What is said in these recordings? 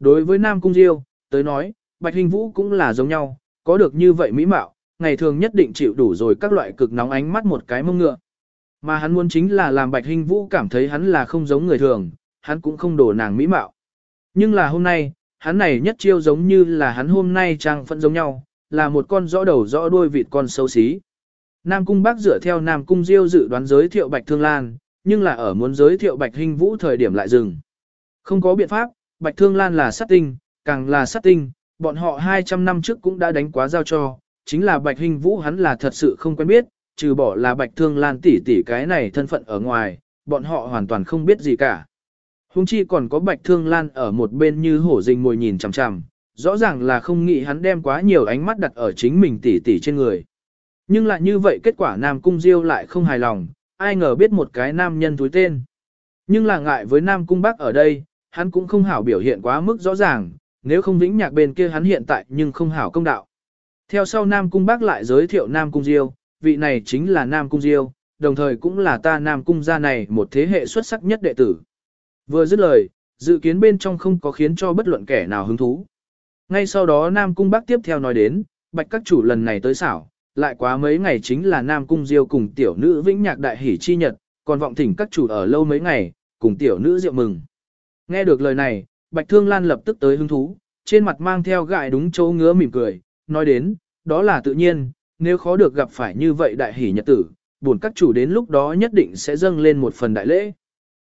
Đối với Nam Cung Diêu, tới nói, Bạch Hình Vũ cũng là giống nhau, có được như vậy mỹ mạo, ngày thường nhất định chịu đủ rồi các loại cực nóng ánh mắt một cái mông ngựa. Mà hắn muốn chính là làm Bạch Hình Vũ cảm thấy hắn là không giống người thường, hắn cũng không đổ nàng mỹ mạo. Nhưng là hôm nay, hắn này nhất chiêu giống như là hắn hôm nay trang phận giống nhau, là một con rõ đầu rõ đuôi vịt con xấu xí. Nam Cung Bác dựa theo Nam Cung Diêu dự đoán giới thiệu Bạch Thương Lan, nhưng là ở muốn giới thiệu Bạch Hình Vũ thời điểm lại dừng. Không có biện pháp, Bạch Thương Lan là sát tinh, càng là sát tinh, bọn họ 200 năm trước cũng đã đánh quá giao cho, chính là Bạch Hình Vũ hắn là thật sự không quen biết, trừ bỏ là Bạch Thương Lan tỷ tỷ cái này thân phận ở ngoài, bọn họ hoàn toàn không biết gì cả. Hùng chi còn có Bạch Thương Lan ở một bên như hổ rình mồi nhìn chằm chằm, rõ ràng là không nghĩ hắn đem quá nhiều ánh mắt đặt ở chính mình tỷ tỷ trên người. Nhưng lại như vậy kết quả Nam Cung Diêu lại không hài lòng, ai ngờ biết một cái nam nhân túi tên. Nhưng là ngại với Nam Cung Bắc ở đây, hắn cũng không hảo biểu hiện quá mức rõ ràng, nếu không vĩnh nhạc bên kia hắn hiện tại nhưng không hảo công đạo. Theo sau Nam Cung bác lại giới thiệu Nam Cung Diêu, vị này chính là Nam Cung Diêu, đồng thời cũng là ta Nam Cung gia này một thế hệ xuất sắc nhất đệ tử. Vừa dứt lời, dự kiến bên trong không có khiến cho bất luận kẻ nào hứng thú. Ngay sau đó Nam Cung bác tiếp theo nói đến, bạch các chủ lần này tới xảo, lại quá mấy ngày chính là Nam Cung Diêu cùng tiểu nữ vĩnh nhạc đại hỷ chi nhật, còn vọng thỉnh các chủ ở lâu mấy ngày, cùng tiểu nữ rượu mừng. Nghe được lời này, Bạch Thương Lan lập tức tới hứng thú, trên mặt mang theo gại đúng chỗ ngứa mỉm cười, nói đến, đó là tự nhiên, nếu khó được gặp phải như vậy đại hỷ nhật tử, buồn các chủ đến lúc đó nhất định sẽ dâng lên một phần đại lễ.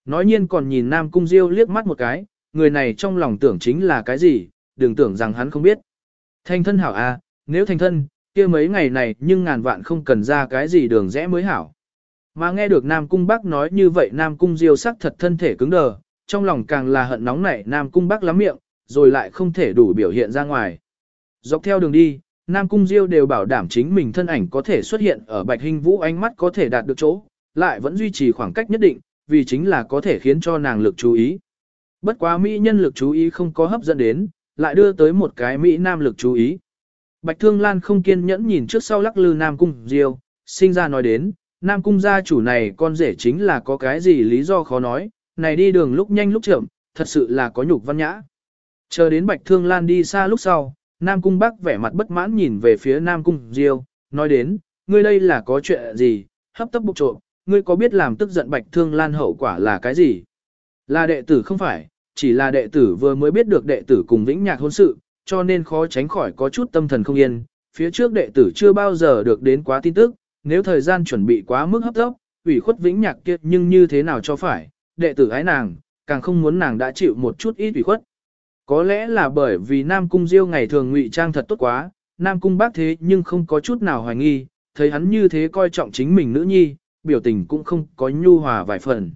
Nói nhiên còn nhìn Nam Cung Diêu liếc mắt một cái, người này trong lòng tưởng chính là cái gì, đừng tưởng rằng hắn không biết. Thành thân hảo à, nếu thành thân, kia mấy ngày này nhưng ngàn vạn không cần ra cái gì đường rẽ mới hảo. Mà nghe được Nam Cung Bắc nói như vậy Nam Cung Diêu sắc thật thân thể cứng đờ, trong lòng càng là hận nóng nảy Nam Cung Bắc lắm miệng, rồi lại không thể đủ biểu hiện ra ngoài. Dọc theo đường đi, Nam Cung Diêu đều bảo đảm chính mình thân ảnh có thể xuất hiện ở Bạch Hình Vũ ánh mắt có thể đạt được chỗ, lại vẫn duy trì khoảng cách nhất định, vì chính là có thể khiến cho nàng lực chú ý. Bất quá Mỹ nhân lực chú ý không có hấp dẫn đến, lại đưa tới một cái Mỹ nam lực chú ý. Bạch Thương Lan không kiên nhẫn nhìn trước sau lắc lư Nam Cung Diêu, sinh ra nói đến, Nam Cung gia chủ này con rể chính là có cái gì lý do khó nói, này đi đường lúc nhanh lúc chậm, thật sự là có nhục văn nhã. Chờ đến Bạch Thương Lan đi xa lúc sau, Nam Cung Bắc vẻ mặt bất mãn nhìn về phía Nam Cung Diêu, nói đến, ngươi đây là có chuyện gì, hấp tấp bục trộm, ngươi có biết làm tức giận Bạch Thương Lan hậu quả là cái gì? Là đệ tử không phải, chỉ là đệ tử vừa mới biết được đệ tử cùng Vĩnh Nhạc hôn sự, cho nên khó tránh khỏi có chút tâm thần không yên. Phía trước đệ tử chưa bao giờ được đến quá tin tức, nếu thời gian chuẩn bị quá mức hấp tấp, ủy khuất Vĩnh Nhạc kiệt nhưng như thế nào cho phải, đệ tử ái nàng, càng không muốn nàng đã chịu một chút ít ủy khuất. Có lẽ là bởi vì Nam Cung Diêu ngày thường ngụy trang thật tốt quá, Nam Cung bác thế nhưng không có chút nào hoài nghi, thấy hắn như thế coi trọng chính mình nữ nhi, biểu tình cũng không có nhu hòa vài phần.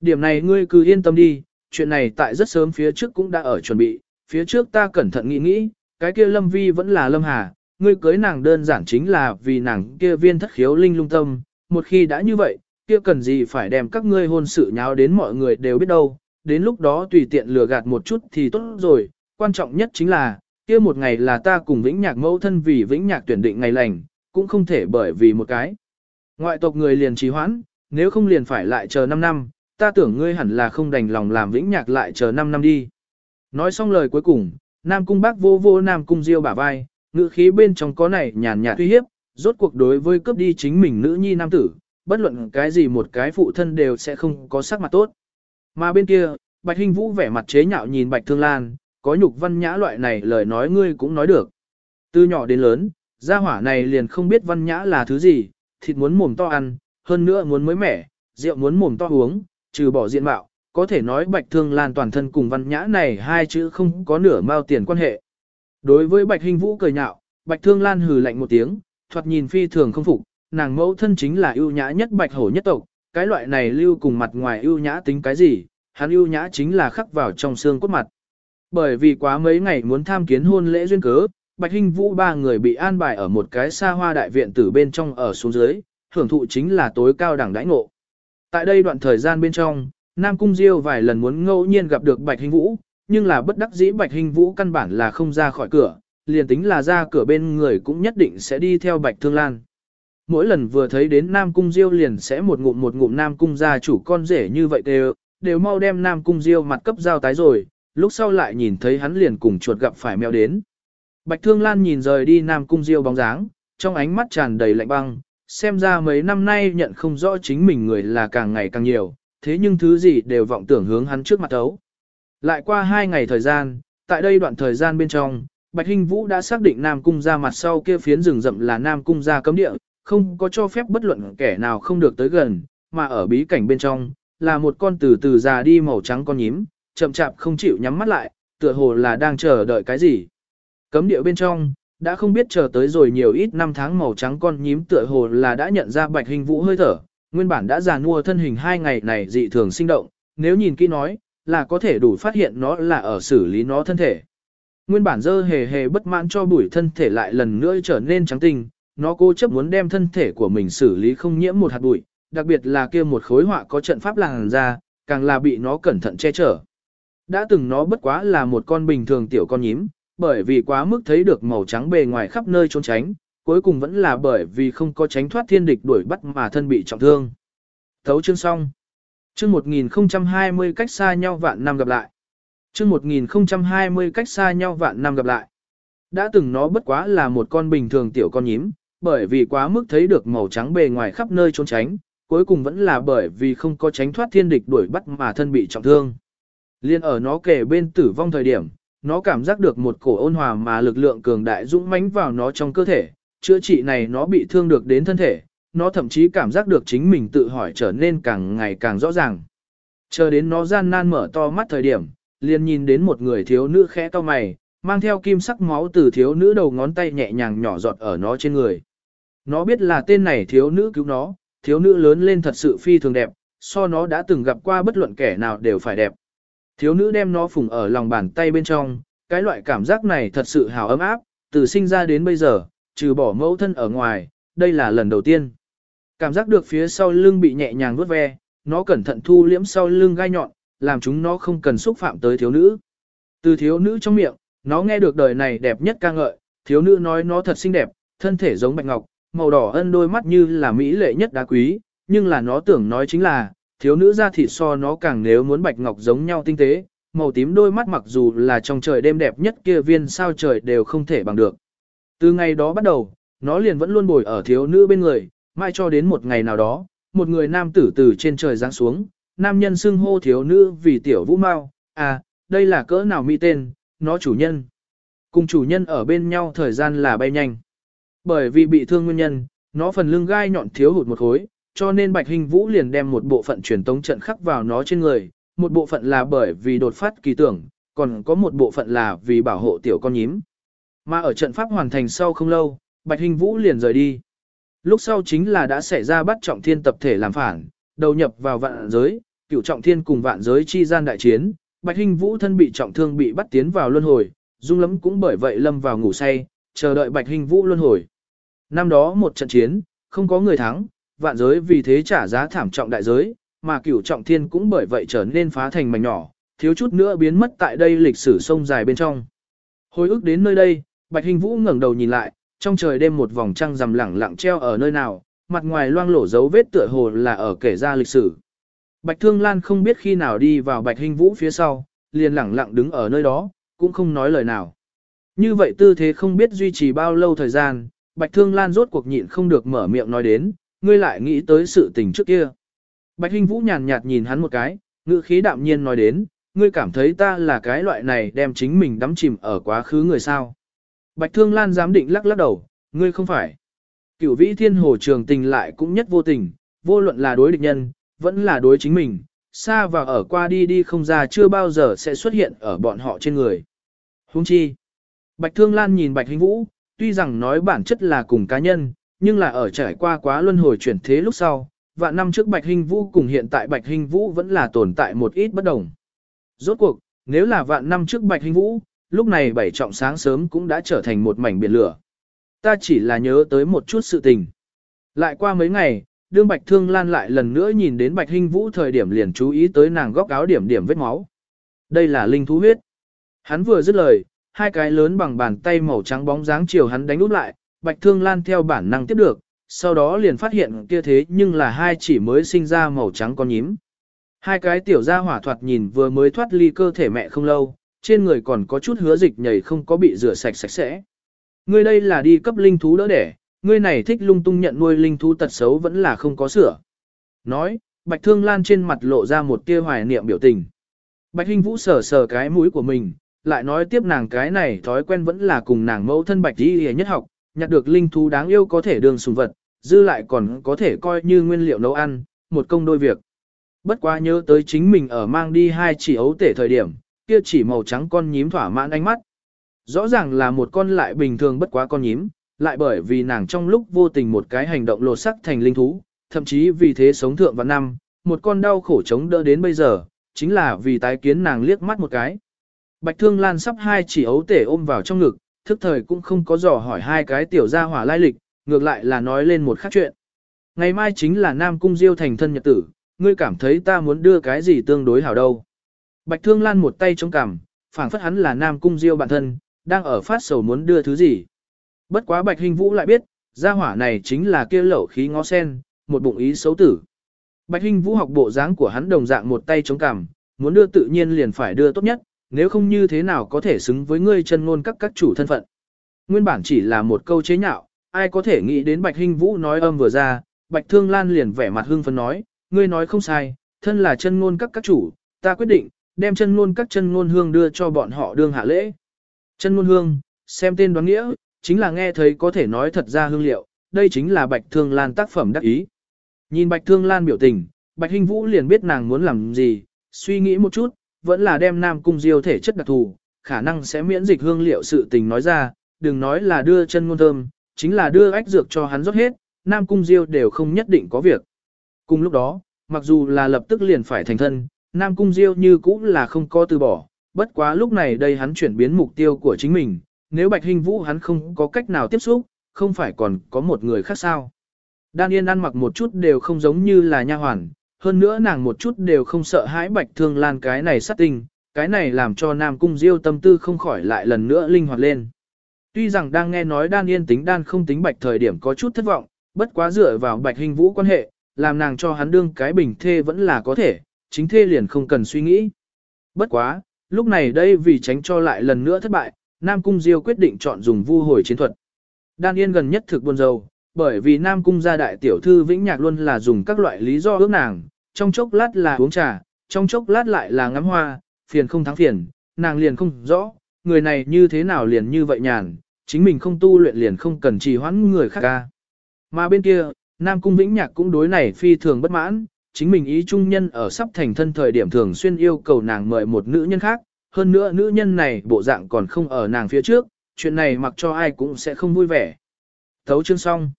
Điểm này ngươi cứ yên tâm đi, chuyện này tại rất sớm phía trước cũng đã ở chuẩn bị, phía trước ta cẩn thận nghĩ nghĩ, cái kia Lâm Vi vẫn là Lâm Hà, ngươi cưới nàng đơn giản chính là vì nàng kia viên thất khiếu linh lung tâm, một khi đã như vậy, kia cần gì phải đem các ngươi hôn sự nháo đến mọi người đều biết đâu, đến lúc đó tùy tiện lừa gạt một chút thì tốt rồi, quan trọng nhất chính là, kia một ngày là ta cùng Vĩnh Nhạc mẫu thân vì Vĩnh Nhạc tuyển định ngày lành, cũng không thể bởi vì một cái. Ngoại tộc người liền trì hoãn, nếu không liền phải lại chờ 5 năm, ta tưởng ngươi hẳn là không đành lòng làm Vĩnh Nhạc lại chờ 5 năm đi. Nói xong lời cuối cùng, Nam Cung bác vô vô Nam Cung Diêu bả vai, ngữ khí bên trong có này nhàn nhạt uy hiếp, rốt cuộc đối với cướp đi chính mình nữ nhi nam tử, bất luận cái gì một cái phụ thân đều sẽ không có sắc mặt tốt. Mà bên kia, Bạch Hinh Vũ vẻ mặt chế nhạo nhìn Bạch Thương Lan, có nhục văn nhã loại này lời nói ngươi cũng nói được. Từ nhỏ đến lớn, gia hỏa này liền không biết văn nhã là thứ gì, thịt muốn mồm to ăn, hơn nữa muốn mới mẻ, rượu muốn mồm to uống, trừ bỏ diện mạo, có thể nói Bạch Thương Lan toàn thân cùng văn nhã này hai chữ không có nửa mao tiền quan hệ. Đối với Bạch Hinh Vũ cười nhạo, Bạch Thương Lan hừ lạnh một tiếng, thoạt nhìn phi thường không phục, nàng mẫu thân chính là ưu nhã nhất Bạch Hổ nhất tộc, cái loại này lưu cùng mặt ngoài ưu nhã tính cái gì, hắn ưu nhã chính là khắc vào trong xương cốt mặt. Bởi vì quá mấy ngày muốn tham kiến hôn lễ duyên cớ, Bạch Hinh Vũ ba người bị an bài ở một cái xa hoa đại viện tử bên trong ở xuống dưới, hưởng thụ chính là tối cao đẳng đãi ngộ. Tại đây đoạn thời gian bên trong, Nam Cung Diêu vài lần muốn ngẫu nhiên gặp được Bạch Hinh Vũ, nhưng là bất đắc dĩ Bạch Hinh Vũ căn bản là không ra khỏi cửa, liền tính là ra cửa bên người cũng nhất định sẽ đi theo Bạch Thương Lan. Mỗi lần vừa thấy đến Nam Cung Diêu liền sẽ một ngụm một ngụm Nam Cung gia chủ con rể như vậy đều, đều mau đem Nam Cung Diêu mặt cấp giao tái rồi, lúc sau lại nhìn thấy hắn liền cùng chuột gặp phải mèo đến. Bạch Thương Lan nhìn rời đi Nam Cung Diêu bóng dáng, trong ánh mắt tràn đầy lạnh băng, xem ra mấy năm nay nhận không rõ chính mình người là càng ngày càng nhiều, thế nhưng thứ gì đều vọng tưởng hướng hắn trước mặt ấu. Lại qua hai ngày thời gian, tại đây đoạn thời gian bên trong, Bạch Hinh Vũ đã xác định Nam Cung ra mặt sau kia phiến rừng rậm là Nam Cung ra cấm địa, không có cho phép bất luận kẻ nào không được tới gần, mà ở bí cảnh bên trong, là một con từ từ già đi màu trắng con nhím, chậm chạp không chịu nhắm mắt lại, tựa hồ là đang chờ đợi cái gì. Cấm địa bên trong, đã không biết chờ tới rồi nhiều ít năm tháng màu trắng con nhím tựa hồ là đã nhận ra bạch hình vũ hơi thở, nguyên bản đã già nua thân hình hai ngày này dị thường sinh động, nếu nhìn kỹ nói, là có thể đủ phát hiện nó là ở xử lý nó thân thể. Nguyên bản dơ hề hề bất mãn cho bụi thân thể lại lần nữa trở nên trắng tinh, nó cố chấp muốn đem thân thể của mình xử lý không nhiễm một hạt bụi, đặc biệt là kia một khối họa có trận pháp làng ra, càng là bị nó cẩn thận che chở. Đã từng nó bất quá là một con bình thường tiểu con nhím, bởi vì quá mức thấy được màu trắng bề ngoài khắp nơi trốn tránh, cuối cùng vẫn là bởi vì không có tránh thoát thiên địch đuổi bắt mà thân bị trọng thương. Thấu chương xong. Chương 1020 cách xa nhau vạn năm gặp lại. Chương 1020 cách xa nhau vạn năm gặp lại. Đã từng nó bất quá là một con bình thường tiểu con nhím, bởi vì quá mức thấy được màu trắng bề ngoài khắp nơi trốn tránh, cuối cùng vẫn là bởi vì không có tránh thoát thiên địch đuổi bắt mà thân bị trọng thương. Liên ở nó kề bên tử vong thời điểm, nó cảm giác được một cổ ôn hòa mà lực lượng cường đại dũng mãnh vào nó trong cơ thể, chữa trị này nó bị thương được đến thân thể, nó thậm chí cảm giác được chính mình tự hỏi trở nên càng ngày càng rõ ràng. Chờ đến nó gian nan mở to mắt thời điểm, liền nhìn đến một người thiếu nữ khẽ to mày, mang theo kim sắc máu từ thiếu nữ đầu ngón tay nhẹ nhàng nhỏ giọt ở nó trên người. Nó biết là tên này thiếu nữ cứu nó, thiếu nữ lớn lên thật sự phi thường đẹp, so nó đã từng gặp qua bất luận kẻ nào đều phải đẹp. Thiếu nữ đem nó phùng ở lòng bàn tay bên trong, cái loại cảm giác này thật sự hào ấm áp, từ sinh ra đến bây giờ, trừ bỏ mẫu thân ở ngoài, đây là lần đầu tiên. Cảm giác được phía sau lưng bị nhẹ nhàng vuốt ve, nó cẩn thận thu liễm sau lưng gai nhọn, làm chúng nó không cần xúc phạm tới thiếu nữ. Từ thiếu nữ trong miệng, nó nghe được đời này đẹp nhất ca ngợi, thiếu nữ nói nó thật xinh đẹp, thân thể giống bạch ngọc, màu đỏ ân đôi mắt như là mỹ lệ nhất đá quý, nhưng là nó tưởng nói chính là, thiếu nữ ra thịt so nó càng nếu muốn bạch ngọc giống nhau tinh tế, màu tím đôi mắt mặc dù là trong trời đêm đẹp nhất kia viên sao trời đều không thể bằng được. Từ ngày đó bắt đầu, nó liền vẫn luôn bồi ở thiếu nữ bên người, mai cho đến một ngày nào đó, một người nam tử từ trên trời giáng xuống, nam nhân xưng hô thiếu nữ vì tiểu vũ mau, à, đây là cỡ nào mỹ tên, nó chủ nhân. Cùng chủ nhân ở bên nhau thời gian là bay nhanh. Bởi vì bị thương nguyên nhân, nó phần lưng gai nhọn thiếu hụt một khối, cho nên Bạch Hình Vũ liền đem một bộ phận truyền tống trận khắc vào nó trên người, một bộ phận là bởi vì đột phát kỳ tưởng, còn có một bộ phận là vì bảo hộ tiểu con nhím. Mà ở trận pháp hoàn thành sau không lâu, Bạch Hình Vũ liền rời đi. Lúc sau chính là đã xảy ra bắt trọng thiên tập thể làm phản, đầu nhập vào vạn giới, cửu trọng thiên cùng vạn giới chi gian đại chiến, Bạch Hình Vũ thân bị trọng thương bị bắt tiến vào luân hồi, Dung Lắm cũng bởi vậy lâm vào ngủ say, chờ đợi Bạch Hình Vũ luân hồi. Năm đó một trận chiến, không có người thắng, vạn giới vì thế trả giá thảm trọng đại giới, mà cửu trọng thiên cũng bởi vậy trở nên phá thành mảnh nhỏ, thiếu chút nữa biến mất tại đây lịch sử sông dài bên trong. Hồi ức đến nơi đây, Bạch Hình Vũ ngẩng đầu nhìn lại, trong trời đêm một vòng trăng rằm lẳng lặng treo ở nơi nào, mặt ngoài loang lổ dấu vết tựa hồ là ở kể ra lịch sử. Bạch Thương Lan không biết khi nào đi vào Bạch Hình Vũ phía sau, liền lẳng lặng đứng ở nơi đó, cũng không nói lời nào. Như vậy tư thế không biết duy trì bao lâu thời gian, Bạch Thương Lan rốt cuộc nhịn không được mở miệng nói đến, ngươi lại nghĩ tới sự tình trước kia. Bạch Hinh Vũ nhàn nhạt nhìn hắn một cái, ngữ khí đạm nhiên nói đến, ngươi cảm thấy ta là cái loại này đem chính mình đắm chìm ở quá khứ người sao. Bạch Thương Lan dám định lắc lắc đầu, ngươi không phải. Cửu vĩ thiên hồ trường tình lại cũng nhất vô tình, vô luận là đối địch nhân, vẫn là đối chính mình, xa và ở qua đi đi không ra chưa bao giờ sẽ xuất hiện ở bọn họ trên người. Hung chi. Bạch Thương Lan nhìn Bạch Hinh Vũ, tuy rằng nói bản chất là cùng cá nhân, nhưng là ở trải qua quá luân hồi chuyển thế lúc sau, vạn năm trước Bạch Hình Vũ cùng hiện tại Bạch Hình Vũ vẫn là tồn tại một ít bất đồng. Rốt cuộc, nếu là vạn năm trước Bạch Hình Vũ, lúc này bảy trọng sáng sớm cũng đã trở thành một mảnh biển lửa. Ta chỉ là nhớ tới một chút sự tình. Lại qua mấy ngày, đương Bạch Thương Lan lại lần nữa nhìn đến Bạch Hình Vũ thời điểm liền chú ý tới nàng góc áo điểm điểm vết máu. Đây là linh thú huyết. Hắn vừa dứt lời, hai cái lớn bằng bàn tay màu trắng bóng dáng chiều hắn đánh úp lại, Bạch Thương Lan theo bản năng tiếp được, sau đó liền phát hiện kia thế nhưng là hai chỉ mới sinh ra màu trắng con nhím. Hai cái tiểu gia hỏa thoạt nhìn vừa mới thoát ly cơ thể mẹ không lâu, trên người còn có chút hứa dịch nhảy không có bị rửa sạch sạch sẽ. Ngươi đây là đi cấp linh thú đỡ đẻ, ngươi này thích lung tung nhận nuôi linh thú tật xấu vẫn là không có sửa. Nói, Bạch Thương Lan trên mặt lộ ra một tia hoài niệm biểu tình. Bạch Hinh Vũ sờ sờ cái mũi của mình, lại nói tiếp nàng cái này thói quen vẫn là cùng nàng mẫu thân Bạch Y nhất học, nhặt được linh thú đáng yêu có thể đường sùng vật, dư lại còn có thể coi như nguyên liệu nấu ăn, một công đôi việc. Bất quá nhớ tới chính mình ở mang đi hai chỉ ấu tể thời điểm, kia chỉ màu trắng con nhím thỏa mãn ánh mắt. Rõ ràng là một con lại bình thường bất quá con nhím, lại bởi vì nàng trong lúc vô tình một cái hành động lột sắc thành linh thú, thậm chí vì thế sống thượng vạn năm, một con đau khổ chống đỡ đến bây giờ, chính là vì tái kiến nàng liếc mắt một cái. Bạch Thương Lan sắp hai chỉ ấu tể ôm vào trong ngực, thức thời cũng không có dò hỏi hai cái tiểu gia hỏa lai lịch, ngược lại là nói lên một khác chuyện. Ngày mai chính là Nam Cung Diêu thành thân nhật tử, ngươi cảm thấy ta muốn đưa cái gì tương đối hảo đâu. Bạch Thương Lan một tay chống cằm, phảng phất hắn là Nam Cung Diêu bản thân, đang ở phát sầu muốn đưa thứ gì. Bất quá Bạch Hình Vũ lại biết, gia hỏa này chính là kia lẩu khí ngó sen, một bụng ý xấu tử. Bạch Hình Vũ học bộ dáng của hắn đồng dạng một tay chống cằm, muốn đưa tự nhiên liền phải đưa tốt nhất, nếu không như thế nào có thể xứng với ngươi chân ngôn các các chủ thân phận. Nguyên bản chỉ là một câu chế nhạo, ai có thể nghĩ đến Bạch hinh Vũ nói âm vừa ra, Bạch Thương Lan liền vẻ mặt hưng phấn nói, ngươi nói không sai, thân là chân ngôn các các chủ, ta quyết định, đem chân ngôn các chân ngôn hương đưa cho bọn họ đương hạ lễ. Chân ngôn hương, xem tên đoán nghĩa, chính là nghe thấy có thể nói thật ra hương liệu, đây chính là Bạch Thương Lan tác phẩm đắc ý. Nhìn Bạch Thương Lan biểu tình, Bạch Hinh Vũ liền biết nàng muốn làm gì, suy nghĩ một chút, vẫn là đem Nam Cung Diêu thể chất đặc thù, khả năng sẽ miễn dịch hương liệu sự tình nói ra, đừng nói là đưa chân ngôn thơm, chính là đưa ách dược cho hắn rót hết, Nam Cung Diêu đều không nhất định có việc. Cùng lúc đó, mặc dù là lập tức liền phải thành thân, Nam Cung Diêu như cũng là không có từ bỏ, bất quá lúc này đây hắn chuyển biến mục tiêu của chính mình, nếu Bạch Hình Vũ hắn không có cách nào tiếp xúc, không phải còn có một người khác sao. Đan Yên ăn mặc một chút đều không giống như là nha hoàn, hơn nữa nàng một chút đều không sợ hãi Bạch Thương Lan cái này sát tình, cái này làm cho Nam Cung Diêu tâm tư không khỏi lại lần nữa linh hoạt lên. Tuy rằng đang nghe nói Đan Yên tính Đan không tính Bạch thời điểm có chút thất vọng, bất quá dựa vào Bạch Hình Vũ quan hệ, làm nàng cho hắn đương cái bình thê vẫn là có thể, chính thê liền không cần suy nghĩ. Bất quá, lúc này đây vì tránh cho lại lần nữa thất bại, Nam Cung Diêu quyết định chọn dùng vu hồi chiến thuật. Đan Yên gần nhất thực buồn rầu, bởi vì Nam Cung gia đại tiểu thư Vĩnh Nhạc luôn là dùng các loại lý do ước nàng, trong chốc lát là uống trà, trong chốc lát lại là ngắm hoa, phiền không thắng phiền, nàng liền không rõ, người này như thế nào liền như vậy nhàn, chính mình không tu luyện liền không cần trì hoãn người khác ca. Mà bên kia, Nam Cung Vĩnh Nhạc cũng đối này phi thường bất mãn, chính mình ý trung nhân ở sắp thành thân thời điểm thường xuyên yêu cầu nàng mời một nữ nhân khác, hơn nữa nữ nhân này bộ dạng còn không ở nàng phía trước, chuyện này mặc cho ai cũng sẽ không vui vẻ. Thấu chương xong.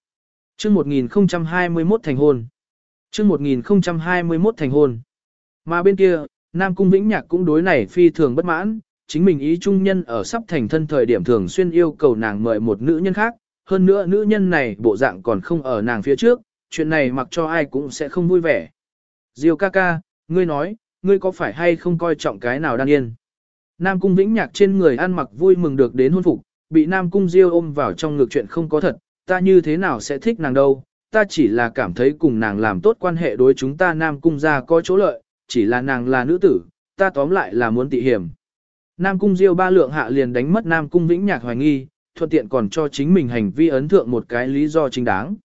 Chương 1021 thành hôn. Chương 1021 thành hôn. Mà bên kia, Nam Cung Vĩnh Nhạc cũng đối này phi thường bất mãn, chính mình ý trung nhân ở sắp thành thân thời điểm thường xuyên yêu cầu nàng mời một nữ nhân khác, hơn nữa nữ nhân này bộ dạng còn không ở nàng phía trước, chuyện này mặc cho ai cũng sẽ không vui vẻ. Diêu ca ca, ngươi nói, ngươi có phải hay không coi trọng cái nào đan yên? Nam Cung Vĩnh Nhạc trên người ăn mặc vui mừng được đến hôn phục, bị Nam Cung Diêu ôm vào trong ngực chuyện không có thật, ta như thế nào sẽ thích nàng đâu, ta chỉ là cảm thấy cùng nàng làm tốt quan hệ đối chúng ta Nam Cung gia có chỗ lợi, chỉ là nàng là nữ tử, ta tóm lại là muốn tị hiểm. Nam Cung Diêu ba lượng hạ liền đánh mất Nam Cung Vĩnh Nhạc hoài nghi, thuận tiện còn cho chính mình hành vi ấn thượng một cái lý do chính đáng.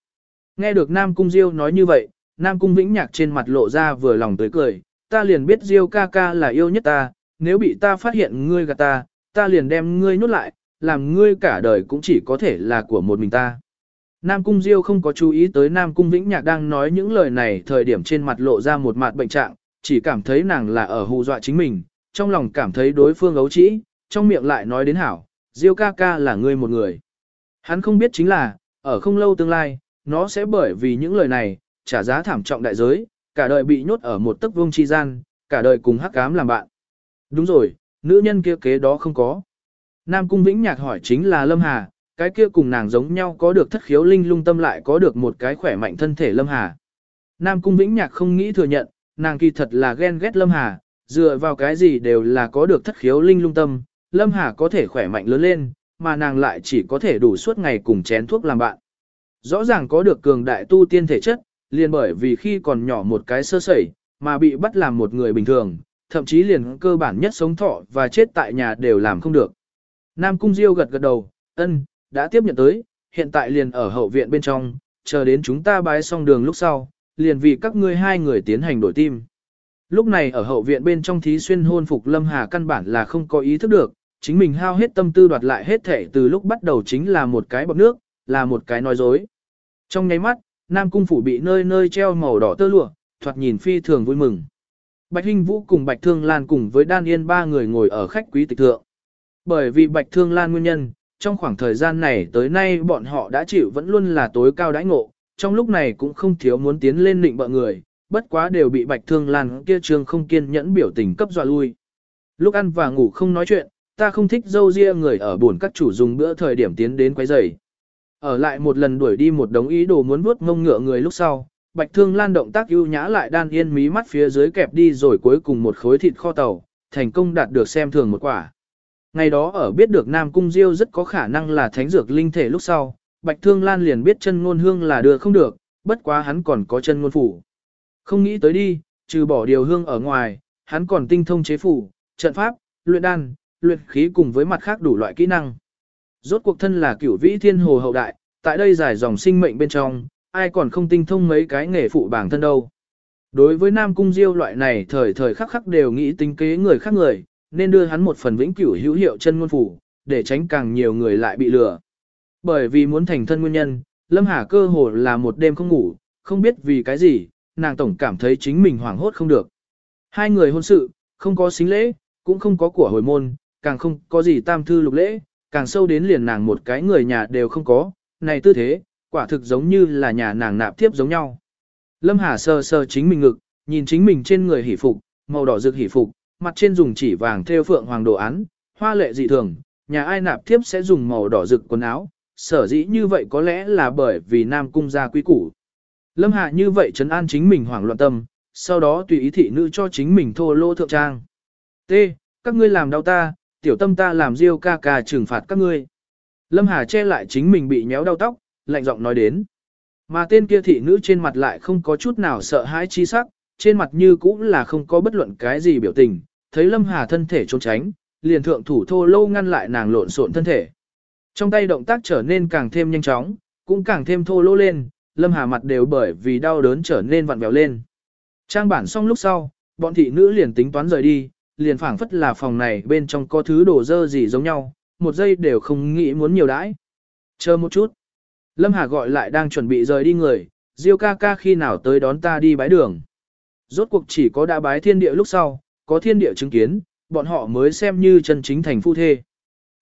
Nghe được Nam Cung Diêu nói như vậy, Nam Cung Vĩnh Nhạc trên mặt lộ ra vừa lòng tới cười, ta liền biết Diêu ca ca là yêu nhất ta, nếu bị ta phát hiện ngươi gạt ta, ta liền đem ngươi nhốt lại, làm ngươi cả đời cũng chỉ có thể là của một mình ta. Nam Cung Diêu không có chú ý tới Nam Cung Vĩnh Nhạc đang nói những lời này thời điểm trên mặt lộ ra một mặt bệnh trạng, chỉ cảm thấy nàng là ở hù dọa chính mình, trong lòng cảm thấy đối phương ấu trĩ, trong miệng lại nói đến hảo, Diêu ca ca là ngươi một người. Hắn không biết chính là, ở không lâu tương lai, nó sẽ bởi vì những lời này, trả giá thảm trọng đại giới, cả đời bị nhốt ở một tấc vương chi gian, cả đời cùng hắc cám làm bạn. Đúng rồi, nữ nhân kia kế đó không có. Nam Cung Vĩnh Nhạc hỏi chính là Lâm Hà, cái kia cùng nàng giống nhau có được thất khiếu linh lung tâm lại có được một cái khỏe mạnh thân thể Lâm Hà. Nam Cung Vĩnh Nhạc không nghĩ thừa nhận, nàng kỳ thật là ghen ghét Lâm Hà, dựa vào cái gì đều là có được thất khiếu linh lung tâm, Lâm Hà có thể khỏe mạnh lớn lên, mà nàng lại chỉ có thể đủ suốt ngày cùng chén thuốc làm bạn. Rõ ràng có được cường đại tu tiên thể chất, liền bởi vì khi còn nhỏ một cái sơ sẩy, mà bị bắt làm một người bình thường, thậm chí liền cơ bản nhất sống thọ và chết tại nhà đều làm không được. Nam Cung Diêu gật gật đầu, ân, đã tiếp nhận tới, hiện tại liền ở hậu viện bên trong, chờ đến chúng ta bái xong đường lúc sau, liền vì các ngươi hai người tiến hành đổi tim. Lúc này ở hậu viện bên trong thí xuyên hôn phục Lâm Hà căn bản là không có ý thức được, chính mình hao hết tâm tư đoạt lại hết thể từ lúc bắt đầu chính là một cái bọc nước, là một cái nói dối. Trong nháy mắt, Nam Cung Phủ bị nơi nơi treo màu đỏ tơ lụa, thoạt nhìn phi thường vui mừng. Bạch Hinh Vũ cùng Bạch Thương Lan cùng với Đan Yên ba người ngồi ở khách quý tịch thượng. Bởi vì Bạch Thương Lan nguyên nhân, trong khoảng thời gian này tới nay bọn họ đã chịu vẫn luôn là tối cao đãi ngộ, trong lúc này cũng không thiếu muốn tiến lên định bợ người, bất quá đều bị Bạch Thương Lan kia trương không kiên nhẫn biểu tình cấp dọa lui. Lúc ăn và ngủ không nói chuyện, ta không thích dâu ria người ở buồn các chủ dùng bữa thời điểm tiến đến quấy rầy. Ở lại một lần đuổi đi một đống ý đồ muốn vuốt mông ngựa người lúc sau, Bạch Thương Lan động tác ưu nhã lại đan yên mí mắt phía dưới kẹp đi rồi cuối cùng một khối thịt kho tàu, thành công đạt được xem thường một quả. Ngày đó ở biết được Nam Cung Diêu rất có khả năng là thánh dược linh thể lúc sau, Bạch Thương Lan liền biết chân ngôn hương là đưa không được, bất quá hắn còn có chân ngôn phủ. Không nghĩ tới đi, trừ bỏ điều hương ở ngoài, hắn còn tinh thông chế phủ, trận pháp, luyện đan, luyện khí cùng với mặt khác đủ loại kỹ năng. Rốt cuộc thân là cửu vĩ thiên hồ hậu đại, tại đây giải dòng sinh mệnh bên trong, ai còn không tinh thông mấy cái nghề phụ bảng thân đâu. Đối với Nam Cung Diêu loại này thời thời khắc khắc đều nghĩ tính kế người khác người, nên đưa hắn một phần vĩnh cửu hữu hiệu chân ngôn phủ, để tránh càng nhiều người lại bị lừa. Bởi vì muốn thành thân nguyên nhân, Lâm Hà cơ hồ là một đêm không ngủ, không biết vì cái gì, nàng tổng cảm thấy chính mình hoảng hốt không được. Hai người hôn sự, không có xính lễ, cũng không có của hồi môn, càng không có gì tam thư lục lễ, càng sâu đến liền nàng một cái người nhà đều không có, này tư thế, quả thực giống như là nhà nàng nạp tiếp giống nhau. Lâm Hà sờ sờ chính mình ngực, nhìn chính mình trên người hỷ phục, màu đỏ rực hỷ phục, mặt trên dùng chỉ vàng thêu phượng hoàng đồ án, hoa lệ dị thường, nhà ai nạp tiếp sẽ dùng màu đỏ rực quần áo, sở dĩ như vậy có lẽ là bởi vì Nam Cung gia quý củ. Lâm Hạ như vậy trấn an chính mình hoảng loạn tâm, sau đó tùy ý thị nữ cho chính mình thô lô thượng trang. T. Các ngươi làm đau ta, tiểu tâm ta làm riêu ca ca trừng phạt các ngươi. Lâm Hà che lại chính mình bị nhéo đau tóc, lạnh giọng nói đến. Mà tên kia thị nữ trên mặt lại không có chút nào sợ hãi chi sắc, trên mặt như cũng là không có bất luận cái gì biểu tình, thấy Lâm Hà thân thể trốn tránh, liền thượng thủ thô lâu ngăn lại nàng lộn xộn thân thể. Trong tay động tác trở nên càng thêm nhanh chóng, cũng càng thêm thô lỗ lên, Lâm Hà mặt đều bởi vì đau đớn trở nên vặn vẹo lên. Trang bản xong lúc sau, bọn thị nữ liền tính toán rời đi, liền phảng phất là phòng này bên trong có thứ đổ dơ gì giống nhau, một giây đều không nghĩ muốn nhiều đãi. Chờ một chút. Lâm Hà gọi lại đang chuẩn bị rời đi người, Diêu ca ca khi nào tới đón ta đi bái đường. Rốt cuộc chỉ có đã bái thiên địa lúc sau, có thiên địa chứng kiến, bọn họ mới xem như chân chính thành phu thê.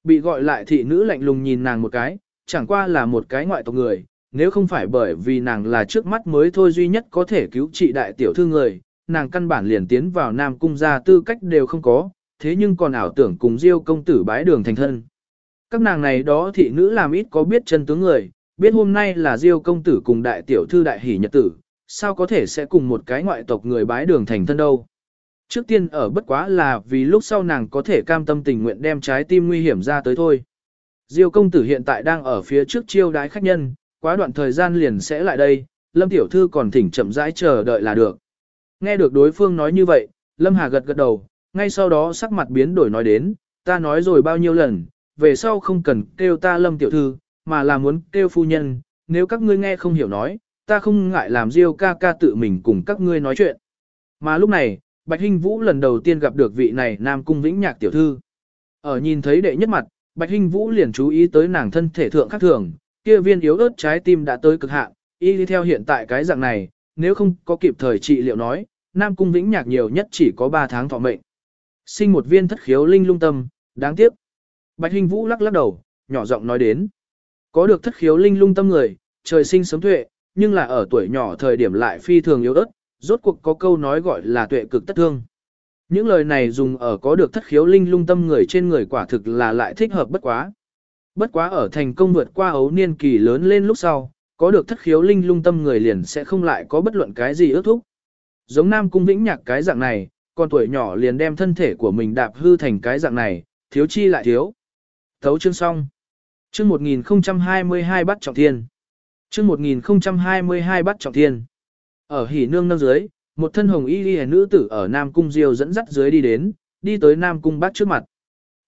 Bị gọi lại thị nữ lạnh lùng nhìn nàng một cái, chẳng qua là một cái ngoại tộc người, nếu không phải bởi vì nàng là trước mắt mới thôi duy nhất có thể cứu trị đại tiểu thư người, nàng căn bản liền tiến vào nam cung gia tư cách đều không có, thế nhưng còn ảo tưởng cùng diêu công tử bái đường thành thân. Các nàng này đó thị nữ làm ít có biết chân tướng người, biết hôm nay là diêu công tử cùng đại tiểu thư đại hỷ nhật tử, sao có thể sẽ cùng một cái ngoại tộc người bái đường thành thân đâu. Trước tiên ở bất quá là vì lúc sau nàng có thể cam tâm tình nguyện đem trái tim nguy hiểm ra tới thôi. Diêu công tử hiện tại đang ở phía trước chiêu đái khách nhân, quá đoạn thời gian liền sẽ lại đây, Lâm tiểu thư còn thỉnh chậm rãi chờ đợi là được. Nghe được đối phương nói như vậy, Lâm Hà gật gật đầu, ngay sau đó sắc mặt biến đổi nói đến, ta nói rồi bao nhiêu lần, về sau không cần kêu ta Lâm tiểu thư, mà là muốn kêu phu nhân, nếu các ngươi nghe không hiểu nói, ta không ngại làm Diêu ca ca tự mình cùng các ngươi nói chuyện. Mà lúc này, Bạch Hinh Vũ lần đầu tiên gặp được vị này Nam Cung Vĩnh Nhạc tiểu thư. Ở nhìn thấy đệ nhất mặt, Bạch Hinh Vũ liền chú ý tới nàng thân thể thượng khác thường, kia viên yếu ớt trái tim đã tới cực hạn, y đi theo hiện tại cái dạng này, nếu không có kịp thời trị liệu nói, Nam Cung Vĩnh Nhạc nhiều nhất chỉ có 3 tháng thọ mệnh. Sinh một viên thất khiếu linh lung tâm, đáng tiếc. Bạch Hinh Vũ lắc lắc đầu, nhỏ giọng nói đến. Có được thất khiếu linh lung tâm người, trời sinh sớm tuệ, nhưng là ở tuổi nhỏ thời điểm lại phi thường yếu ớt, rốt cuộc có câu nói gọi là tuệ cực tất thương. Những lời này dùng ở có được thất khiếu linh lung tâm người trên người quả thực là lại thích hợp bất quá. Bất quá ở thành công vượt qua ấu niên kỳ lớn lên lúc sau, có được thất khiếu linh lung tâm người liền sẽ không lại có bất luận cái gì ước thúc. Giống Nam Cung Vĩnh Nhạc cái dạng này, con tuổi nhỏ liền đem thân thể của mình đạp hư thành cái dạng này, thiếu chi lại thiếu. Thấu chương xong. Chương 1022 bắt trọng thiên. Chương 1022 bắt trọng thiên. Ở hỉ nương nâng dưới, một thân hồng y ghi nữ tử ở Nam Cung Diêu dẫn dắt dưới đi đến, đi tới Nam Cung bác trước mặt.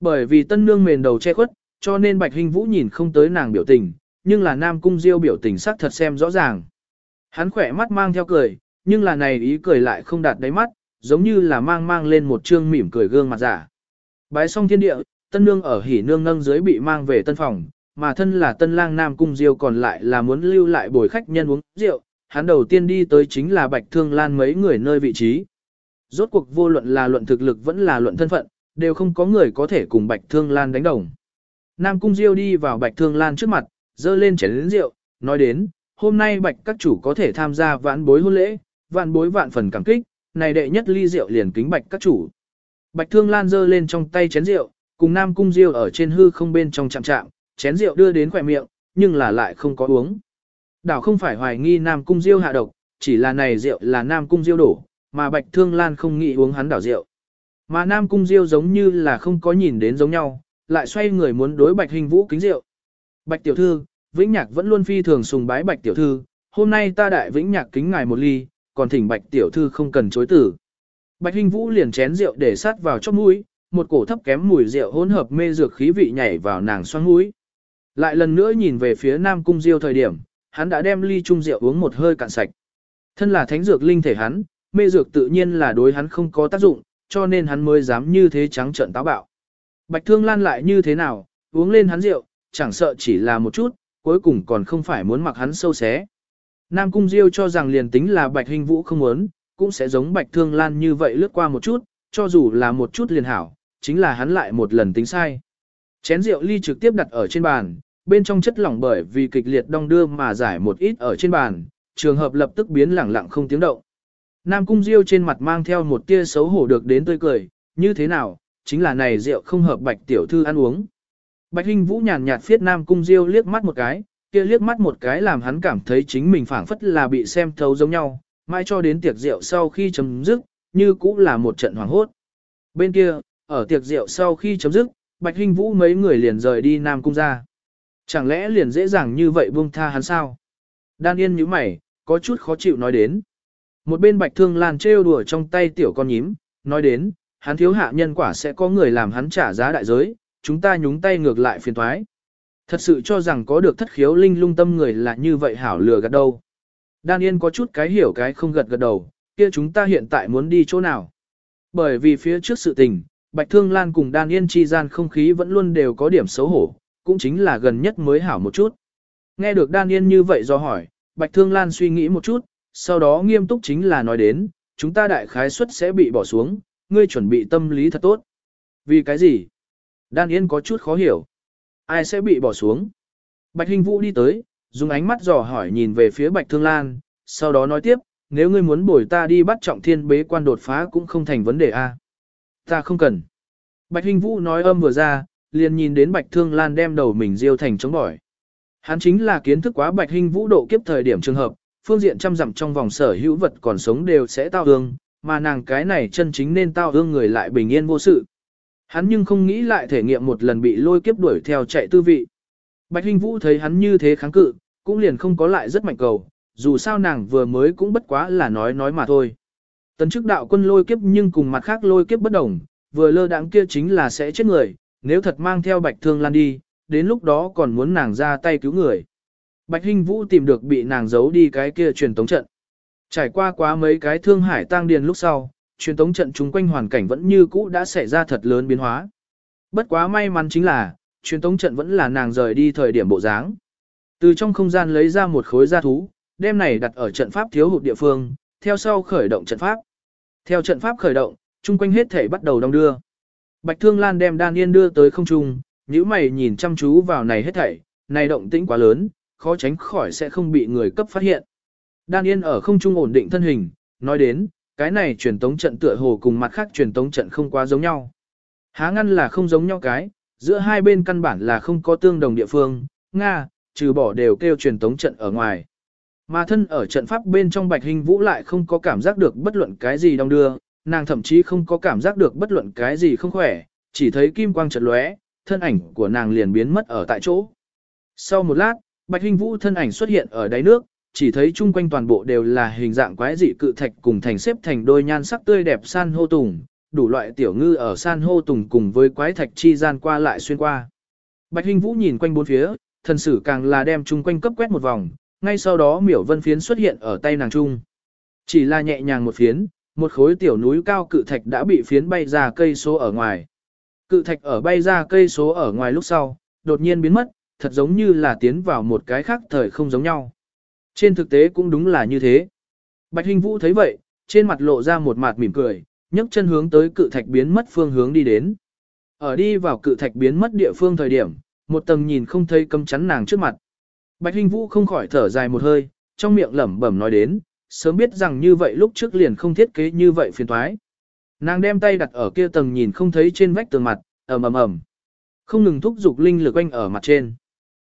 Bởi vì tân nương mền đầu che khuất, cho nên Bạch Hình Vũ nhìn không tới nàng biểu tình, nhưng là Nam Cung Diêu biểu tình sắc thật xem rõ ràng. Hắn khỏe mắt mang theo cười, nhưng là này ý cười lại không đạt đáy mắt, giống như là mang mang lên một trương mỉm cười gương mặt giả. Bái xong thiên địa, tân nương ở hỉ nương nâng dưới bị mang về tân phòng, mà thân là tân lang Nam Cung Diêu còn lại là muốn lưu lại bồi khách nhân uống rượu, hắn đầu tiên đi tới chính là Bạch Thương Lan mấy người nơi vị trí. Rốt cuộc vô luận là luận thực lực vẫn là luận thân phận, đều không có người có thể cùng Bạch Thương Lan đánh đồng. Nam Cung Diêu đi vào Bạch Thương Lan trước mặt, dơ lên chén rượu, nói đến, hôm nay Bạch các chủ có thể tham gia vãn bối hôn lễ, vãn bối vạn phần cảm kích, này đệ nhất ly rượu liền kính Bạch các chủ. Bạch Thương Lan dơ lên trong tay chén rượu, cùng Nam Cung Diêu ở trên hư không bên trong chạm chạm, chén rượu đưa đến khỏe miệng, nhưng là lại không có uống. Đảo không phải hoài nghi Nam Cung Diêu hạ độc, chỉ là này rượu là Nam Cung Diêu đổ, mà Bạch Thương Lan không nghĩ uống hắn đảo rượu. Mà Nam Cung Diêu giống như là không có nhìn đến giống nhau, lại xoay người muốn đối Bạch Hình Vũ kính rượu. Bạch tiểu thư, Vĩnh Nhạc vẫn luôn phi thường sùng bái Bạch tiểu thư, hôm nay ta đại Vĩnh Nhạc kính ngài một ly, còn thỉnh Bạch tiểu thư không cần chối tử. Bạch Hình Vũ liền chén rượu để sát vào chóp mũi, một cổ thấp kém mùi rượu hỗn hợp mê dược khí vị nhảy vào nàng xoang mũi. Lại lần nữa nhìn về phía Nam Cung Diêu thời điểm, hắn đã đem ly chung rượu uống một hơi cạn sạch. Thân là thánh dược linh thể hắn, mê dược tự nhiên là đối hắn không có tác dụng, cho nên hắn mới dám như thế trắng trợn táo bạo. Bạch Thương Lan lại như thế nào, uống lên hắn rượu, chẳng sợ chỉ là một chút, cuối cùng còn không phải muốn mặc hắn sâu xé. Nam Cung Diêu cho rằng liền tính là Bạch Hình Vũ không muốn, cũng sẽ giống Bạch Thương Lan như vậy lướt qua một chút, cho dù là một chút liền hảo, chính là hắn lại một lần tính sai. Chén rượu ly trực tiếp đặt ở trên bàn, bên trong chất lỏng bởi vì kịch liệt đong đưa mà giải một ít ở trên bàn, trường hợp lập tức biến lẳng lặng không tiếng động. Nam Cung Diêu trên mặt mang theo một tia xấu hổ được đến tươi cười, như thế nào, chính là này rượu không hợp bạch tiểu thư ăn uống. Bạch Hinh Vũ nhàn nhạt phiết Nam Cung Diêu liếc mắt một cái, kia liếc mắt một cái làm hắn cảm thấy chính mình phảng phất là bị xem thấu giống nhau, mãi cho đến tiệc rượu sau khi chấm dứt, như cũng là một trận hoàng hốt. Bên kia, ở tiệc rượu sau khi chấm dứt, Bạch Hinh Vũ mấy người liền rời đi Nam Cung ra. Chẳng lẽ liền dễ dàng như vậy buông tha hắn sao? Đan Yên như mày, có chút khó chịu nói đến. Một bên Bạch Thương Lan trêu đùa trong tay tiểu con nhím, nói đến, hắn thiếu hạ nhân quả sẽ có người làm hắn trả giá đại giới, chúng ta nhúng tay ngược lại phiền toái. Thật sự cho rằng có được thất khiếu linh lung tâm người là như vậy hảo lừa gạt đâu. Đan Yên có chút cái hiểu cái không gật gật đầu, kia chúng ta hiện tại muốn đi chỗ nào. Bởi vì phía trước sự tình, Bạch Thương Lan cùng Đan Yên chi gian không khí vẫn luôn đều có điểm xấu hổ, cũng chính là gần nhất mới hảo một chút. Nghe được Đan Yên như vậy do hỏi, Bạch Thương Lan suy nghĩ một chút, sau đó nghiêm túc chính là nói đến, chúng ta đại khái suất sẽ bị bỏ xuống, ngươi chuẩn bị tâm lý thật tốt. Vì cái gì? Đan Yên có chút khó hiểu. Ai sẽ bị bỏ xuống? Bạch Hình Vũ đi tới, dùng ánh mắt dò hỏi nhìn về phía Bạch Thương Lan, sau đó nói tiếp, nếu ngươi muốn bồi ta đi bắt trọng thiên bế quan đột phá cũng không thành vấn đề a. Ta không cần. Bạch Hình Vũ nói âm vừa ra, liền nhìn đến Bạch Thương Lan đem đầu mình diêu thành chống bỏi. Hắn chính là kiến thức quá Bạch hinh Vũ độ kiếp thời điểm trường hợp, phương diện trăm dặm trong vòng sở hữu vật còn sống đều sẽ tao ương, mà nàng cái này chân chính nên tao ương người lại bình yên vô sự. Hắn nhưng không nghĩ lại thể nghiệm một lần bị lôi kiếp đuổi theo chạy tư vị. Bạch hinh Vũ thấy hắn như thế kháng cự, cũng liền không có lại rất mạnh cầu, dù sao nàng vừa mới cũng bất quá là nói nói mà thôi. Tấn chức đạo quân lôi kiếp nhưng cùng mặt khác lôi kiếp bất đồng, vừa lơ đãng kia chính là sẽ chết người, nếu thật mang theo Bạch Thương Lan đi, đến lúc đó còn muốn nàng ra tay cứu người. Bạch Hinh Vũ tìm được bị nàng giấu đi cái kia truyền tống trận. Trải qua quá mấy cái thương hải tang điền lúc sau, truyền tống trận chung quanh hoàn cảnh vẫn như cũ đã xảy ra thật lớn biến hóa. Bất quá may mắn chính là, truyền tống trận vẫn là nàng rời đi thời điểm bộ dáng. Từ trong không gian lấy ra một khối gia thú, đem này đặt ở trận pháp thiếu hụt địa phương, theo sau khởi động trận pháp. Theo trận pháp khởi động, chung quanh hết thể bắt đầu đông đưa. Bạch Thương Lan đem Đan Yên đưa tới không trung, nhíu mày nhìn chăm chú vào này hết thảy, này động tĩnh quá lớn, khó tránh khỏi sẽ không bị người cấp phát hiện. Đan Yên ở không trung ổn định thân hình, nói đến, cái này truyền tống trận tựa hồ cùng mặt khác truyền tống trận không quá giống nhau. Há ngăn là không giống nhau cái, giữa hai bên căn bản là không có tương đồng địa phương, Nga, trừ bỏ đều kêu truyền tống trận ở ngoài. Mà thân ở trận pháp bên trong bạch hình vũ lại không có cảm giác được bất luận cái gì đong đưa, nàng thậm chí không có cảm giác được bất luận cái gì không khỏe, chỉ thấy kim quang chợt lóe, thân ảnh của nàng liền biến mất ở tại chỗ. Sau một lát, Bạch Hinh Vũ thân ảnh xuất hiện ở đáy nước, chỉ thấy chung quanh toàn bộ đều là hình dạng quái dị cự thạch cùng thành xếp thành đôi nhan sắc tươi đẹp san hô tùng, đủ loại tiểu ngư ở san hô tùng cùng với quái thạch chi gian qua lại xuyên qua. Bạch Hinh Vũ nhìn quanh bốn phía, thần sử càng là đem chung quanh cấp quét một vòng, ngay sau đó miểu vân phiến xuất hiện ở tay nàng trung. Chỉ là nhẹ nhàng một phiến, một khối tiểu núi cao cự thạch đã bị phiến bay ra cây số ở ngoài. Cự thạch ở bay ra cây số ở ngoài lúc sau, đột nhiên biến mất, thật giống như là tiến vào một cái khác thời không giống nhau. Trên thực tế cũng đúng là như thế. Bạch Hình Vũ thấy vậy, trên mặt lộ ra một mặt mỉm cười, nhấc chân hướng tới cự thạch biến mất phương hướng đi đến. Ở đi vào cự thạch biến mất địa phương thời điểm, một tầng nhìn không thấy cấm chắn nàng trước mặt. Bạch Hình Vũ không khỏi thở dài một hơi, trong miệng lẩm bẩm nói đến, sớm biết rằng như vậy lúc trước liền không thiết kế như vậy phiền toái. Nàng đem tay đặt ở kia tầng nhìn không thấy trên vách tường mặt, ầm ầm ầm. Không ngừng thúc dục linh lực quanh ở mặt trên.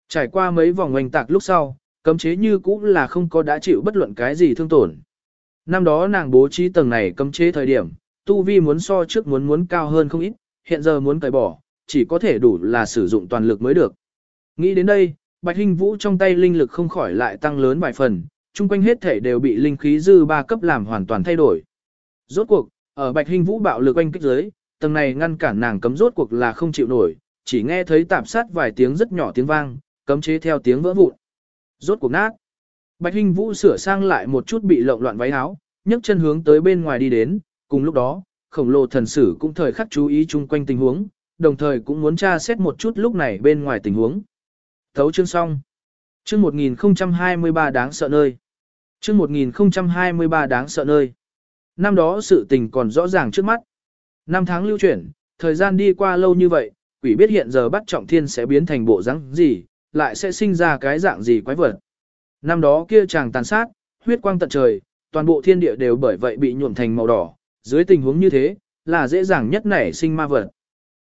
Trải qua mấy vòng oanh tạc lúc sau, cấm chế như cũ là không có đã chịu bất luận cái gì thương tổn. Năm đó nàng bố trí tầng này cấm chế thời điểm, tu vi muốn so trước muốn muốn cao hơn không ít, hiện giờ muốn cởi bỏ, chỉ có thể đủ là sử dụng toàn lực mới được. Nghĩ đến đây, Bạch Hinh Vũ trong tay linh lực không khỏi lại tăng lớn vài phần, chung quanh hết thể đều bị linh khí dư ba cấp làm hoàn toàn thay đổi. Rốt cuộc, ở Bạch Hinh Vũ bạo lực quanh kích dưới, tầng này ngăn cản nàng cấm rốt cuộc là không chịu nổi, chỉ nghe thấy tạp sát vài tiếng rất nhỏ tiếng vang, cấm chế theo tiếng vỡ vụn. Rốt cuộc nát. Bạch Hinh Vũ sửa sang lại một chút bị lộn loạn váy áo, nhấc chân hướng tới bên ngoài đi đến, cùng lúc đó, khổng lồ thần sử cũng thời khắc chú ý chung quanh tình huống, đồng thời cũng muốn tra xét một chút lúc này bên ngoài tình huống. Thấu chương xong. Chương 1023 đáng sợ nơi. Chương 1023 đáng sợ nơi. Năm đó sự tình còn rõ ràng trước mắt. Năm tháng lưu chuyển, thời gian đi qua lâu như vậy, quỷ biết hiện giờ bắt trọng thiên sẽ biến thành bộ rắn gì, lại sẽ sinh ra cái dạng gì quái vật. Năm đó kia chàng tàn sát, huyết quang tận trời, toàn bộ thiên địa đều bởi vậy bị nhuộm thành màu đỏ, dưới tình huống như thế, là dễ dàng nhất nảy sinh ma vật.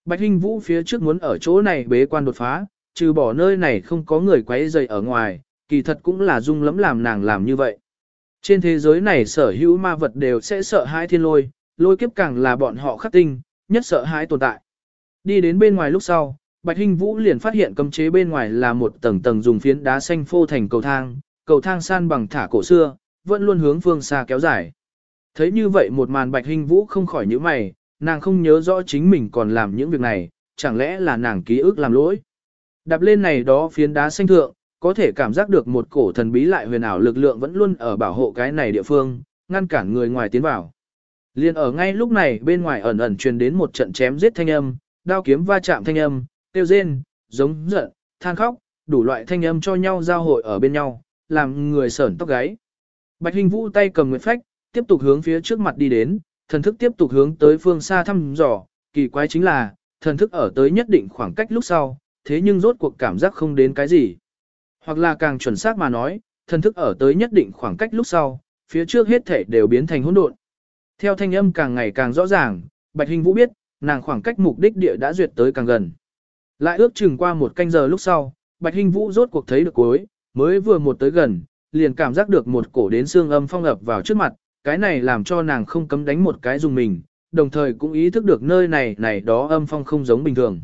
Bạch Hinh Vũ phía trước muốn ở chỗ này bế quan đột phá, trừ bỏ nơi này không có người quấy rầy ở ngoài, kỳ thật cũng là dung lắm làm nàng làm như vậy. Trên thế giới này sở hữu ma vật đều sẽ sợ hãi thiên lôi, lôi kiếp càng là bọn họ khắc tinh, nhất sợ hãi tồn tại. Đi đến bên ngoài lúc sau, Bạch Hinh Vũ liền phát hiện cấm chế bên ngoài là một tầng tầng dùng phiến đá xanh phô thành cầu thang, cầu thang san bằng thả cổ xưa, vẫn luôn hướng phương xa kéo dài. Thấy như vậy một màn Bạch Hinh Vũ không khỏi nhíu mày, nàng không nhớ rõ chính mình còn làm những việc này, chẳng lẽ là nàng ký ức làm lỗi. Đạp lên này đó phiến đá xanh thượng, có thể cảm giác được một cổ thần bí lại huyền ảo lực lượng vẫn luôn ở bảo hộ cái này địa phương, ngăn cản người ngoài tiến vào. Liên ở ngay lúc này bên ngoài ẩn ẩn truyền đến một trận chém giết thanh âm, đao kiếm va chạm thanh âm, tiêu rên, giống giận, than khóc, đủ loại thanh âm cho nhau giao hội ở bên nhau, làm người sởn tóc gáy. Bạch Hình Vũ tay cầm nguyệt phách, tiếp tục hướng phía trước mặt đi đến, thần thức tiếp tục hướng tới phương xa thăm dò, kỳ quái chính là, thần thức ở tới nhất định khoảng cách lúc sau, thế nhưng rốt cuộc cảm giác không đến cái gì. Hoặc là càng chuẩn xác mà nói, thần thức ở tới nhất định khoảng cách lúc sau, phía trước hết thể đều biến thành hỗn độn. Theo thanh âm càng ngày càng rõ ràng, Bạch Hình Vũ biết, nàng khoảng cách mục đích địa đã duyệt tới càng gần. Lại ước chừng qua một canh giờ lúc sau, Bạch Hình Vũ rốt cuộc thấy được cuối, mới vừa một tới gần, liền cảm giác được một cổ đến xương âm phong ập vào trước mặt, cái này làm cho nàng không cấm đánh một cái dùng mình, đồng thời cũng ý thức được nơi này này đó âm phong không giống bình thường.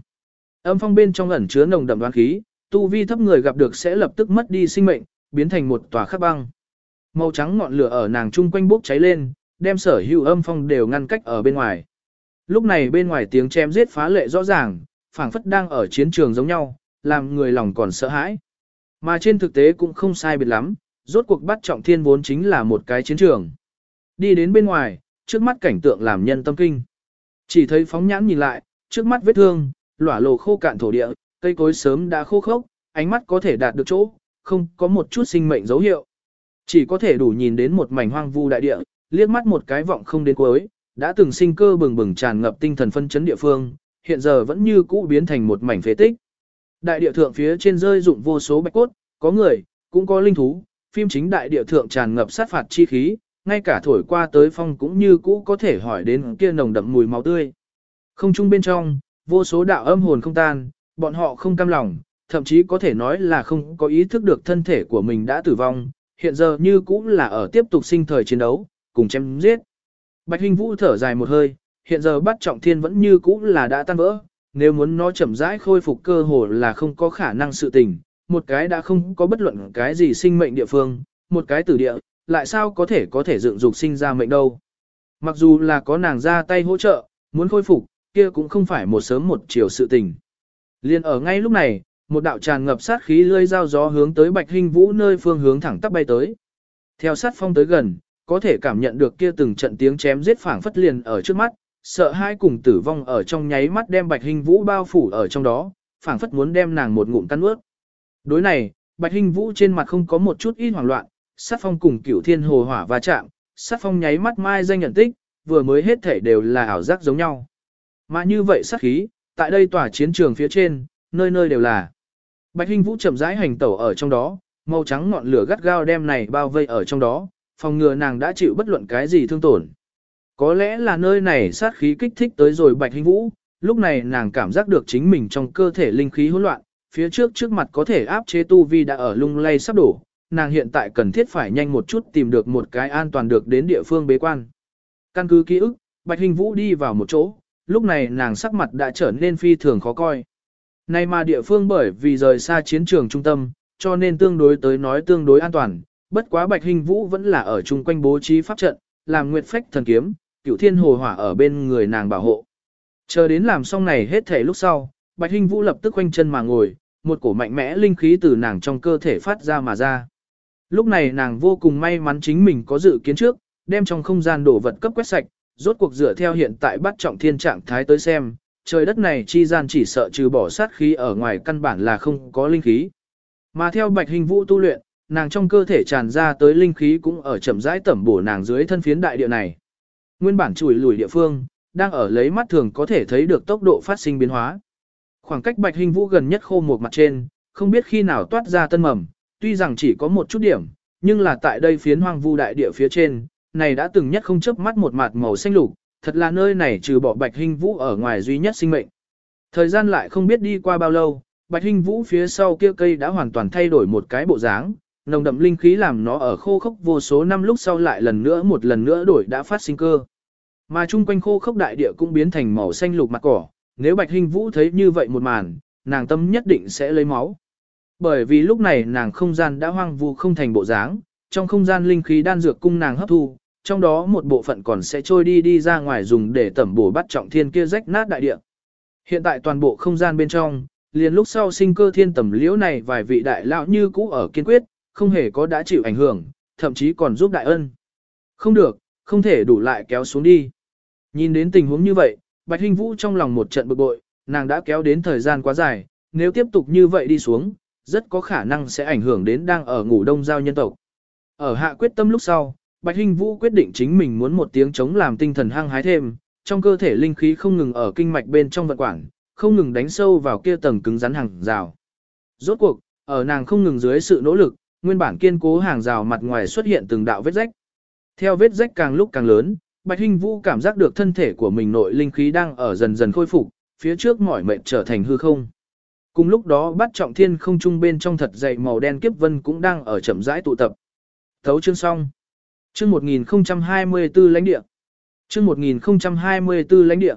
Âm phong bên trong ẩn chứa nồng đậm đoán khí, tu vi thấp người gặp được sẽ lập tức mất đi sinh mệnh, biến thành một tòa khắc băng. Màu trắng ngọn lửa ở nàng chung quanh bốc cháy lên, đem sở hữu âm phong đều ngăn cách ở bên ngoài. Lúc này bên ngoài tiếng chém giết phá lệ rõ ràng, phảng phất đang ở chiến trường giống nhau, làm người lòng còn sợ hãi. Mà trên thực tế cũng không sai biệt lắm, rốt cuộc bắt trọng thiên vốn chính là một cái chiến trường. Đi đến bên ngoài, trước mắt cảnh tượng làm nhân tâm kinh. Chỉ thấy phóng nhãn nhìn lại, trước mắt vết thương, lỏa lồ khô cạn thổ địa, cây cối sớm đã khô khốc, ánh mắt có thể đạt được chỗ, không có một chút sinh mệnh dấu hiệu. Chỉ có thể đủ nhìn đến một mảnh hoang vu đại địa, liếc mắt một cái vọng không đến cuối, đã từng sinh cơ bừng bừng tràn ngập tinh thần phân chấn địa phương, hiện giờ vẫn như cũ biến thành một mảnh phế tích. Đại địa thượng phía trên rơi dụng vô số bạch cốt, có người, cũng có linh thú, phim chính đại địa thượng tràn ngập sát phạt chi khí, ngay cả thổi qua tới phong cũng như cũ có thể hỏi đến kia nồng đậm mùi máu tươi. Không trung bên trong, vô số đạo âm hồn không tan, bọn họ không cam lòng, thậm chí có thể nói là không có ý thức được thân thể của mình đã tử vong, hiện giờ như cũ là ở tiếp tục sinh thời chiến đấu, cùng chém giết. Bạch Hình Vũ thở dài một hơi, hiện giờ bắt trọng thiên vẫn như cũ là đã tan vỡ, nếu muốn nó chậm rãi khôi phục cơ hồ là không có khả năng sự tình, một cái đã không có bất luận cái gì sinh mệnh địa phương, một cái tử địa, lại sao có thể có thể dựng dục sinh ra mệnh đâu. Mặc dù là có nàng ra tay hỗ trợ, muốn khôi phục, kia cũng không phải một sớm một chiều sự tình. Liên ở ngay lúc này, một đạo tràn ngập sát khí lơi dao gió hướng tới Bạch Hinh Vũ nơi phương hướng thẳng tắp bay tới. Theo sát phong tới gần, có thể cảm nhận được kia từng trận tiếng chém giết phảng phất liền ở trước mắt, sợ hai cùng tử vong ở trong nháy mắt đem Bạch Hinh Vũ bao phủ ở trong đó, phảng phất muốn đem nàng một ngụm tan ướt. Đối này, Bạch Hinh Vũ trên mặt không có một chút ít hoảng loạn, sát phong cùng cửu thiên hồ hỏa va chạm, sát phong nháy mắt mai danh nhận tích, vừa mới hết thể đều là ảo giác giống nhau. Mà như vậy sát khí, tại đây tòa chiến trường phía trên, nơi nơi đều là. Bạch Hinh Vũ chậm rãi hành tẩu ở trong đó, màu trắng ngọn lửa gắt gao đem này bao vây ở trong đó, phòng ngừa nàng đã chịu bất luận cái gì thương tổn. Có lẽ là nơi này sát khí kích thích tới rồi Bạch Hinh Vũ, lúc này nàng cảm giác được chính mình trong cơ thể linh khí hỗn loạn, phía trước trước mặt có thể áp chế tu vi đã ở lung lay sắp đổ, nàng hiện tại cần thiết phải nhanh một chút tìm được một cái an toàn được đến địa phương bế quan. Căn cứ ký ức, Bạch Hình Vũ đi vào một chỗ, lúc này nàng sắc mặt đã trở nên phi thường khó coi. Nay mà địa phương bởi vì rời xa chiến trường trung tâm, cho nên tương đối tới nói tương đối an toàn, bất quá Bạch Hình Vũ vẫn là ở chung quanh bố trí pháp trận, làm nguyệt phách thần kiếm, cửu thiên hồ hỏa ở bên người nàng bảo hộ. Chờ đến làm xong này hết thể lúc sau, Bạch Hình Vũ lập tức quanh chân mà ngồi, một cổ mạnh mẽ linh khí từ nàng trong cơ thể phát ra mà ra. Lúc này nàng vô cùng may mắn chính mình có dự kiến trước, đem trong không gian đổ vật cấp quét sạch, rốt cuộc dựa theo hiện tại bắt trọng thiên trạng thái tới xem, trời đất này chi gian chỉ sợ trừ bỏ sát khí ở ngoài căn bản là không có linh khí. Mà theo bạch hình vũ tu luyện, nàng trong cơ thể tràn ra tới linh khí cũng ở chậm rãi tẩm bổ nàng dưới thân phiến đại địa này. Nguyên bản chùi lùi địa phương, đang ở lấy mắt thường có thể thấy được tốc độ phát sinh biến hóa. Khoảng cách bạch hình vũ gần nhất khô một mặt trên, không biết khi nào toát ra tân mầm, tuy rằng chỉ có một chút điểm, nhưng là tại đây phiến hoang vu đại địa phía trên, này đã từng nhất không chớp mắt một mặt màu xanh lục, thật là nơi này trừ bỏ Bạch Hinh Vũ ở ngoài duy nhất sinh mệnh. Thời gian lại không biết đi qua bao lâu, Bạch Hinh Vũ phía sau kia cây đã hoàn toàn thay đổi một cái bộ dáng, nồng đậm linh khí làm nó ở khô khốc vô số năm lúc sau lại lần nữa một lần nữa đổi đã phát sinh cơ. Mà chung quanh khô khốc đại địa cũng biến thành màu xanh lục mặt cỏ, nếu Bạch Hinh Vũ thấy như vậy một màn, nàng tâm nhất định sẽ lấy máu. Bởi vì lúc này nàng không gian đã hoang vu không thành bộ dáng, trong không gian linh khí đan dược cung nàng hấp thu, trong đó một bộ phận còn sẽ trôi đi đi ra ngoài dùng để tẩm bổ bắt trọng thiên kia rách nát đại địa. Hiện tại toàn bộ không gian bên trong, liền lúc sau sinh cơ thiên tẩm liễu này vài vị đại lão như cũ ở kiên quyết, không hề có đã chịu ảnh hưởng, thậm chí còn giúp đại ân. Không được, không thể đủ lại kéo xuống đi. Nhìn đến tình huống như vậy, Bạch Hinh Vũ trong lòng một trận bực bội, nàng đã kéo đến thời gian quá dài, nếu tiếp tục như vậy đi xuống, rất có khả năng sẽ ảnh hưởng đến đang ở ngủ đông giao nhân tộc. Ở hạ quyết tâm lúc sau, Bạch Hinh Vũ quyết định chính mình muốn một tiếng chống làm tinh thần hăng hái thêm, trong cơ thể linh khí không ngừng ở kinh mạch bên trong vận quản, không ngừng đánh sâu vào kia tầng cứng rắn hàng rào. Rốt cuộc, ở nàng không ngừng dưới sự nỗ lực, nguyên bản kiên cố hàng rào mặt ngoài xuất hiện từng đạo vết rách. Theo vết rách càng lúc càng lớn, Bạch Hinh Vũ cảm giác được thân thể của mình nội linh khí đang ở dần dần khôi phục, phía trước mỏi mệt trở thành hư không. Cùng lúc đó bắt trọng thiên không trung bên trong thật dày màu đen kiếp vân cũng đang ở chậm rãi tụ tập. Thấu chương xong. Chương 1024 lãnh địa. Chương 1024 lãnh địa.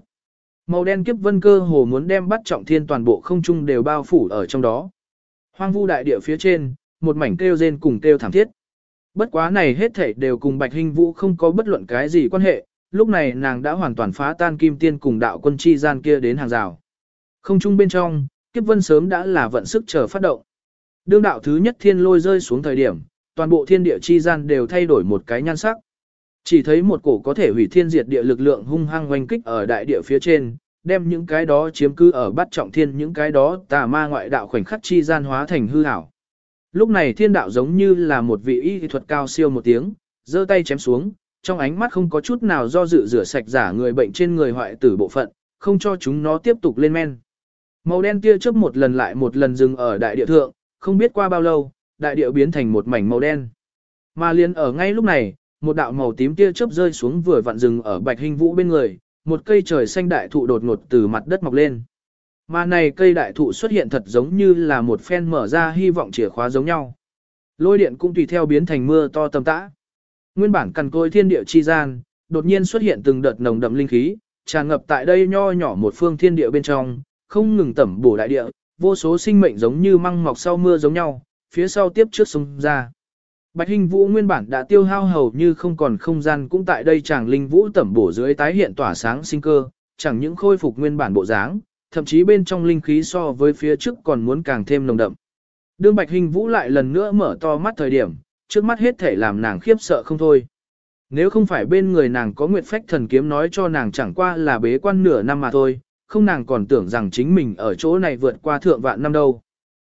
Màu đen kiếp vân cơ hồ muốn đem bắt trọng thiên toàn bộ không trung đều bao phủ ở trong đó. Hoang vu đại địa phía trên, một mảnh kêu rên cùng kêu thảm thiết. Bất quá này hết thảy đều cùng Bạch Hinh Vũ không có bất luận cái gì quan hệ, lúc này nàng đã hoàn toàn phá tan kim tiên cùng đạo quân chi gian kia đến hàng rào. Không trung bên trong, kiếp vân sớm đã là vận sức chờ phát động. Đương đạo thứ nhất thiên lôi rơi xuống thời điểm, toàn bộ thiên địa chi gian đều thay đổi một cái nhan sắc. Chỉ thấy một cổ có thể hủy thiên diệt địa lực lượng hung hăng oanh kích ở đại địa phía trên, đem những cái đó chiếm cứ ở bắt trọng thiên những cái đó tà ma ngoại đạo khoảnh khắc chi gian hóa thành hư ảo. Lúc này thiên đạo giống như là một vị y thuật cao siêu một tiếng, giơ tay chém xuống, trong ánh mắt không có chút nào do dự rửa sạch giả người bệnh trên người hoại tử bộ phận, không cho chúng nó tiếp tục lên men. Màu đen tia chớp một lần lại một lần dừng ở đại địa thượng, không biết qua bao lâu, đại địa biến thành một mảnh màu đen. Mà liền ở ngay lúc này, một đạo màu tím tia chớp rơi xuống vừa vặn rừng ở Bạch Hình Vũ bên người, một cây trời xanh đại thụ đột ngột từ mặt đất mọc lên. Mà này cây đại thụ xuất hiện thật giống như là một phen mở ra hy vọng chìa khóa giống nhau. Lôi điện cũng tùy theo biến thành mưa to tầm tã. Nguyên bản cằn côi thiên địa chi gian, đột nhiên xuất hiện từng đợt nồng đậm linh khí, tràn ngập tại đây nho nhỏ một phương thiên địa bên trong, không ngừng tẩm bổ đại địa, vô số sinh mệnh giống như măng mọc sau mưa giống nhau, phía sau tiếp trước sông ra. Bạch Hình Vũ nguyên bản đã tiêu hao hầu như không còn không gian cũng tại đây chàng linh vũ tẩm bổ dưới tái hiện tỏa sáng sinh cơ, chẳng những khôi phục nguyên bản bộ dáng, thậm chí bên trong linh khí so với phía trước còn muốn càng thêm nồng đậm. Đương Bạch Hình Vũ lại lần nữa mở to mắt thời điểm, trước mắt hết thể làm nàng khiếp sợ không thôi. Nếu không phải bên người nàng có Nguyệt Phách thần kiếm nói cho nàng chẳng qua là bế quan nửa năm mà thôi, không nàng còn tưởng rằng chính mình ở chỗ này vượt qua thượng vạn năm đâu.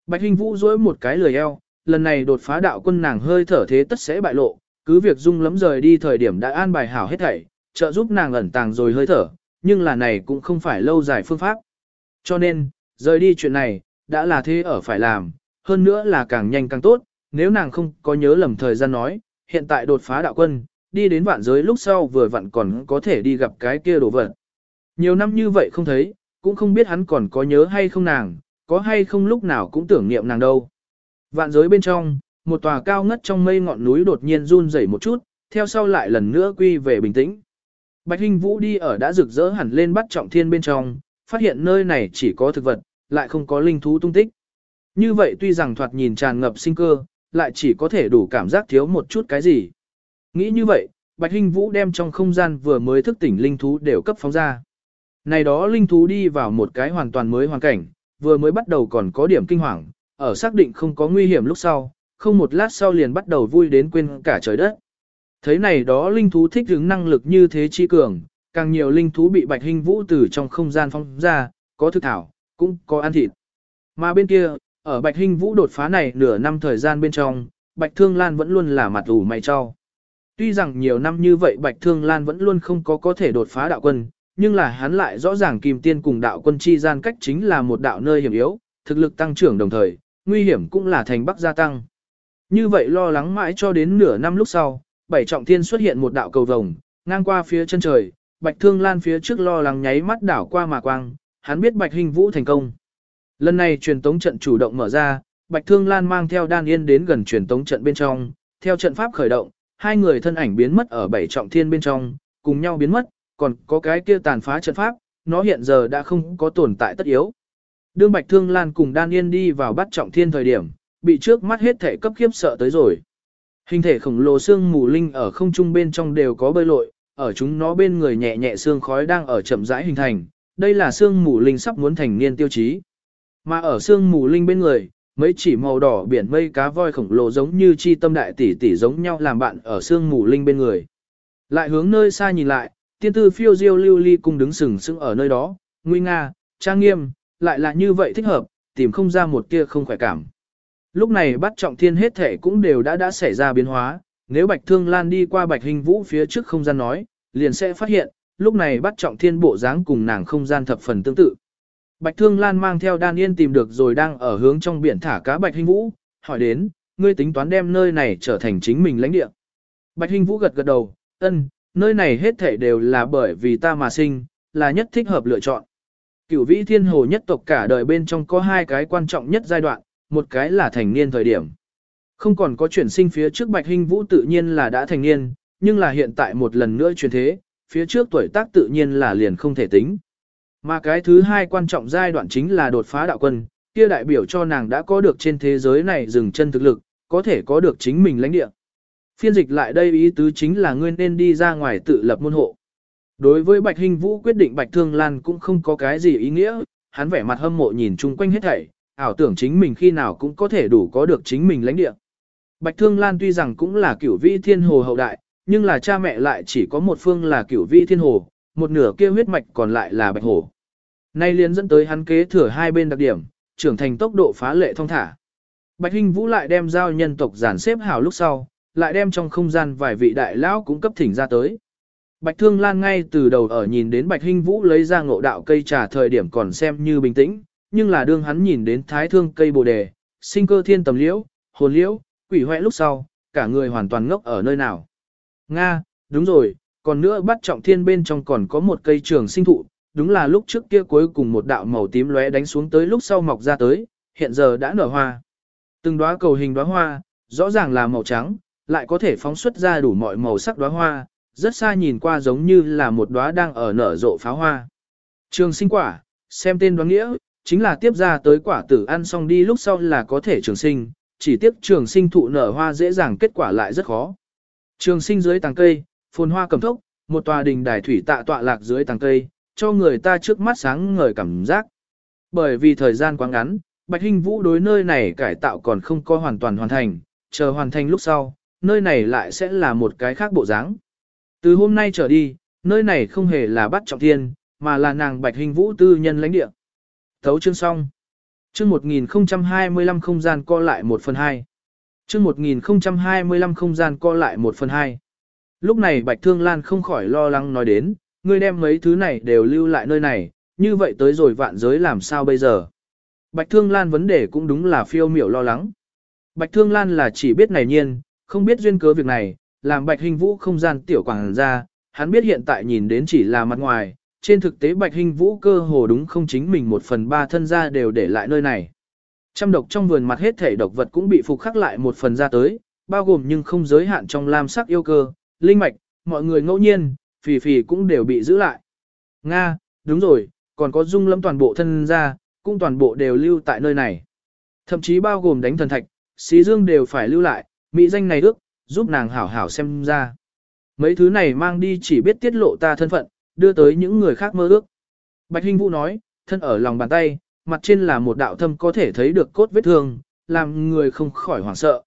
Bạch Hình Vũ dối một cái lười eo, lần này đột phá đạo quân nàng hơi thở thế tất sẽ bại lộ, cứ việc dung lấm rời đi thời điểm đã an bài hảo hết thảy, trợ giúp nàng ẩn tàng rồi hơi thở, nhưng là này cũng không phải lâu dài phương pháp. Cho nên, rời đi chuyện này, đã là thế ở phải làm, hơn nữa là càng nhanh càng tốt, nếu nàng không có nhớ lầm thời gian nói, hiện tại đột phá đạo quân, đi đến vạn giới lúc sau vừa vặn còn có thể đi gặp cái kia đồ vật. Nhiều năm như vậy không thấy, cũng không biết hắn còn có nhớ hay không nàng, có hay không lúc nào cũng tưởng niệm nàng đâu. Vạn giới bên trong, một tòa cao ngất trong mây ngọn núi đột nhiên run rẩy một chút, theo sau lại lần nữa quy về bình tĩnh. Bạch Hinh Vũ đi ở đã rực rỡ hẳn lên bắt trọng thiên bên trong, phát hiện nơi này chỉ có thực vật, lại không có linh thú tung tích. Như vậy tuy rằng thoạt nhìn tràn ngập sinh cơ, lại chỉ có thể đủ cảm giác thiếu một chút cái gì. Nghĩ như vậy, Bạch Hinh Vũ đem trong không gian vừa mới thức tỉnh linh thú đều cấp phóng ra. Này đó linh thú đi vào một cái hoàn toàn mới hoàn cảnh, vừa mới bắt đầu còn có điểm kinh hoàng, ở xác định không có nguy hiểm lúc sau, không một lát sau liền bắt đầu vui đến quên cả trời đất. Thấy này đó linh thú thích ứng năng lực như thế chi cường, càng nhiều linh thú bị bạch hình vũ từ trong không gian phong ra, có thực thảo, cũng có ăn thịt. Mà bên kia, ở bạch hình vũ đột phá này nửa năm thời gian bên trong, bạch thương lan vẫn luôn là mặt ủ mày cho. Tuy rằng nhiều năm như vậy bạch thương lan vẫn luôn không có có thể đột phá đạo quân, nhưng là hắn lại rõ ràng kim tiên cùng đạo quân chi gian cách chính là một đạo nơi hiểm yếu, thực lực tăng trưởng đồng thời, nguy hiểm cũng là thành bắc gia tăng. Như vậy lo lắng mãi cho đến nửa năm lúc sau, bảy trọng thiên xuất hiện một đạo cầu vồng, ngang qua phía chân trời, bạch thương lan phía trước lo lắng nháy mắt đảo qua mà quang, hắn biết bạch hình vũ thành công. Lần này truyền tống trận chủ động mở ra, bạch thương lan mang theo đan yên đến gần truyền tống trận bên trong, theo trận pháp khởi động, hai người thân ảnh biến mất ở bảy trọng thiên bên trong, cùng nhau biến mất, còn có cái kia tàn phá trận pháp, nó hiện giờ đã không có tồn tại tất yếu. Đương Bạch Thương Lan cùng Đan Yên đi vào bắt trọng thiên thời điểm, bị trước mắt hết thể cấp khiếp sợ tới rồi. Hình thể khổng lồ xương mù linh ở không trung bên trong đều có bơi lội, ở chúng nó bên người nhẹ nhẹ xương khói đang ở chậm rãi hình thành, đây là xương mù linh sắp muốn thành niên tiêu chí. Mà ở xương mù linh bên người, mấy chỉ màu đỏ biển mây cá voi khổng lồ giống như chi tâm đại tỷ tỷ giống nhau làm bạn ở xương mù linh bên người. Lại hướng nơi xa nhìn lại, tiên tư phiêu diêu lưu ly cung đứng sừng sững ở nơi đó, nguy nga, trang nghiêm, lại là như vậy thích hợp, tìm không ra một tia không khỏe cảm. Lúc này bắt trọng thiên hết thể cũng đều đã đã xảy ra biến hóa, nếu Bạch Thương Lan đi qua Bạch Hình Vũ phía trước không gian nói, liền sẽ phát hiện, lúc này bắt trọng thiên bộ dáng cùng nàng không gian thập phần tương tự. Bạch Thương Lan mang theo đan yên tìm được rồi đang ở hướng trong biển thả cá Bạch Hình Vũ, hỏi đến, ngươi tính toán đem nơi này trở thành chính mình lãnh địa. Bạch Hình Vũ gật gật đầu, ân, nơi này hết thể đều là bởi vì ta mà sinh, là nhất thích hợp lựa chọn. Cửu vĩ thiên hồ nhất tộc cả đời bên trong có hai cái quan trọng nhất giai đoạn, một cái là thành niên thời điểm. Không còn có chuyển sinh phía trước bạch hình vũ tự nhiên là đã thành niên, nhưng là hiện tại một lần nữa chuyển thế, phía trước tuổi tác tự nhiên là liền không thể tính. Mà cái thứ hai quan trọng giai đoạn chính là đột phá đạo quân, kia đại biểu cho nàng đã có được trên thế giới này dừng chân thực lực, có thể có được chính mình lãnh địa. Phiên dịch lại đây ý tứ chính là ngươi nên đi ra ngoài tự lập môn hộ. Đối với Bạch Hình Vũ quyết định Bạch Thương Lan cũng không có cái gì ý nghĩa, hắn vẻ mặt hâm mộ nhìn chung quanh hết thảy, ảo tưởng chính mình khi nào cũng có thể đủ có được chính mình lãnh địa. Bạch Thương Lan tuy rằng cũng là cửu vi thiên hồ hậu đại, nhưng là cha mẹ lại chỉ có một phương là cửu vi thiên hồ, một nửa kia huyết mạch còn lại là bạch hồ. Nay liền dẫn tới hắn kế thừa hai bên đặc điểm, trưởng thành tốc độ phá lệ thông thả. Bạch Hinh Vũ lại đem giao nhân tộc giản xếp hào lúc sau, lại đem trong không gian vài vị đại lão cũng cấp thỉnh ra tới. Bạch Thương Lan ngay từ đầu ở nhìn đến Bạch Hinh Vũ lấy ra ngộ đạo cây trà thời điểm còn xem như bình tĩnh, nhưng là đương hắn nhìn đến thái thương cây bồ đề, sinh cơ thiên tầm liễu, hồn liễu, quỷ hoẹ lúc sau, cả người hoàn toàn ngốc ở nơi nào. Nga, đúng rồi, còn nữa bắt trọng thiên bên trong còn có một cây trường sinh thụ, đúng là lúc trước kia cuối cùng một đạo màu tím lóe đánh xuống tới lúc sau mọc ra tới, hiện giờ đã nở hoa. Từng đóa cầu hình đóa hoa, rõ ràng là màu trắng, lại có thể phóng xuất ra đủ mọi màu sắc đóa hoa, rất xa nhìn qua giống như là một đóa đang ở nở rộ pháo hoa. Trường sinh quả, xem tên đoán nghĩa, chính là tiếp ra tới quả tử ăn xong đi lúc sau là có thể trường sinh, chỉ tiếc trường sinh thụ nở hoa dễ dàng kết quả lại rất khó. Trường sinh dưới tàng cây, phồn hoa cầm thốc, một tòa đình đài thủy tạ tọa lạc dưới tàng cây, cho người ta trước mắt sáng ngời cảm giác. Bởi vì thời gian quá ngắn, Bạch Hinh Vũ đối nơi này cải tạo còn không có hoàn toàn hoàn thành, chờ hoàn thành lúc sau, nơi này lại sẽ là một cái khác bộ dáng. Từ hôm nay trở đi, nơi này không hề là bắt trọng thiên, mà là nàng Bạch hình Vũ tư nhân lãnh địa. Thấu chương xong. Chương 1025 không gian co lại 1 phần 2. Chương 1025 không gian co lại 1 phần 2. Lúc này Bạch Thương Lan không khỏi lo lắng nói đến, ngươi đem mấy thứ này đều lưu lại nơi này, như vậy tới rồi vạn giới làm sao bây giờ. Bạch Thương Lan vấn đề cũng đúng là phiêu miểu lo lắng. Bạch Thương Lan là chỉ biết này nhiên, không biết duyên cớ việc này, làm Bạch Hình Vũ không gian tiểu quảng ra, hắn biết hiện tại nhìn đến chỉ là mặt ngoài, trên thực tế Bạch Hình Vũ cơ hồ đúng không chính mình một phần ba thân ra đều để lại nơi này. Trăm độc trong vườn mặt hết thể độc vật cũng bị phục khắc lại một phần ra tới, bao gồm nhưng không giới hạn trong lam sắc yêu cơ, linh mạch, mọi người ngẫu nhiên, phì phì cũng đều bị giữ lại. Nga, đúng rồi, còn có dung lâm toàn bộ thân ra, cũng toàn bộ đều lưu tại nơi này. Thậm chí bao gồm đánh thần thạch, xí dương đều phải lưu lại, mỹ danh này ước, giúp nàng hảo hảo xem ra. Mấy thứ này mang đi chỉ biết tiết lộ ta thân phận, đưa tới những người khác mơ ước. Bạch Hinh Vũ nói, thân ở lòng bàn tay, mặt trên là một đạo thâm có thể thấy được cốt vết thương, làm người không khỏi hoảng sợ.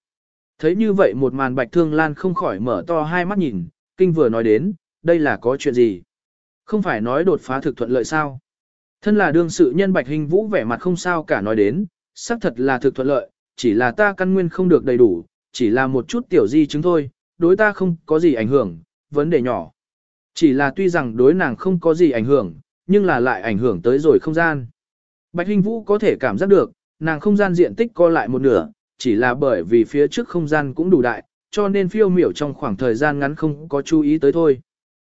Thấy như vậy một màn Bạch Thương Lan không khỏi mở to hai mắt nhìn, kinh vừa nói đến, đây là có chuyện gì? Không phải nói đột phá thực thuận lợi sao? Thân là đương sự nhân Bạch Hình Vũ vẻ mặt không sao cả nói đến, xác thật là thực thuận lợi, chỉ là ta căn nguyên không được đầy đủ, chỉ là một chút tiểu di chứng thôi, đối ta không có gì ảnh hưởng, vấn đề nhỏ. Chỉ là tuy rằng đối nàng không có gì ảnh hưởng, nhưng là lại ảnh hưởng tới rồi không gian. Bạch Hinh Vũ có thể cảm giác được, nàng không gian diện tích co lại một nửa, chỉ là bởi vì phía trước không gian cũng đủ đại, cho nên phiêu miểu trong khoảng thời gian ngắn không có chú ý tới thôi.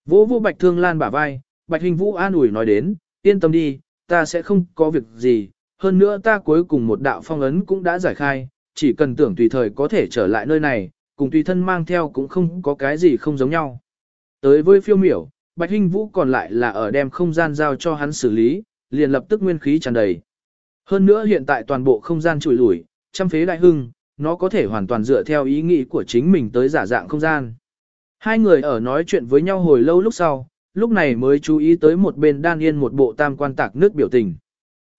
Vô vô Bạch Thương Lan bả vai, Bạch Hình Vũ an ủi nói đến, yên tâm đi, ta sẽ không có việc gì, hơn nữa ta cuối cùng một đạo phong ấn cũng đã giải khai, chỉ cần tưởng tùy thời có thể trở lại nơi này, cùng tùy thân mang theo cũng không có cái gì không giống nhau. Tới với phiêu miểu, Bạch Hinh Vũ còn lại là ở đem không gian giao cho hắn xử lý, liền lập tức nguyên khí tràn đầy. Hơn nữa hiện tại toàn bộ không gian trùi lủi, trăm phế đại hưng, nó có thể hoàn toàn dựa theo ý nghĩ của chính mình tới giả dạng không gian. Hai người ở nói chuyện với nhau hồi lâu lúc sau, lúc này mới chú ý tới một bên đan yên một bộ tam quan tạc nước biểu tình.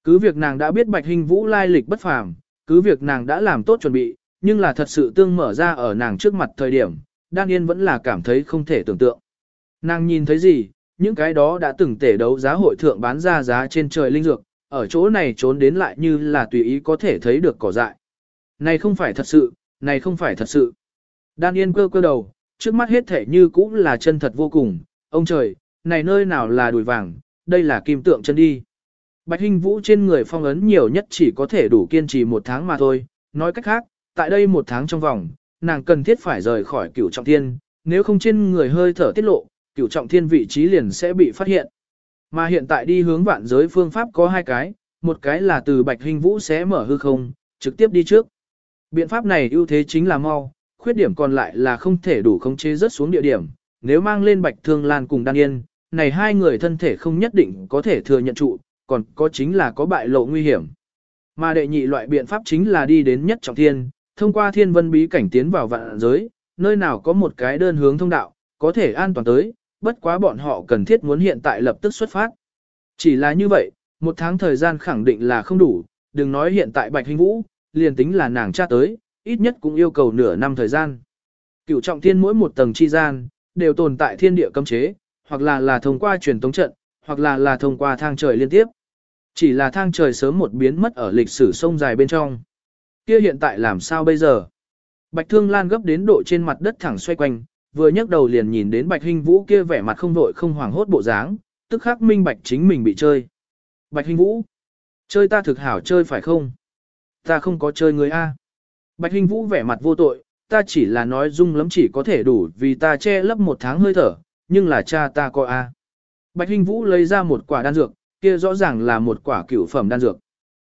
Cứ việc nàng đã biết Bạch Hình Vũ lai lịch bất phàm, cứ việc nàng đã làm tốt chuẩn bị, nhưng là thật sự tương mở ra ở nàng trước mặt thời điểm, đan yên vẫn là cảm thấy không thể tưởng tượng. Nàng nhìn thấy gì, những cái đó đã từng tể đấu giá hội thượng bán ra giá trên trời linh dược, ở chỗ này trốn đến lại như là tùy ý có thể thấy được cỏ dại. Này không phải thật sự, này không phải thật sự. Đan yên cơ cơ đầu, trước mắt hết thể như cũng là chân thật vô cùng, ông trời, này nơi nào là đùi vàng, đây là kim tượng chân đi. Bạch Hinh Vũ trên người phong ấn nhiều nhất chỉ có thể đủ kiên trì một tháng mà thôi, nói cách khác, tại đây một tháng trong vòng, nàng cần thiết phải rời khỏi cửu trọng thiên, nếu không trên người hơi thở tiết lộ, cửu trọng thiên vị trí liền sẽ bị phát hiện. Mà hiện tại đi hướng vạn giới phương pháp có hai cái, một cái là từ Bạch Hinh Vũ sẽ mở hư không, trực tiếp đi trước. Biện pháp này ưu thế chính là mau, khuyết điểm còn lại là không thể đủ khống chế rất xuống địa điểm, nếu mang lên Bạch Thương Lan cùng Đan Yên, này hai người thân thể không nhất định có thể thừa nhận trụ, còn có chính là có bại lộ nguy hiểm. Mà đệ nhị loại biện pháp chính là đi đến nhất trọng thiên, thông qua thiên vân bí cảnh tiến vào vạn giới, nơi nào có một cái đơn hướng thông đạo, có thể an toàn tới, bất quá bọn họ cần thiết muốn hiện tại lập tức xuất phát. Chỉ là như vậy, một tháng thời gian khẳng định là không đủ, đừng nói hiện tại Bạch Hình Vũ, liền tính là nàng cha tới, ít nhất cũng yêu cầu nửa năm thời gian. Cửu trọng thiên mỗi một tầng chi gian, đều tồn tại thiên địa cấm chế, hoặc là là thông qua truyền tống trận, hoặc là là thông qua thang trời liên tiếp. Chỉ là thang trời sớm một biến mất ở lịch sử sông dài bên trong. Kia hiện tại làm sao bây giờ? Bạch Thương Lan gấp đến độ trên mặt đất thẳng xoay quanh, vừa nhấc đầu liền nhìn đến Bạch Hinh Vũ kia vẻ mặt không vội không hoảng hốt bộ dáng, tức khắc minh bạch chính mình bị chơi. Bạch Hinh Vũ, chơi ta thực hảo chơi phải không? Ta không có chơi người A. Bạch Hinh Vũ vẻ mặt vô tội, ta chỉ là nói dung lắm chỉ có thể đủ vì ta che lấp một tháng hơi thở, nhưng là cha ta coi A. Bạch Hinh Vũ lấy ra một quả đan dược, kia rõ ràng là một quả cửu phẩm đan dược.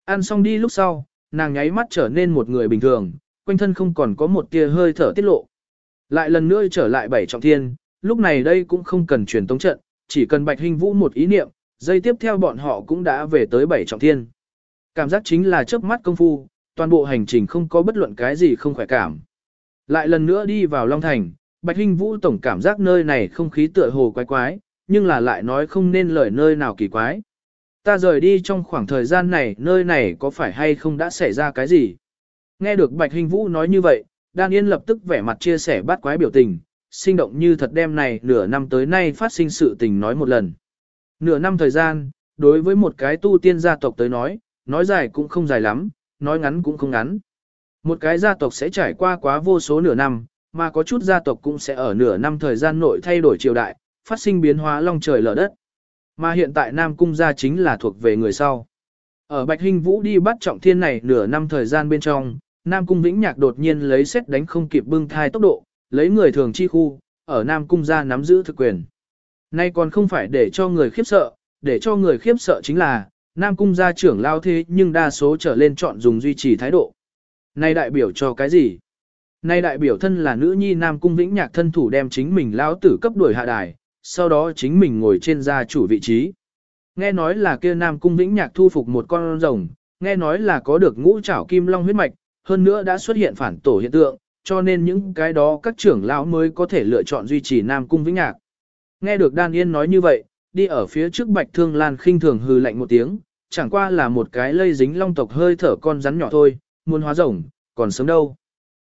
Ăn xong đi lúc sau, nàng nháy mắt trở nên một người bình thường, quanh thân không còn có một tia hơi thở tiết lộ. Lại lần nữa trở lại bảy trọng thiên, lúc này đây cũng không cần truyền tống trận, chỉ cần Bạch Hinh Vũ một ý niệm, dây tiếp theo bọn họ cũng đã về tới bảy trọng thiên. Cảm giác chính là chớp mắt công phu, toàn bộ hành trình không có bất luận cái gì không khỏe cảm. Lại lần nữa đi vào Long Thành, Bạch Hinh Vũ tổng cảm giác nơi này không khí tựa hồ quái quái, nhưng là lại nói không nên lời nơi nào kỳ quái. Ta rời đi trong khoảng thời gian này, nơi này có phải hay không đã xảy ra cái gì? Nghe được Bạch Hinh Vũ nói như vậy, Đan Yên lập tức vẻ mặt chia sẻ bắt quái biểu tình, sinh động như thật đêm này nửa năm tới nay phát sinh sự tình nói một lần. Nửa năm thời gian, đối với một cái tu tiên gia tộc tới nói, nói dài cũng không dài lắm, nói ngắn cũng không ngắn. Một cái gia tộc sẽ trải qua quá vô số nửa năm, mà có chút gia tộc cũng sẽ ở nửa năm thời gian nội thay đổi triều đại, phát sinh biến hóa long trời lở đất. Mà hiện tại Nam Cung gia chính là thuộc về người sau. Ở Bạch Hinh Vũ đi bắt trọng thiên này nửa năm thời gian bên trong, Nam Cung Vĩnh Nhạc đột nhiên lấy xét đánh không kịp bưng thai tốc độ, lấy người thường chi khu, ở Nam Cung gia nắm giữ thực quyền. Nay còn không phải để cho người khiếp sợ, để cho người khiếp sợ chính là, Nam Cung gia trưởng lao thế nhưng đa số trở lên chọn dùng duy trì thái độ. Nay đại biểu cho cái gì? Nay đại biểu thân là nữ nhi Nam Cung Vĩnh Nhạc thân thủ đem chính mình lao tử cấp đuổi hạ đài, sau đó chính mình ngồi trên gia chủ vị trí. Nghe nói là kia Nam Cung Vĩnh Nhạc thu phục một con rồng, nghe nói là có được ngũ trảo kim long huyết mạch, hơn nữa đã xuất hiện phản tổ hiện tượng, cho nên những cái đó các trưởng lão mới có thể lựa chọn duy trì Nam Cung Vĩnh Nhạc. Nghe được Đan Yên nói như vậy, đi ở phía trước Bạch Thương Lan khinh thường hừ lạnh một tiếng, chẳng qua là một cái lây dính long tộc hơi thở con rắn nhỏ thôi, muốn hóa rồng, còn sớm đâu.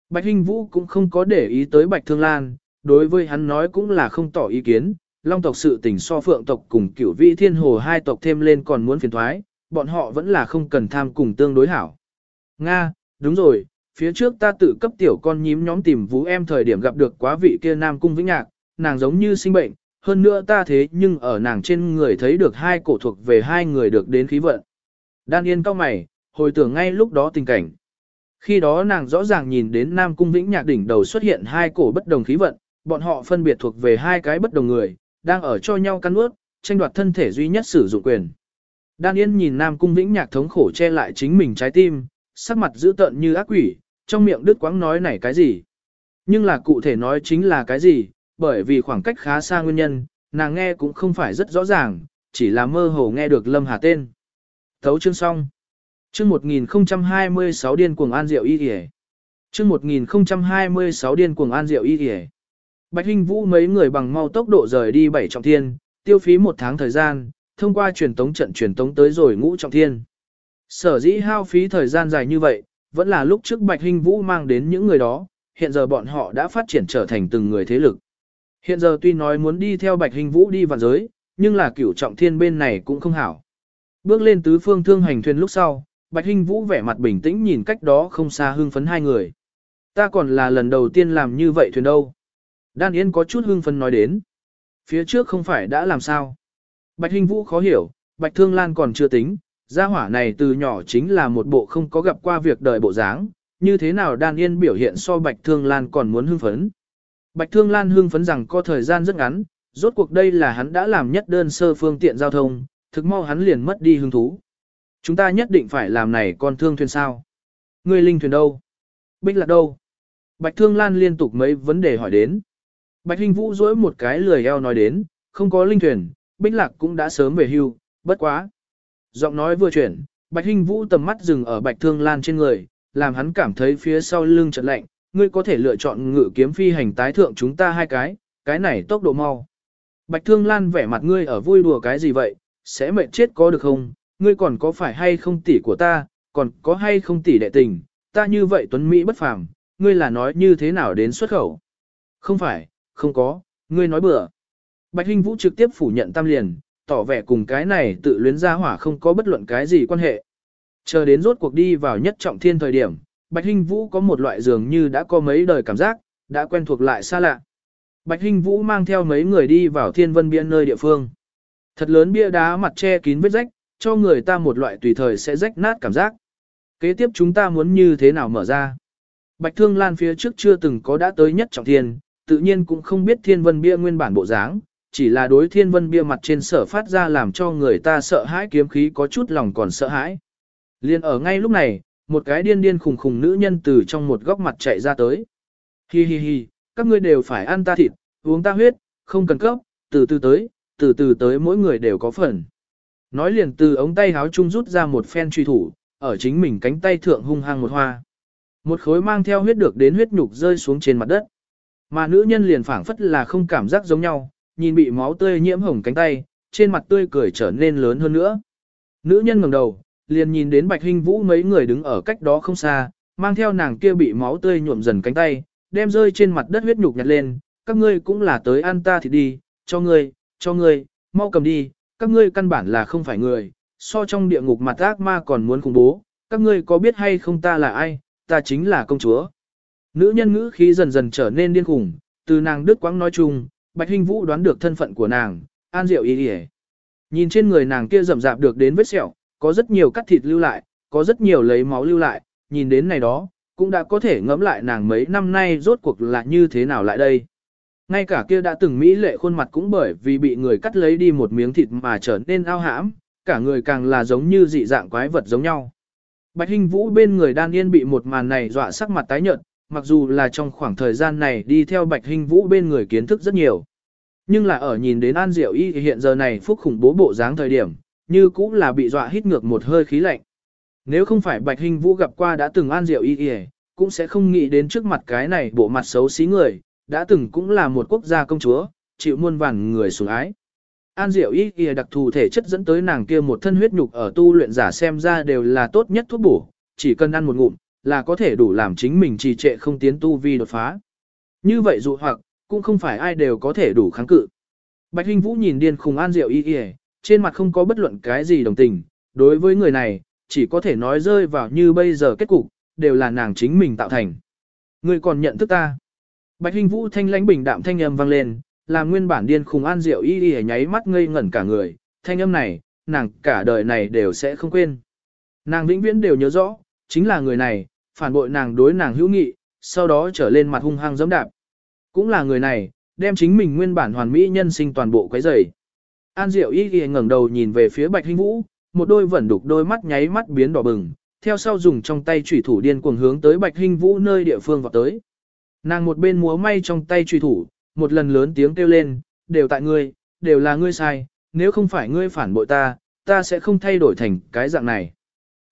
Bạch Hinh Vũ cũng không có để ý tới Bạch Thương Lan, đối với hắn nói cũng là không tỏ ý kiến, long tộc sự tình so phượng tộc cùng cửu vị thiên hồ hai tộc thêm lên còn muốn phiền thoái, bọn họ vẫn là không cần tham cùng tương đối hảo. Nga, đúng rồi, phía trước ta tự cấp tiểu con nhím nhóm tìm vũ em thời điểm gặp được quá vị kia nam cung vĩnh nhạc, nàng giống như sinh bệnh, hơn nữa ta thế nhưng ở nàng trên người thấy được hai cổ thuộc về hai người được đến khí vận. Đan yên cao mày, hồi tưởng ngay lúc đó tình cảnh. Khi đó nàng rõ ràng nhìn đến Nam Cung Vĩnh Nhạc đỉnh đầu xuất hiện hai cổ bất đồng khí vận, bọn họ phân biệt thuộc về hai cái bất đồng người, đang ở cho nhau cắn ướt, tranh đoạt thân thể duy nhất sử dụng quyền. Đan Yên nhìn Nam Cung Vĩnh Nhạc thống khổ che lại chính mình trái tim, sắc mặt dữ tợn như ác quỷ, trong miệng đứt quãng nói này cái gì. Nhưng là cụ thể nói chính là cái gì, bởi vì khoảng cách khá xa nguyên nhân, nàng nghe cũng không phải rất rõ ràng, chỉ là mơ hồ nghe được Lâm Hà tên. Thấu chương xong. Chương 1026 điên cuồng an diệu y kìa. Chương 1026 điên cuồng an diệu y kìa. Bạch Hinh Vũ mấy người bằng mau tốc độ rời đi bảy trọng thiên, tiêu phí một tháng thời gian, thông qua truyền tống trận truyền tống tới rồi ngũ trọng thiên. Sở dĩ hao phí thời gian dài như vậy, vẫn là lúc trước Bạch Hinh Vũ mang đến những người đó, hiện giờ bọn họ đã phát triển trở thành từng người thế lực. Hiện giờ tuy nói muốn đi theo Bạch Hinh Vũ đi vào giới, nhưng là cửu trọng thiên bên này cũng không hảo. Bước lên tứ phương thương hành thuyền lúc sau, Bạch Hinh Vũ vẻ mặt bình tĩnh nhìn cách đó không xa hưng phấn hai người. Ta còn là lần đầu tiên làm như vậy thuyền đâu. Đan Yên có chút hưng phấn nói đến. Phía trước không phải đã làm sao. Bạch Hinh Vũ khó hiểu, Bạch Thương Lan còn chưa tính, gia hỏa này từ nhỏ chính là một bộ không có gặp qua việc đời bộ dáng, như thế nào Đan Yên biểu hiện so Bạch Thương Lan còn muốn hưng phấn. Bạch Thương Lan hưng phấn rằng có thời gian rất ngắn, rốt cuộc đây là hắn đã làm nhất đơn sơ phương tiện giao thông, thực mau hắn liền mất đi hứng thú. Chúng ta nhất định phải làm này con thương thuyền sao? Người linh thuyền đâu? Bích lạc đâu? Bạch Thương Lan liên tục mấy vấn đề hỏi đến. Bạch Hình Vũ dỗi một cái lười eo nói đến, không có linh thuyền, Bích Lạc cũng đã sớm về hưu, bất quá. Giọng nói vừa chuyển, Bạch Hình Vũ tầm mắt dừng ở Bạch Thương Lan trên người, làm hắn cảm thấy phía sau lưng chợt lạnh, ngươi có thể lựa chọn ngự kiếm phi hành tái thượng chúng ta hai cái, cái này tốc độ mau. Bạch Thương Lan vẻ mặt ngươi ở vui đùa cái gì vậy, sẽ mệt chết có được không, ngươi còn có phải hay không tỷ của ta, còn có hay không tỷ đệ tình, ta như vậy tuấn Mỹ bất phàm, ngươi là nói như thế nào đến xuất khẩu. Không phải, không có, ngươi nói bừa. Bạch Hinh Vũ trực tiếp phủ nhận tam liền, tỏ vẻ cùng cái này tự luyến ra hỏa không có bất luận cái gì quan hệ. Chờ đến rốt cuộc đi vào nhất trọng thiên thời điểm, Bạch Hinh Vũ có một loại dường như đã có mấy đời cảm giác, đã quen thuộc lại xa lạ. Bạch Hinh Vũ mang theo mấy người đi vào thiên vân bia nơi địa phương. Thật lớn bia đá mặt che kín vết rách, cho người ta một loại tùy thời sẽ rách nát cảm giác. Kế tiếp chúng ta muốn như thế nào mở ra? Bạch Thương Lan phía trước chưa từng có đã tới nhất trọng thiên, tự nhiên cũng không biết thiên vân bia nguyên bản bộ dáng, chỉ là đối thiên vân bia mặt trên sở phát ra làm cho người ta sợ hãi kiếm khí có chút lòng còn sợ hãi. Liên ở ngay lúc này, một cái điên điên khùng khùng nữ nhân từ trong một góc mặt chạy ra tới. Hi hi hi, các ngươi đều phải ăn ta thịt, uống ta huyết, không cần cấp, từ từ tới, từ từ tới mỗi người đều có phần. Nói liền từ ống tay háo chung rút ra một phen truy thủ, ở chính mình cánh tay thượng hung hăng một hoa. Một khối mang theo huyết được đến huyết nhục rơi xuống trên mặt đất. Mà nữ nhân liền phảng phất là không cảm giác giống nhau, nhìn bị máu tươi nhiễm hồng cánh tay, trên mặt tươi cười trở nên lớn hơn nữa. Nữ nhân ngẩng đầu, liền nhìn đến Bạch Hinh Vũ mấy người đứng ở cách đó không xa, mang theo nàng kia bị máu tươi nhuộm dần cánh tay, đem rơi trên mặt đất huyết nhục nhặt lên, các ngươi cũng là tới ăn ta thì đi, cho ngươi, cho ngươi, mau cầm đi, các ngươi căn bản là không phải người, so trong địa ngục mặt ác ma còn muốn khủng bố, các ngươi có biết hay không ta là ai, ta chính là công chúa. Nữ nhân ngữ khí dần dần trở nên điên khủng, từ nàng đứt quãng nói chung, Bạch Hinh Vũ đoán được thân phận của nàng, An Diệu Y Y. Nhìn trên người nàng kia rậm rạp được đến vết sẹo, có rất nhiều cắt thịt lưu lại, có rất nhiều lấy máu lưu lại, nhìn đến này đó, cũng đã có thể ngẫm lại nàng mấy năm nay rốt cuộc là như thế nào lại đây. Ngay cả kia đã từng mỹ lệ khuôn mặt cũng bởi vì bị người cắt lấy đi một miếng thịt mà trở nên ao hãm, cả người càng là giống như dị dạng quái vật giống nhau. Bạch Hinh Vũ bên người Đan Yên bị một màn này dọa sắc mặt tái nhợt, mặc dù là trong khoảng thời gian này đi theo Bạch Hinh Vũ bên người kiến thức rất nhiều. Nhưng là ở nhìn đến An Diệu Y hiện giờ này phúc khủng bố bộ dáng thời điểm, như cũng là bị dọa hít ngược một hơi khí lạnh. Nếu không phải Bạch Hinh Vũ gặp qua đã từng An Diệu Y cũng sẽ không nghĩ đến trước mặt cái này bộ mặt xấu xí người, đã từng cũng là một quốc gia công chúa, chịu muôn vàn người sủng ái. An Diệu Y Y đặc thù thể chất dẫn tới nàng kia một thân huyết nhục ở tu luyện giả xem ra đều là tốt nhất thuốc bổ, chỉ cần ăn một ngụm, là có thể đủ làm chính mình trì trệ không tiến tu vi đột phá. Như vậy dụ hoặc, cũng không phải ai đều có thể đủ kháng cự. Bạch Hinh Vũ nhìn điên khùng An Diệu Y Y, trên mặt không có bất luận cái gì đồng tình, đối với người này, chỉ có thể nói rơi vào như bây giờ kết cục, đều là nàng chính mình tạo thành. Người còn nhận thức ta. Bạch Hinh Vũ thanh lãnh bình đạm thanh âm vang lên, làm nguyên bản điên khùng An Diệu Y Y nháy mắt ngây ngẩn cả người, thanh âm này, nàng cả đời này đều sẽ không quên. Nàng vĩnh viễn đều nhớ rõ, chính là người này, phản bội nàng đối nàng hữu nghị, sau đó trở lên mặt hung hăng giẫm đạp. Cũng là người này, đem chính mình nguyên bản hoàn mỹ nhân sinh toàn bộ quấy rầy. An Diệu Y nghi ngẩng đầu nhìn về phía Bạch Hinh Vũ, một đôi vẫn đục đôi mắt nháy mắt biến đỏ bừng, theo sau dùng trong tay chủy thủ điên cuồng hướng tới Bạch Hinh Vũ nơi địa phương vào tới. Nàng một bên múa may trong tay chủy thủ, một lần lớn tiếng kêu lên, đều tại ngươi, đều là ngươi sai, nếu không phải ngươi phản bội ta, ta sẽ không thay đổi thành cái dạng này.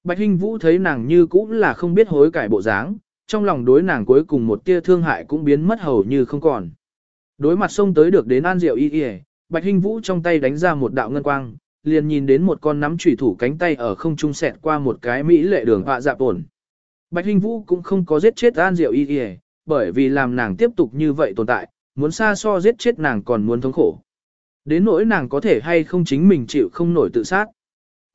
Bạch Hinh Vũ thấy nàng như cũng là không biết hối cải bộ dáng, trong lòng đối nàng cuối cùng một tia thương hại cũng biến mất hầu như không còn. Đối mặt xông tới được đến An Diệu Y Y, Bạch Hinh Vũ trong tay đánh ra một đạo ngân quang, liền nhìn đến một con nắm chủy thủ cánh tay ở không trung xẹt qua một cái mỹ lệ đường họa dạp ổn. Bạch Hinh Vũ cũng không có giết chết An Diệu Y Y, bởi vì làm nàng tiếp tục như vậy tồn tại, muốn xa so giết chết nàng còn muốn thống khổ. Đến nỗi nàng có thể hay không chính mình chịu không nổi tự sát.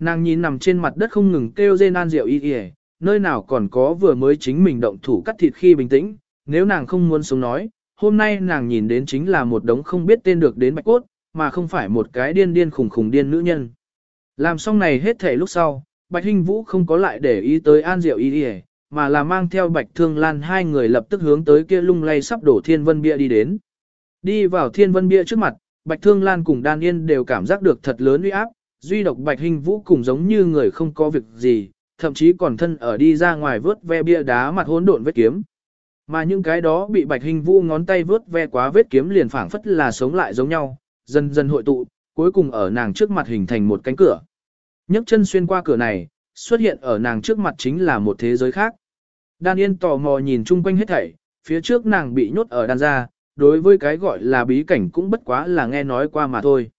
Nàng nhìn nằm trên mặt đất không ngừng kêu rên an rượu y y, nơi nào còn có vừa mới chính mình động thủ cắt thịt khi bình tĩnh, nếu nàng không muốn sống nói, hôm nay nàng nhìn đến chính là một đống không biết tên được đến bạch cốt, mà không phải một cái điên điên khủng khủng điên nữ nhân. Làm xong này hết thể lúc sau, Bạch Hinh Vũ không có lại để ý tới An Diệu Y Y, mà là mang theo Bạch Thương Lan hai người lập tức hướng tới kia lung lay sắp đổ thiên vân bia đi đến. Đi vào thiên vân bia trước mặt, Bạch Thương Lan cùng Đan Yên đều cảm giác được thật lớn uy áp, duy độc Bạch Hình Vũ cùng giống như người không có việc gì, thậm chí còn thân ở đi ra ngoài vớt ve bia đá mặt hỗn độn vết kiếm. Mà những cái đó bị Bạch Hình Vũ ngón tay vớt ve quá vết kiếm liền phảng phất là sống lại giống nhau, dần dần hội tụ, cuối cùng ở nàng trước mặt hình thành một cánh cửa. nhấc chân xuyên qua cửa này, xuất hiện ở nàng trước mặt chính là một thế giới khác. Đan Yên tò mò nhìn chung quanh hết thảy, phía trước nàng bị nhốt ở đan gia, đối với cái gọi là bí cảnh cũng bất quá là nghe nói qua mà thôi.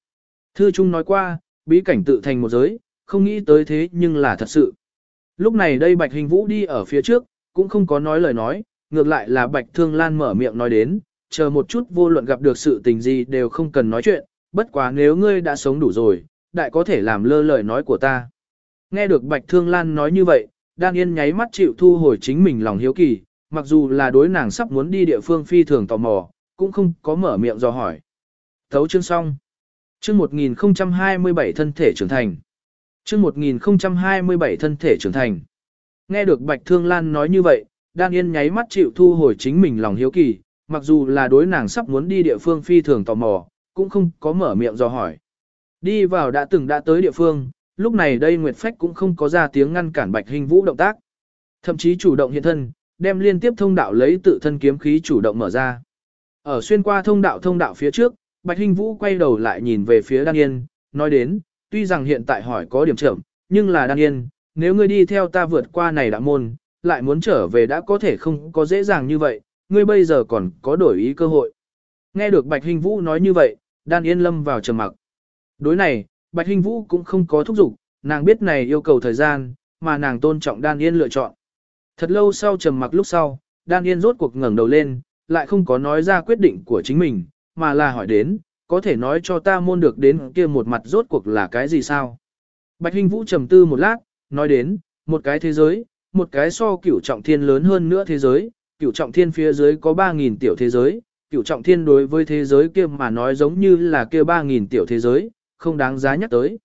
Thư Trung nói qua, bí cảnh tự thành một giới, không nghĩ tới thế nhưng là thật sự. Lúc này đây Bạch Hình Vũ đi ở phía trước, cũng không có nói lời nói, ngược lại là Bạch Thương Lan mở miệng nói đến, chờ một chút vô luận gặp được sự tình gì đều không cần nói chuyện, bất quá nếu ngươi đã sống đủ rồi, đại có thể làm lơ lời nói của ta. Nghe được Bạch Thương Lan nói như vậy, Đan Yên nháy mắt chịu thu hồi chính mình lòng hiếu kỳ, mặc dù là đối nàng sắp muốn đi địa phương phi thường tò mò, cũng không có mở miệng do hỏi. Thấu chương xong. Chương 1027 thân thể trưởng thành. Chương 1027 thân thể trưởng thành. Nghe được Bạch Thương Lan nói như vậy, Đan Yên nháy mắt chịu thu hồi chính mình lòng hiếu kỳ, mặc dù là đối nàng sắp muốn đi địa phương phi thường tò mò, cũng không có mở miệng do hỏi. Đi vào đã từng đã tới địa phương, lúc này đây Nguyệt Phách cũng không có ra tiếng ngăn cản Bạch Hình Vũ động tác. Thậm chí chủ động hiện thân, đem liên tiếp thông đạo lấy tự thân kiếm khí chủ động mở ra. Ở xuyên qua thông đạo thông đạo phía trước, Bạch Hinh Vũ quay đầu lại nhìn về phía Đan Yên, nói đến, tuy rằng hiện tại hỏi có điểm trưởng, nhưng là Đan Yên, nếu ngươi đi theo ta vượt qua này đã môn, lại muốn trở về đã có thể không có dễ dàng như vậy, ngươi bây giờ còn có đổi ý cơ hội. Nghe được Bạch Hinh Vũ nói như vậy, Đan Yên lâm vào trầm mặc. Đối này, Bạch Hinh Vũ cũng không có thúc giục, nàng biết này yêu cầu thời gian, mà nàng tôn trọng Đan Yên lựa chọn. Thật lâu sau trầm mặc lúc sau, Đan Yên rốt cuộc ngẩng đầu lên, lại không có nói ra quyết định của chính mình, mà là hỏi đến, có thể nói cho ta môn được đến kia một mặt rốt cuộc là cái gì sao? Bạch Hinh Vũ trầm tư một lát, nói đến, một cái thế giới, một cái so cửu trọng thiên lớn hơn nữa thế giới, cửu trọng thiên phía dưới có 3.000 tiểu thế giới, cửu trọng thiên đối với thế giới kia mà nói giống như là kia 3.000 tiểu thế giới, không đáng giá nhắc tới.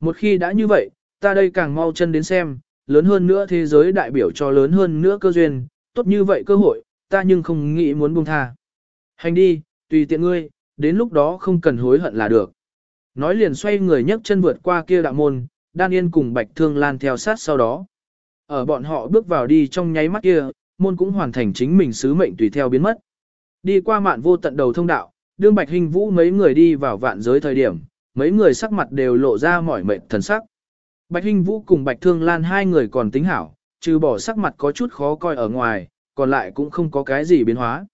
Một khi đã như vậy, ta đây càng mau chân đến xem, lớn hơn nữa thế giới đại biểu cho lớn hơn nữa cơ duyên, tốt như vậy cơ hội, ta nhưng không nghĩ muốn buông tha. Hành đi, tùy tiện ngươi, đến lúc đó không cần hối hận là được. Nói liền xoay người nhấc chân vượt qua kia đạo môn, Đan Yên cùng Bạch Thương Lan theo sát sau đó. Ở bọn họ bước vào đi trong nháy mắt kia, môn cũng hoàn thành chính mình sứ mệnh tùy theo biến mất. Đi qua mạn vô tận đầu thông đạo, đương Bạch Hình Vũ mấy người đi vào vạn giới thời điểm, mấy người sắc mặt đều lộ ra mỏi mệt thần sắc. Bạch Hình Vũ cùng Bạch Thương Lan hai người còn tính hảo, trừ bỏ sắc mặt có chút khó coi ở ngoài, còn lại cũng không có cái gì biến hóa.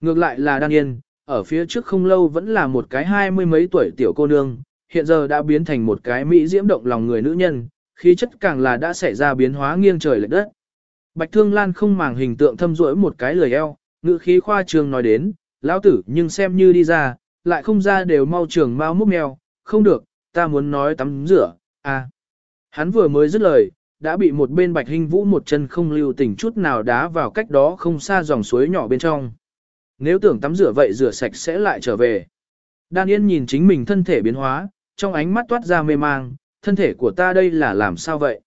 Ngược lại là Đan Yên, ở phía trước không lâu vẫn là một cái hai mươi mấy tuổi tiểu cô nương, hiện giờ đã biến thành một cái mỹ diễm động lòng người nữ nhân, khí chất càng là đã xảy ra biến hóa nghiêng trời lệch đất. Bạch Thương Lan không màng hình tượng thâm rỗi một cái lời eo, ngữ khí khoa trương nói đến, lão tử nhưng xem như đi ra, lại không ra đều mau trường mau múc mèo, không được, ta muốn nói tắm rửa, à. Hắn vừa mới dứt lời, đã bị một bên Bạch Hinh Vũ một chân không lưu tình chút nào đá vào cách đó không xa dòng suối nhỏ bên trong. Nếu tưởng tắm rửa vậy rửa sạch sẽ lại trở về. Đan Yên nhìn chính mình thân thể biến hóa, trong ánh mắt toát ra mê mang, thân thể của ta đây là làm sao vậy?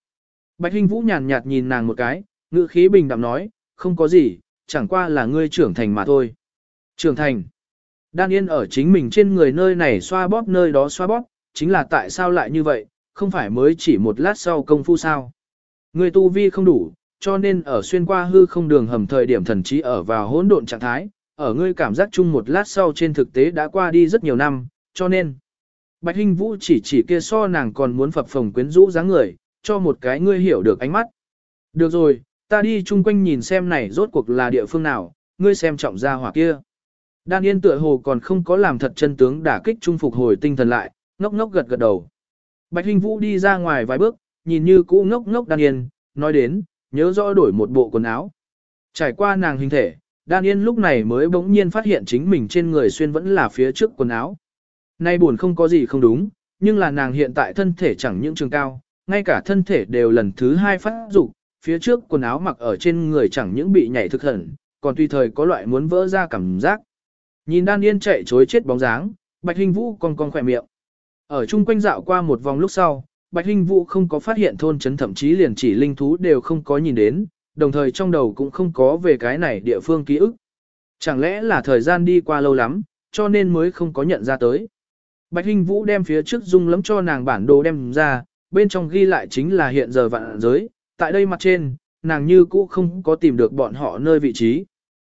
Bạch Hinh Vũ nhàn nhạt nhìn nàng một cái, ngữ khí bình đạm nói, không có gì, chẳng qua là ngươi trưởng thành mà thôi. Trưởng thành. Đan Yên ở chính mình trên người nơi này xoa bóp nơi đó xoa bóp, chính là tại sao lại như vậy, không phải mới chỉ một lát sau công phu sao. Ngươi tu vi không đủ, cho nên ở xuyên qua hư không đường hầm thời điểm thần trí ở vào hỗn độn trạng thái, ở ngươi cảm giác chung một lát sau trên thực tế đã qua đi rất nhiều năm, cho nên Bạch Hinh Vũ chỉ chỉ kia so nàng còn muốn phập phồng quyến rũ dáng người, cho một cái ngươi hiểu được ánh mắt. Được rồi, ta đi chung quanh nhìn xem này rốt cuộc là địa phương nào, ngươi xem trọng ra hỏa kia. Đan Yên tựa hồ còn không có làm thật chân tướng đả kích trung phục hồi tinh thần lại, ngốc ngốc gật gật đầu. Bạch Hinh Vũ đi ra ngoài vài bước, nhìn như cũ ngốc ngốc Đan Yên, nói đến, nhớ rõ đổi một bộ quần áo. Trải qua nàng hình thể, Đan Yên lúc này mới bỗng nhiên phát hiện chính mình trên người xuyên vẫn là phía trước quần áo. Nay buồn không có gì không đúng, nhưng là nàng hiện tại thân thể chẳng những trường cao, ngay cả thân thể đều lần thứ hai phát dục phía trước quần áo mặc ở trên người chẳng những bị nhảy thực hẩn, còn tùy thời có loại muốn vỡ ra cảm giác. Nhìn đan yên chạy chối chết bóng dáng, Bạch Hình Vũ còn còn khỏe miệng. Ở chung quanh dạo qua một vòng lúc sau, Bạch Hình Vũ không có phát hiện thôn trấn thậm chí liền chỉ linh thú đều không có nhìn đến, đồng thời trong đầu cũng không có về cái này địa phương ký ức. Chẳng lẽ là thời gian đi qua lâu lắm, cho nên mới không có nhận ra tới. Bạch Hinh Vũ đem phía trước dung lắm cho nàng bản đồ đem ra, bên trong ghi lại chính là hiện giờ vạn giới, tại đây mặt trên, nàng như cũ không có tìm được bọn họ nơi vị trí.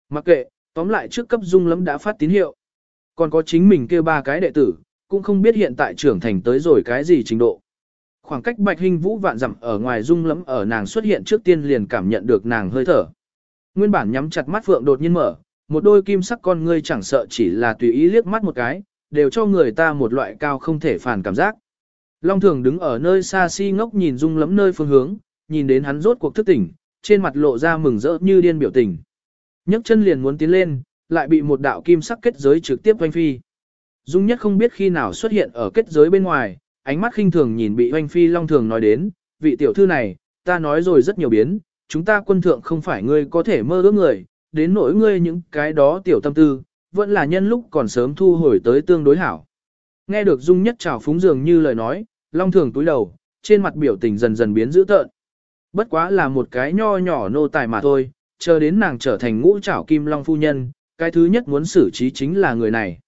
Mặc kệ, tóm lại trước cấp dung lắm đã phát tín hiệu. Còn có chính mình kêu ba cái đệ tử, cũng không biết hiện tại trưởng thành tới rồi cái gì trình độ. Khoảng cách Bạch hình Vũ vạn dặm ở ngoài dung lẫm ở nàng xuất hiện trước tiên liền cảm nhận được nàng hơi thở. Nguyên bản nhắm chặt mắt phượng đột nhiên mở, một đôi kim sắc con ngươi chẳng sợ chỉ là tùy ý liếc mắt một cái, đều cho người ta một loại cao không thể phản cảm giác. Long thường đứng ở nơi xa si ngốc nhìn dung lẫm nơi phương hướng, nhìn đến hắn rốt cuộc thức tỉnh, trên mặt lộ ra mừng rỡ như điên biểu tình. nhấc chân liền muốn tiến lên, lại bị một đạo kim sắc kết giới trực tiếp quanh phi. Dung nhất không biết khi nào xuất hiện ở kết giới bên ngoài, ánh mắt khinh thường nhìn bị hoanh phi long thường nói đến, vị tiểu thư này, ta nói rồi rất nhiều biến, chúng ta quân thượng không phải ngươi có thể mơ ước người, đến nỗi ngươi những cái đó tiểu tâm tư, vẫn là nhân lúc còn sớm thu hồi tới tương đối hảo. Nghe được Dung Nhất chào phúng dường như lời nói, Long Thường túi đầu, trên mặt biểu tình dần dần biến dữ tợn. Bất quá là một cái nho nhỏ nô tài mà thôi, chờ đến nàng trở thành ngũ trảo kim long phu nhân, cái thứ nhất muốn xử trí chính là người này.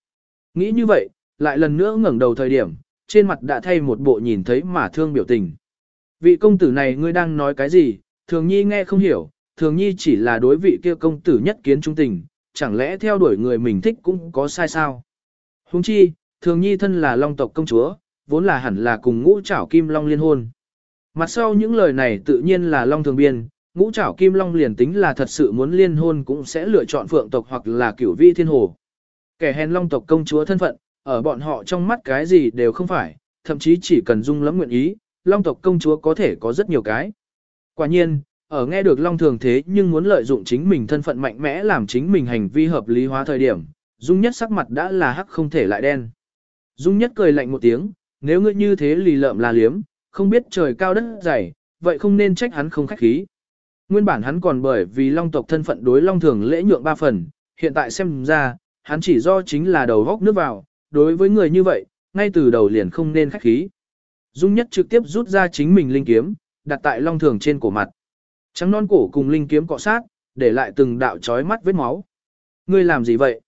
Nghĩ như vậy, lại lần nữa ngẩng đầu thời điểm, trên mặt đã thay một bộ nhìn thấy mà thương biểu tình. Vị công tử này ngươi đang nói cái gì, thường nhi nghe không hiểu, thường nhi chỉ là đối vị kia công tử nhất kiến trung tình, chẳng lẽ theo đuổi người mình thích cũng có sai sao? Huống chi, thường nhi thân là long tộc công chúa, vốn là hẳn là cùng ngũ trảo kim long liên hôn. Mặt sau những lời này tự nhiên là long thường biên, ngũ trảo kim long liền tính là thật sự muốn liên hôn cũng sẽ lựa chọn phượng tộc hoặc là cửu vi thiên hồ. Kẻ hèn long tộc công chúa thân phận, ở bọn họ trong mắt cái gì đều không phải, thậm chí chỉ cần dung lắm nguyện ý, long tộc công chúa có thể có rất nhiều cái. Quả nhiên, ở nghe được long thường thế nhưng muốn lợi dụng chính mình thân phận mạnh mẽ làm chính mình hành vi hợp lý hóa thời điểm, dung nhất sắc mặt đã là hắc không thể lại đen. Dung nhất cười lạnh một tiếng, nếu ngươi như thế lì lợm là liếm, không biết trời cao đất dày, vậy không nên trách hắn không khách khí. Nguyên bản hắn còn bởi vì long tộc thân phận đối long thường lễ nhượng ba phần, hiện tại xem ra, hắn chỉ do chính là đầu góc nước vào, đối với người như vậy, ngay từ đầu liền không nên khách khí. Dung nhất trực tiếp rút ra chính mình linh kiếm, đặt tại long thường trên cổ mặt. Trắng non cổ cùng linh kiếm cọ sát, để lại từng đạo chói mắt vết máu. Ngươi làm gì vậy?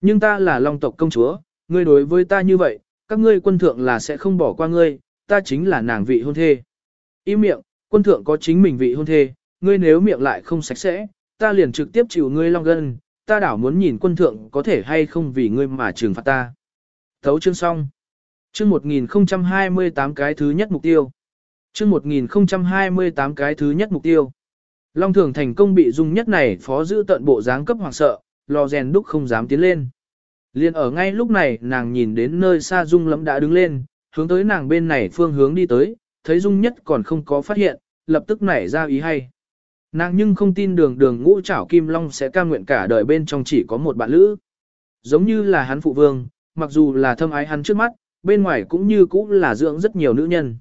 Nhưng ta là long tộc công chúa, ngươi đối với ta như vậy, các ngươi quân thượng là sẽ không bỏ qua ngươi, ta chính là nàng vị hôn thê. Im miệng, quân thượng có chính mình vị hôn thê, ngươi nếu miệng lại không sạch sẽ, ta liền trực tiếp chịu ngươi long gân, ta đảo muốn nhìn quân thượng có thể hay không vì ngươi mà trừng phạt ta. Thấu chương xong. Chương 1028 cái thứ nhất mục tiêu. Chương 1028 cái thứ nhất mục tiêu. Long thường thành công bị dung nhất này phó giữ tận bộ dáng cấp hoàng sợ, lò rèn đúc không dám tiến lên. Liên ở ngay lúc này nàng nhìn đến nơi xa dung lẫm đã đứng lên, hướng tới nàng bên này phương hướng đi tới, thấy dung nhất còn không có phát hiện, lập tức nảy ra ý hay. Nàng nhưng không tin đường đường ngũ trảo kim long sẽ ca nguyện cả đời bên trong chỉ có một bạn lữ. Giống như là hắn phụ vương, mặc dù là thâm ái hắn trước mắt, bên ngoài cũng như cũ là dưỡng rất nhiều nữ nhân.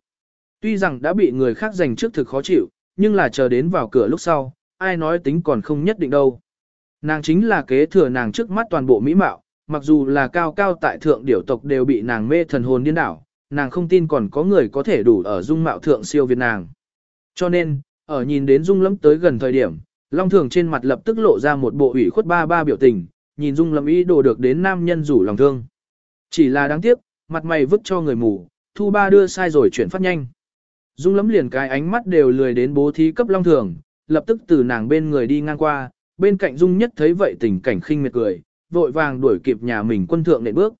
Tuy rằng đã bị người khác giành trước thực khó chịu, nhưng là chờ đến vào cửa lúc sau, ai nói tính còn không nhất định đâu. Nàng chính là kế thừa nàng trước mắt toàn bộ mỹ mạo, mặc dù là cao cao tại thượng điểu tộc đều bị nàng mê thần hồn điên đảo, nàng không tin còn có người có thể đủ ở dung mạo thượng siêu việt nàng. Cho nên, ở nhìn đến dung lẫm tới gần thời điểm, Long Thường trên mặt lập tức lộ ra một bộ ủy khuất ba ba biểu tình, nhìn dung lẫm ý đồ được đến nam nhân rủ lòng thương. Chỉ là đáng tiếc, mặt mày vứt cho người mù, thu ba đưa sai rồi chuyển phát nhanh. Dung lấm liền cái ánh mắt đều lười đến bố thí cấp Long Thường, lập tức từ nàng bên người đi ngang qua, bên cạnh Dung nhất thấy vậy tình cảnh khinh miệt cười, vội vàng đuổi kịp nhà mình quân thượng nện bước.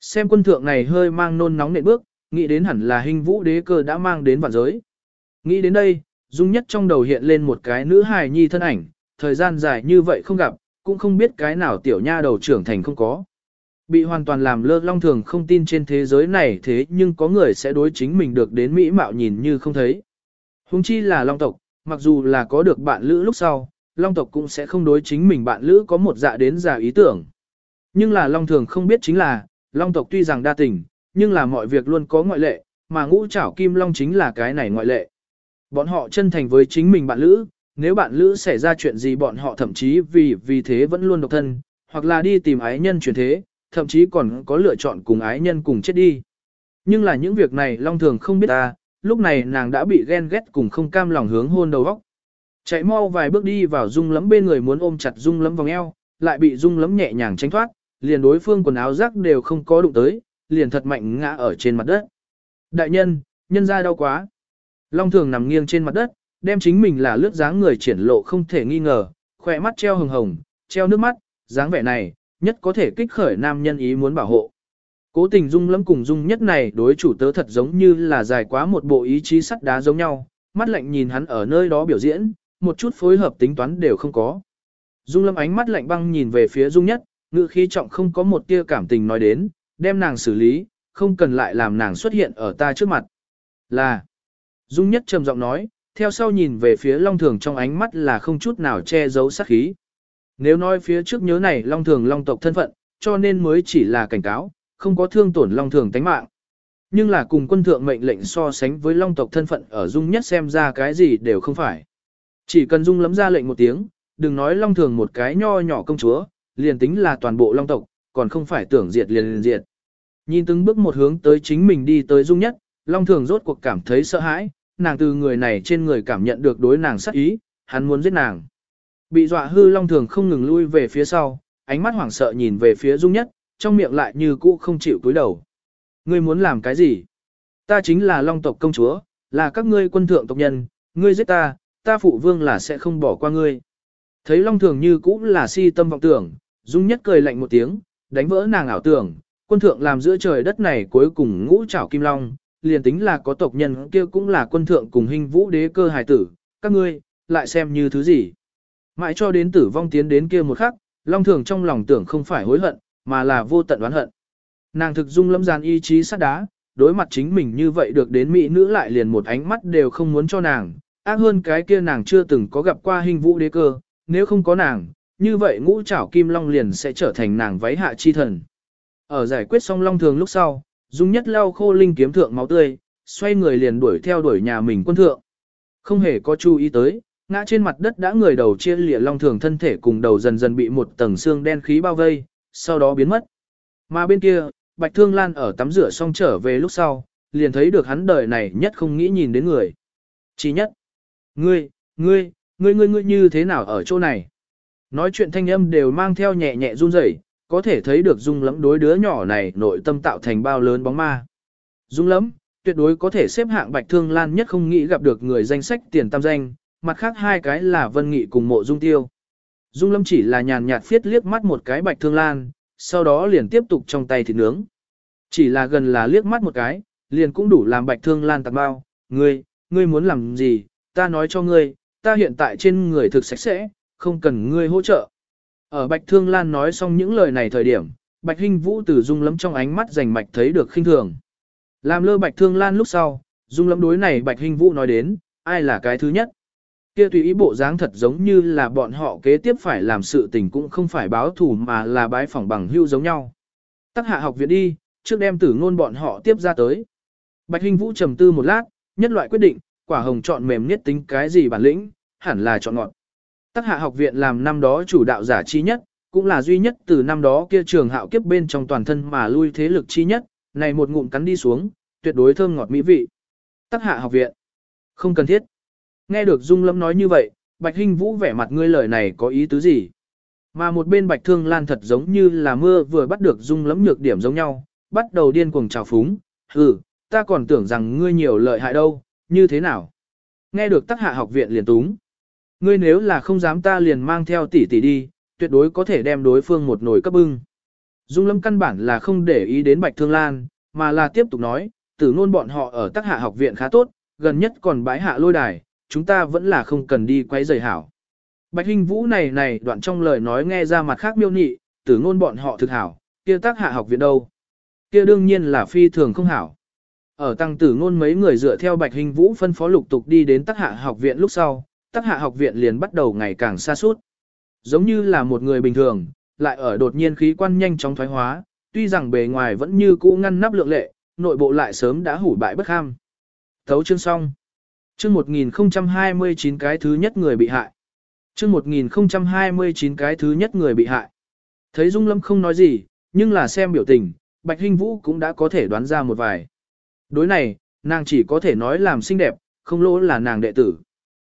Xem quân thượng này hơi mang nôn nóng nện bước, nghĩ đến hẳn là hình vũ đế cơ đã mang đến vạn giới. Nghĩ đến đây, Dung nhất trong đầu hiện lên một cái nữ hài nhi thân ảnh, thời gian dài như vậy không gặp, cũng không biết cái nào tiểu nha đầu trưởng thành không có. Bị hoàn toàn làm lơ long thường không tin trên thế giới này thế nhưng có người sẽ đối chính mình được đến mỹ mạo nhìn như không thấy. Hùng chi là long tộc, mặc dù là có được bạn lữ lúc sau, long tộc cũng sẽ không đối chính mình bạn lữ có một dạ đến giả ý tưởng. Nhưng là long thường không biết chính là, long tộc tuy rằng đa tình, nhưng là mọi việc luôn có ngoại lệ, mà ngũ trảo kim long chính là cái này ngoại lệ. Bọn họ chân thành với chính mình bạn lữ, nếu bạn lữ xảy ra chuyện gì bọn họ thậm chí vì vì thế vẫn luôn độc thân, hoặc là đi tìm ái nhân chuyển thế, thậm chí còn có lựa chọn cùng ái nhân cùng chết đi. Nhưng là những việc này Long Thường không biết ta, lúc này nàng đã bị ghen ghét cùng không cam lòng hướng hôn đầu góc. Chạy mau vài bước đi vào Dung Lấm bên người muốn ôm chặt Dung Lấm vòng eo, lại bị Dung Lấm nhẹ nhàng tránh thoát, liền đối phương quần áo rác đều không có đụng tới, liền thật mạnh ngã ở trên mặt đất. Đại nhân, nhân ra đau quá. Long Thường nằm nghiêng trên mặt đất, đem chính mình là lướt dáng người triển lộ không thể nghi ngờ, khỏe mắt treo hồng hồng, treo nước mắt, dáng vẻ này, nhất có thể kích khởi nam nhân ý muốn bảo hộ. Cố tình dung lắm cùng dung nhất này đối chủ tớ thật giống như là dài quá một bộ ý chí sắt đá giống nhau, mắt lạnh nhìn hắn ở nơi đó biểu diễn, một chút phối hợp tính toán đều không có. Dung lâm ánh mắt lạnh băng nhìn về phía dung nhất, ngữ khí trọng không có một tia cảm tình nói đến, đem nàng xử lý, không cần lại làm nàng xuất hiện ở ta trước mặt. Là, dung nhất trầm giọng nói, theo sau nhìn về phía long thường trong ánh mắt là không chút nào che giấu sát khí. Nếu nói phía trước nhớ này long thường long tộc thân phận, cho nên mới chỉ là cảnh cáo, không có thương tổn long thường tánh mạng. Nhưng là cùng quân thượng mệnh lệnh so sánh với long tộc thân phận ở dung nhất xem ra cái gì đều không phải. Chỉ cần dung lấm ra lệnh một tiếng, đừng nói long thường một cái nho nhỏ công chúa, liền tính là toàn bộ long tộc, còn không phải tưởng diệt liền liền diệt. Nhìn từng bước một hướng tới chính mình đi tới dung nhất, long thường rốt cuộc cảm thấy sợ hãi, nàng từ người này trên người cảm nhận được đối nàng sát ý, hắn muốn giết nàng. Bị dọa hư long thường không ngừng lui về phía sau, ánh mắt hoảng sợ nhìn về phía dung nhất, trong miệng lại như cũ không chịu cúi đầu. Ngươi muốn làm cái gì? Ta chính là long tộc công chúa, là các ngươi quân thượng tộc nhân, ngươi giết ta, ta phụ vương là sẽ không bỏ qua ngươi. Thấy long thường như cũ là si tâm vọng tưởng, dung nhất cười lạnh một tiếng, đánh vỡ nàng ảo tưởng, quân thượng làm giữa trời đất này cuối cùng ngũ trảo kim long, liền tính là có tộc nhân kia cũng là quân thượng cùng hình vũ đế cơ hài tử, các ngươi, lại xem như thứ gì. Mãi cho đến tử vong tiến đến kia một khắc, Long Thường trong lòng tưởng không phải hối hận, mà là vô tận oán hận. Nàng thực dung lâm gian ý chí sắt đá, đối mặt chính mình như vậy được đến mỹ nữ lại liền một ánh mắt đều không muốn cho nàng, ác hơn cái kia nàng chưa từng có gặp qua hình vũ đế cơ, nếu không có nàng, như vậy ngũ trảo kim long liền sẽ trở thành nàng váy hạ chi thần. Ở giải quyết xong long thường lúc sau, dung nhất lau khô linh kiếm thượng máu tươi, xoay người liền đuổi theo đuổi nhà mình quân thượng. Không hề có chú ý tới, ngã trên mặt đất đã người đầu chia lìa long thường thân thể cùng đầu dần dần bị một tầng xương đen khí bao vây, sau đó biến mất. Mà bên kia, Bạch Thương Lan ở tắm rửa xong trở về lúc sau, liền thấy được hắn đời này nhất không nghĩ nhìn đến người. Chỉ nhất, ngươi, ngươi, ngươi ngươi ngươi như thế nào ở chỗ này? Nói chuyện thanh âm đều mang theo nhẹ nhẹ run rẩy, có thể thấy được dung lẫm đối đứa nhỏ này nội tâm tạo thành bao lớn bóng ma. Dung lẫm, tuyệt đối có thể xếp hạng Bạch Thương Lan nhất không nghĩ gặp được người danh sách tiền tam danh, mặt khác hai cái là Vân Nghị cùng mộ dung tiêu. Dung lâm chỉ là nhàn nhạt phiết liếc mắt một cái Bạch Thương Lan, sau đó liền tiếp tục trong tay thịt nướng. Chỉ là gần là liếc mắt một cái, liền cũng đủ làm Bạch Thương Lan tạc bao, ngươi, ngươi muốn làm gì, ta nói cho ngươi, ta hiện tại trên người thực sạch sẽ, không cần ngươi hỗ trợ. Ở Bạch Thương Lan nói xong những lời này thời điểm, Bạch Hinh Vũ từ Dung Lâm trong ánh mắt rành mạch thấy được khinh thường. Làm lơ Bạch Thương Lan lúc sau, Dung Lâm đối này Bạch Hinh Vũ nói đến, ai là cái thứ nhất. Kia tùy ý bộ dáng thật giống như là bọn họ kế tiếp phải làm sự tình cũng không phải báo thù mà là bái phỏng bằng hưu giống nhau. Tắc hạ học viện đi, trước đem tử ngôn bọn họ tiếp ra tới. Bạch Hình Vũ trầm tư một lát, nhất loại quyết định, quả hồng chọn mềm nhất tính cái gì bản lĩnh, hẳn là chọn ngọt. Tắc hạ học viện làm năm đó chủ đạo giả chi nhất, cũng là duy nhất từ năm đó kia trường hạo kiếp bên trong toàn thân mà lui thế lực chi nhất, này một ngụm cắn đi xuống, tuyệt đối thơm ngọt mỹ vị. Tắc hạ học viện. Không cần thiết. Nghe được Dung Lâm nói như vậy, Bạch Hinh Vũ vẻ mặt ngươi lời này có ý tứ gì? Mà một bên Bạch Thương Lan thật giống như là mưa vừa bắt được Dung Lâm nhược điểm giống nhau, bắt đầu điên cuồng trào phúng, ừ ta còn tưởng rằng ngươi nhiều lợi hại đâu, như thế nào? Nghe được Tắc hạ học viện liền túng. Ngươi nếu là không dám ta liền mang theo tỷ tỷ đi, tuyệt đối có thể đem đối phương một nồi cấp bưng. Dung Lâm căn bản là không để ý đến Bạch Thương Lan, mà là tiếp tục nói, tử ngôn bọn họ ở tác hạ học viện khá tốt, gần nhất còn bái hạ lôi đài, chúng ta vẫn là không cần đi quấy rầy hảo. Bạch Hinh Vũ này này đoạn trong lời nói nghe ra mặt khác miêu nhị, tử ngôn bọn họ thực hảo, kia tác hạ học viện đâu. Kia đương nhiên là phi thường không hảo. Ở tăng tử ngôn mấy người dựa theo Bạch Hinh Vũ phân phó lục tục đi đến tác hạ học viện lúc sau, tác hạ học viện liền bắt đầu ngày càng xa suốt. Giống như là một người bình thường, lại ở đột nhiên khí quan nhanh chóng thoái hóa, tuy rằng bề ngoài vẫn như cũ ngăn nắp lượng lệ, nội bộ lại sớm đã hủ bại bất ham. Thấu chương xong. Chương 1029 cái thứ nhất người bị hại. Chương 1029 cái thứ nhất người bị hại. Thấy Dung Lâm không nói gì, nhưng là xem biểu tình, Bạch Hinh Vũ cũng đã có thể đoán ra một vài. Đối này, nàng chỉ có thể nói làm xinh đẹp, không lỗ là nàng đệ tử.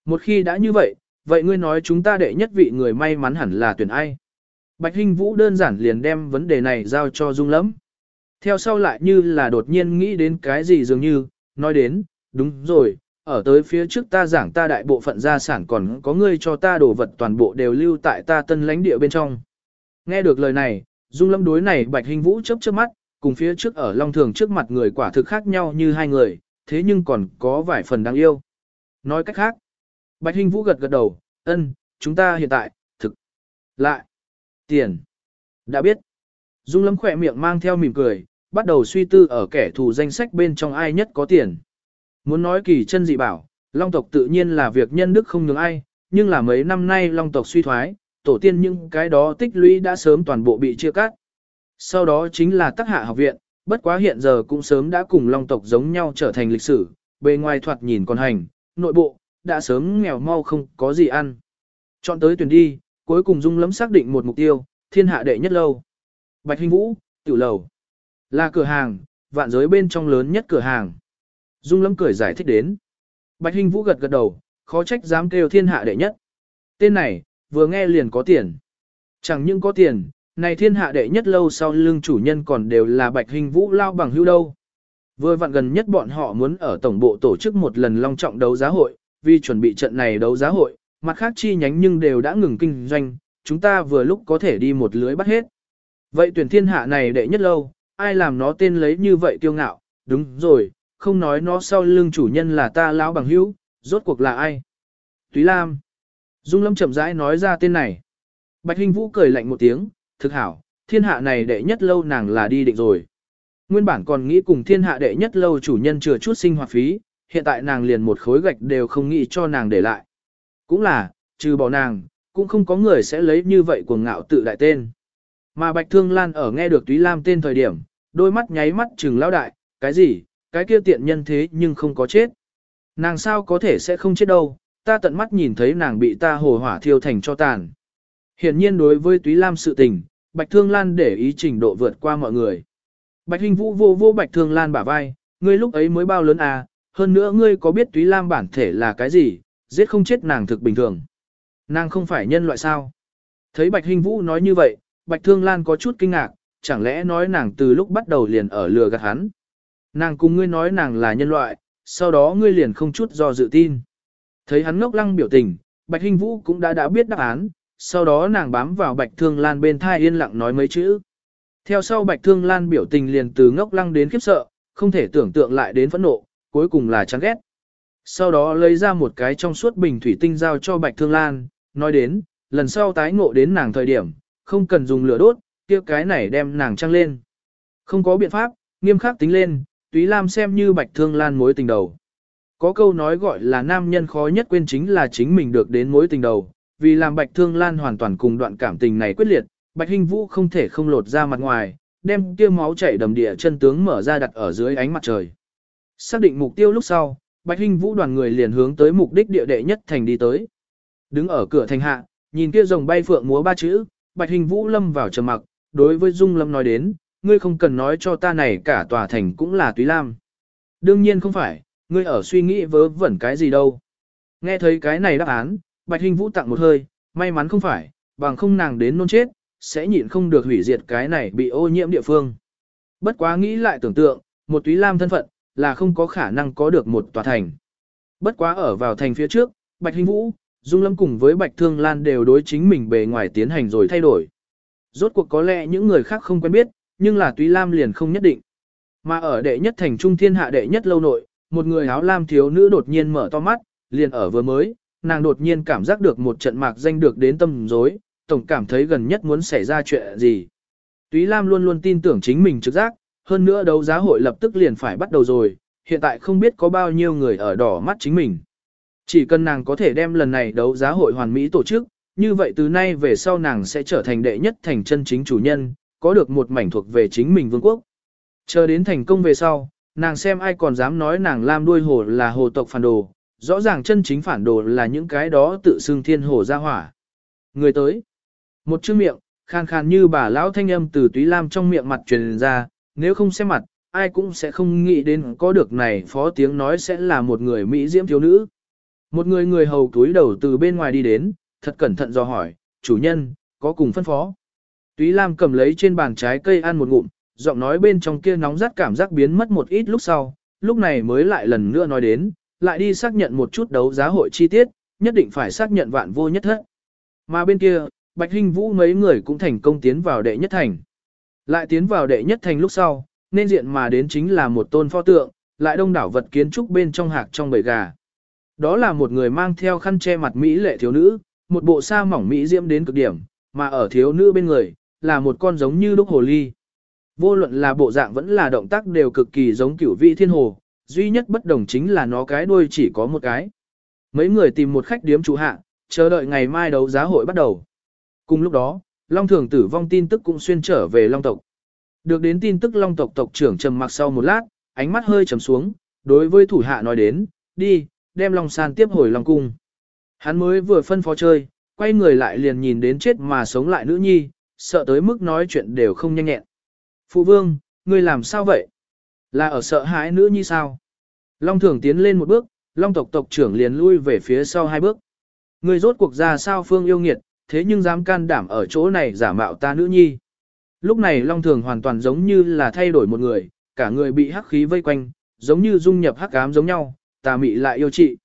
Một khi đã như vậy, vậy ngươi nói chúng ta đệ nhất vị người may mắn hẳn là tuyển ai? Bạch Hinh Vũ đơn giản liền đem vấn đề này giao cho Dung Lâm. Theo sau lại như là đột nhiên nghĩ đến cái gì dường như, nói đến, đúng rồi, ở tới phía trước ta giảng ta đại bộ phận gia sản còn có ngươi cho ta đồ vật toàn bộ đều lưu tại ta tân lãnh địa bên trong. Nghe được lời này, Dung Lâm đối này Bạch Hinh Vũ chớp chớp mắt, cùng phía trước ở Long Thường trước mặt người quả thực khác nhau như hai người, thế nhưng còn có vài phần đáng yêu. Nói cách khác, Bạch Hinh Vũ gật gật đầu, ân, chúng ta hiện tại, thực, lại, tiền. Đã biết. Dung Lâm khỏe miệng mang theo mỉm cười, bắt đầu suy tư ở kẻ thù danh sách bên trong ai nhất có tiền. Muốn nói kỳ chân dị bảo, Long tộc tự nhiên là việc nhân đức không nhường ai, nhưng là mấy năm nay Long tộc suy thoái, tổ tiên những cái đó tích lũy đã sớm toàn bộ bị chia cắt. Sau đó chính là tác hạ học viện, bất quá hiện giờ cũng sớm đã cùng Long tộc giống nhau trở thành lịch sử, bề ngoài thoạt nhìn còn hành, nội bộ, đã sớm nghèo mau không có gì ăn. Chọn tới tuyển đi, cuối cùng Dung lấm xác định một mục tiêu, thiên hạ đệ nhất lâu. Bạch Hình Vũ, tiểu lầu. Là cửa hàng, vạn giới bên trong lớn nhất cửa hàng. Dung Lâm cười giải thích đến. Bạch Hình Vũ gật gật đầu, khó trách dám kêu thiên hạ đệ nhất. Tên này, vừa nghe liền có tiền. Chẳng những có tiền, này thiên hạ đệ nhất lâu sau lưng chủ nhân còn đều là Bạch Hình Vũ lao bằng hưu đâu. Vừa vặn gần nhất bọn họ muốn ở tổng bộ tổ chức một lần long trọng đấu giá hội, vì chuẩn bị trận này đấu giá hội, mặt khác chi nhánh nhưng đều đã ngừng kinh doanh, chúng ta vừa lúc có thể đi một lưới bắt hết. Vậy tuyển thiên hạ này đệ nhất lâu, ai làm nó tên lấy như vậy kiêu ngạo, đúng rồi, không nói nó sau lưng chủ nhân là ta lão bằng hữu, rốt cuộc là ai? Túy Lam. Dung Lâm chậm rãi nói ra tên này. Bạch Hinh Vũ cười lạnh một tiếng, thực hảo, thiên hạ này đệ nhất lâu nàng là đi định rồi. Nguyên bản còn nghĩ cùng thiên hạ đệ nhất lâu chủ nhân chừa chút sinh hoạt phí, hiện tại nàng liền một khối gạch đều không nghĩ cho nàng để lại. Cũng là, trừ bỏ nàng, cũng không có người sẽ lấy như vậy cuồng ngạo tự đại tên. Mà Bạch Thương Lan ở nghe được Túy Lam tên thời điểm, đôi mắt nháy mắt trừng lão đại, cái gì, cái kia tiện nhân thế nhưng không có chết. Nàng sao có thể sẽ không chết đâu, ta tận mắt nhìn thấy nàng bị ta hồ hỏa thiêu thành cho tàn. Hiển nhiên đối với Túy Lam sự tình, Bạch Thương Lan để ý trình độ vượt qua mọi người. Bạch Hình Vũ vô vô Bạch Thương Lan bả vai, ngươi lúc ấy mới bao lớn à, hơn nữa ngươi có biết Túy Lam bản thể là cái gì, giết không chết nàng thực bình thường. Nàng không phải nhân loại sao? Thấy Bạch Hình Vũ nói như vậy, Bạch Thương Lan có chút kinh ngạc, chẳng lẽ nói nàng từ lúc bắt đầu liền ở lừa gạt hắn. Nàng cùng ngươi nói nàng là nhân loại, sau đó ngươi liền không chút do dự tin. Thấy hắn ngốc lăng biểu tình, Bạch hinh Vũ cũng đã đã biết đáp án, sau đó nàng bám vào Bạch Thương Lan bên thai yên lặng nói mấy chữ. Theo sau Bạch Thương Lan biểu tình liền từ ngốc lăng đến khiếp sợ, không thể tưởng tượng lại đến phẫn nộ, cuối cùng là chán ghét. Sau đó lấy ra một cái trong suốt bình thủy tinh giao cho Bạch Thương Lan, nói đến, lần sau tái ngộ đến nàng thời điểm, không cần dùng lửa đốt, kia cái này đem nàng trăng lên. Không có biện pháp, nghiêm khắc tính lên, Túy Lam xem như Bạch Thương Lan mối tình đầu. Có câu nói gọi là nam nhân khó nhất quên chính là chính mình được đến mối tình đầu, vì làm Bạch Thương Lan hoàn toàn cùng đoạn cảm tình này quyết liệt, Bạch Hinh Vũ không thể không lột ra mặt ngoài, đem kia máu chảy đầm địa chân tướng mở ra đặt ở dưới ánh mặt trời. Xác định mục tiêu lúc sau, Bạch Hinh Vũ đoàn người liền hướng tới mục đích địa đệ nhất thành đi tới. Đứng ở cửa thành hạ, nhìn kia rồng bay phượng múa ba chữ, Bạch Hinh Vũ lâm vào trầm mặc, đối với Dung Lâm nói đến, ngươi không cần nói cho ta này cả tòa thành cũng là Túy Lam. Đương nhiên không phải, ngươi ở suy nghĩ vớ vẩn cái gì đâu. Nghe thấy cái này đáp án, Bạch Hình Vũ tặng một hơi, may mắn không phải, bằng không nàng đến nôn chết, sẽ nhịn không được hủy diệt cái này bị ô nhiễm địa phương. Bất quá nghĩ lại tưởng tượng, một túy lam thân phận, là không có khả năng có được một tòa thành. Bất quá ở vào thành phía trước, Bạch Hình Vũ, Dung Lâm cùng với Bạch Thương Lan đều đối chính mình bề ngoài tiến hành rồi thay đổi. Rốt cuộc có lẽ những người khác không quen biết, nhưng là túy lam liền không nhất định. Mà ở đệ nhất thành trung thiên hạ đệ nhất lâu nội, một người áo lam thiếu nữ đột nhiên mở to mắt, liền ở vừa mới, nàng đột nhiên cảm giác được một trận mạc danh được đến tâm rối, tổng cảm thấy gần nhất muốn xảy ra chuyện gì. Túy Lam luôn luôn tin tưởng chính mình trực giác, hơn nữa đấu giá hội lập tức liền phải bắt đầu rồi, hiện tại không biết có bao nhiêu người ở đỏ mắt chính mình. Chỉ cần nàng có thể đem lần này đấu giá hội hoàn mỹ tổ chức, như vậy từ nay về sau nàng sẽ trở thành đệ nhất thành chân chính chủ nhân, có được một mảnh thuộc về chính mình vương quốc. Chờ đến thành công về sau, nàng xem ai còn dám nói nàng Lam đuôi hồ là hồ tộc phản đồ, rõ ràng chân chính phản đồ là những cái đó tự xưng thiên hồ ra hỏa. Người tới. Một chữ miệng, khan khan như bà lão thanh âm từ túy lam trong miệng mặt truyền ra, nếu không xem mặt, ai cũng sẽ không nghĩ đến có được này phó tiếng nói sẽ là một người Mỹ diễm thiếu nữ. Một người người hầu túi đầu từ bên ngoài đi đến, thật cẩn thận do hỏi, chủ nhân, có cùng phân phó. Túy Lam cầm lấy trên bàn trái cây ăn một ngụm, giọng nói bên trong kia nóng rát cảm giác biến mất một ít lúc sau, lúc này mới lại lần nữa nói đến, lại đi xác nhận một chút đấu giá hội chi tiết, nhất định phải xác nhận vạn vô nhất hết. Mà bên kia, Bạch Hinh Vũ mấy người cũng thành công tiến vào đệ nhất thành. Lại tiến vào đệ nhất thành lúc sau, nên diện mà đến chính là một tôn pho tượng, lại đông đảo vật kiến trúc bên trong hạc trong bầy gà. Đó là một người mang theo khăn che mặt Mỹ lệ thiếu nữ, một bộ sa mỏng Mỹ diễm đến cực điểm, mà ở thiếu nữ bên người, là một con giống như đúc hồ ly. Vô luận là bộ dạng vẫn là động tác đều cực kỳ giống cửu vị thiên hồ, duy nhất bất đồng chính là nó cái đuôi chỉ có một cái. Mấy người tìm một khách điếm chủ hạ, chờ đợi ngày mai đấu giá hội bắt đầu. Cùng lúc đó, Long Thường tử vong tin tức cũng xuyên trở về Long tộc. Được đến tin tức Long tộc tộc trưởng trầm mặc sau một lát, ánh mắt hơi trầm xuống, đối với thủ hạ nói đến, đi, đem Long San tiếp hồi Long Cung. Hắn mới vừa phân phó chơi, quay người lại liền nhìn đến chết mà sống lại nữ nhi, sợ tới mức nói chuyện đều không nhanh nhẹn. Phụ vương, ngươi làm sao vậy? Là ở sợ hãi nữ nhi sao? Long Thường tiến lên một bước, Long tộc tộc trưởng liền lui về phía sau hai bước. Ngươi rốt cuộc ra sao phương yêu nghiệt, thế nhưng dám can đảm ở chỗ này giả mạo ta nữ nhi. Lúc này Long Thường hoàn toàn giống như là thay đổi một người, cả người bị hắc khí vây quanh, giống như dung nhập hắc ám giống nhau, tà mị lại yêu trị.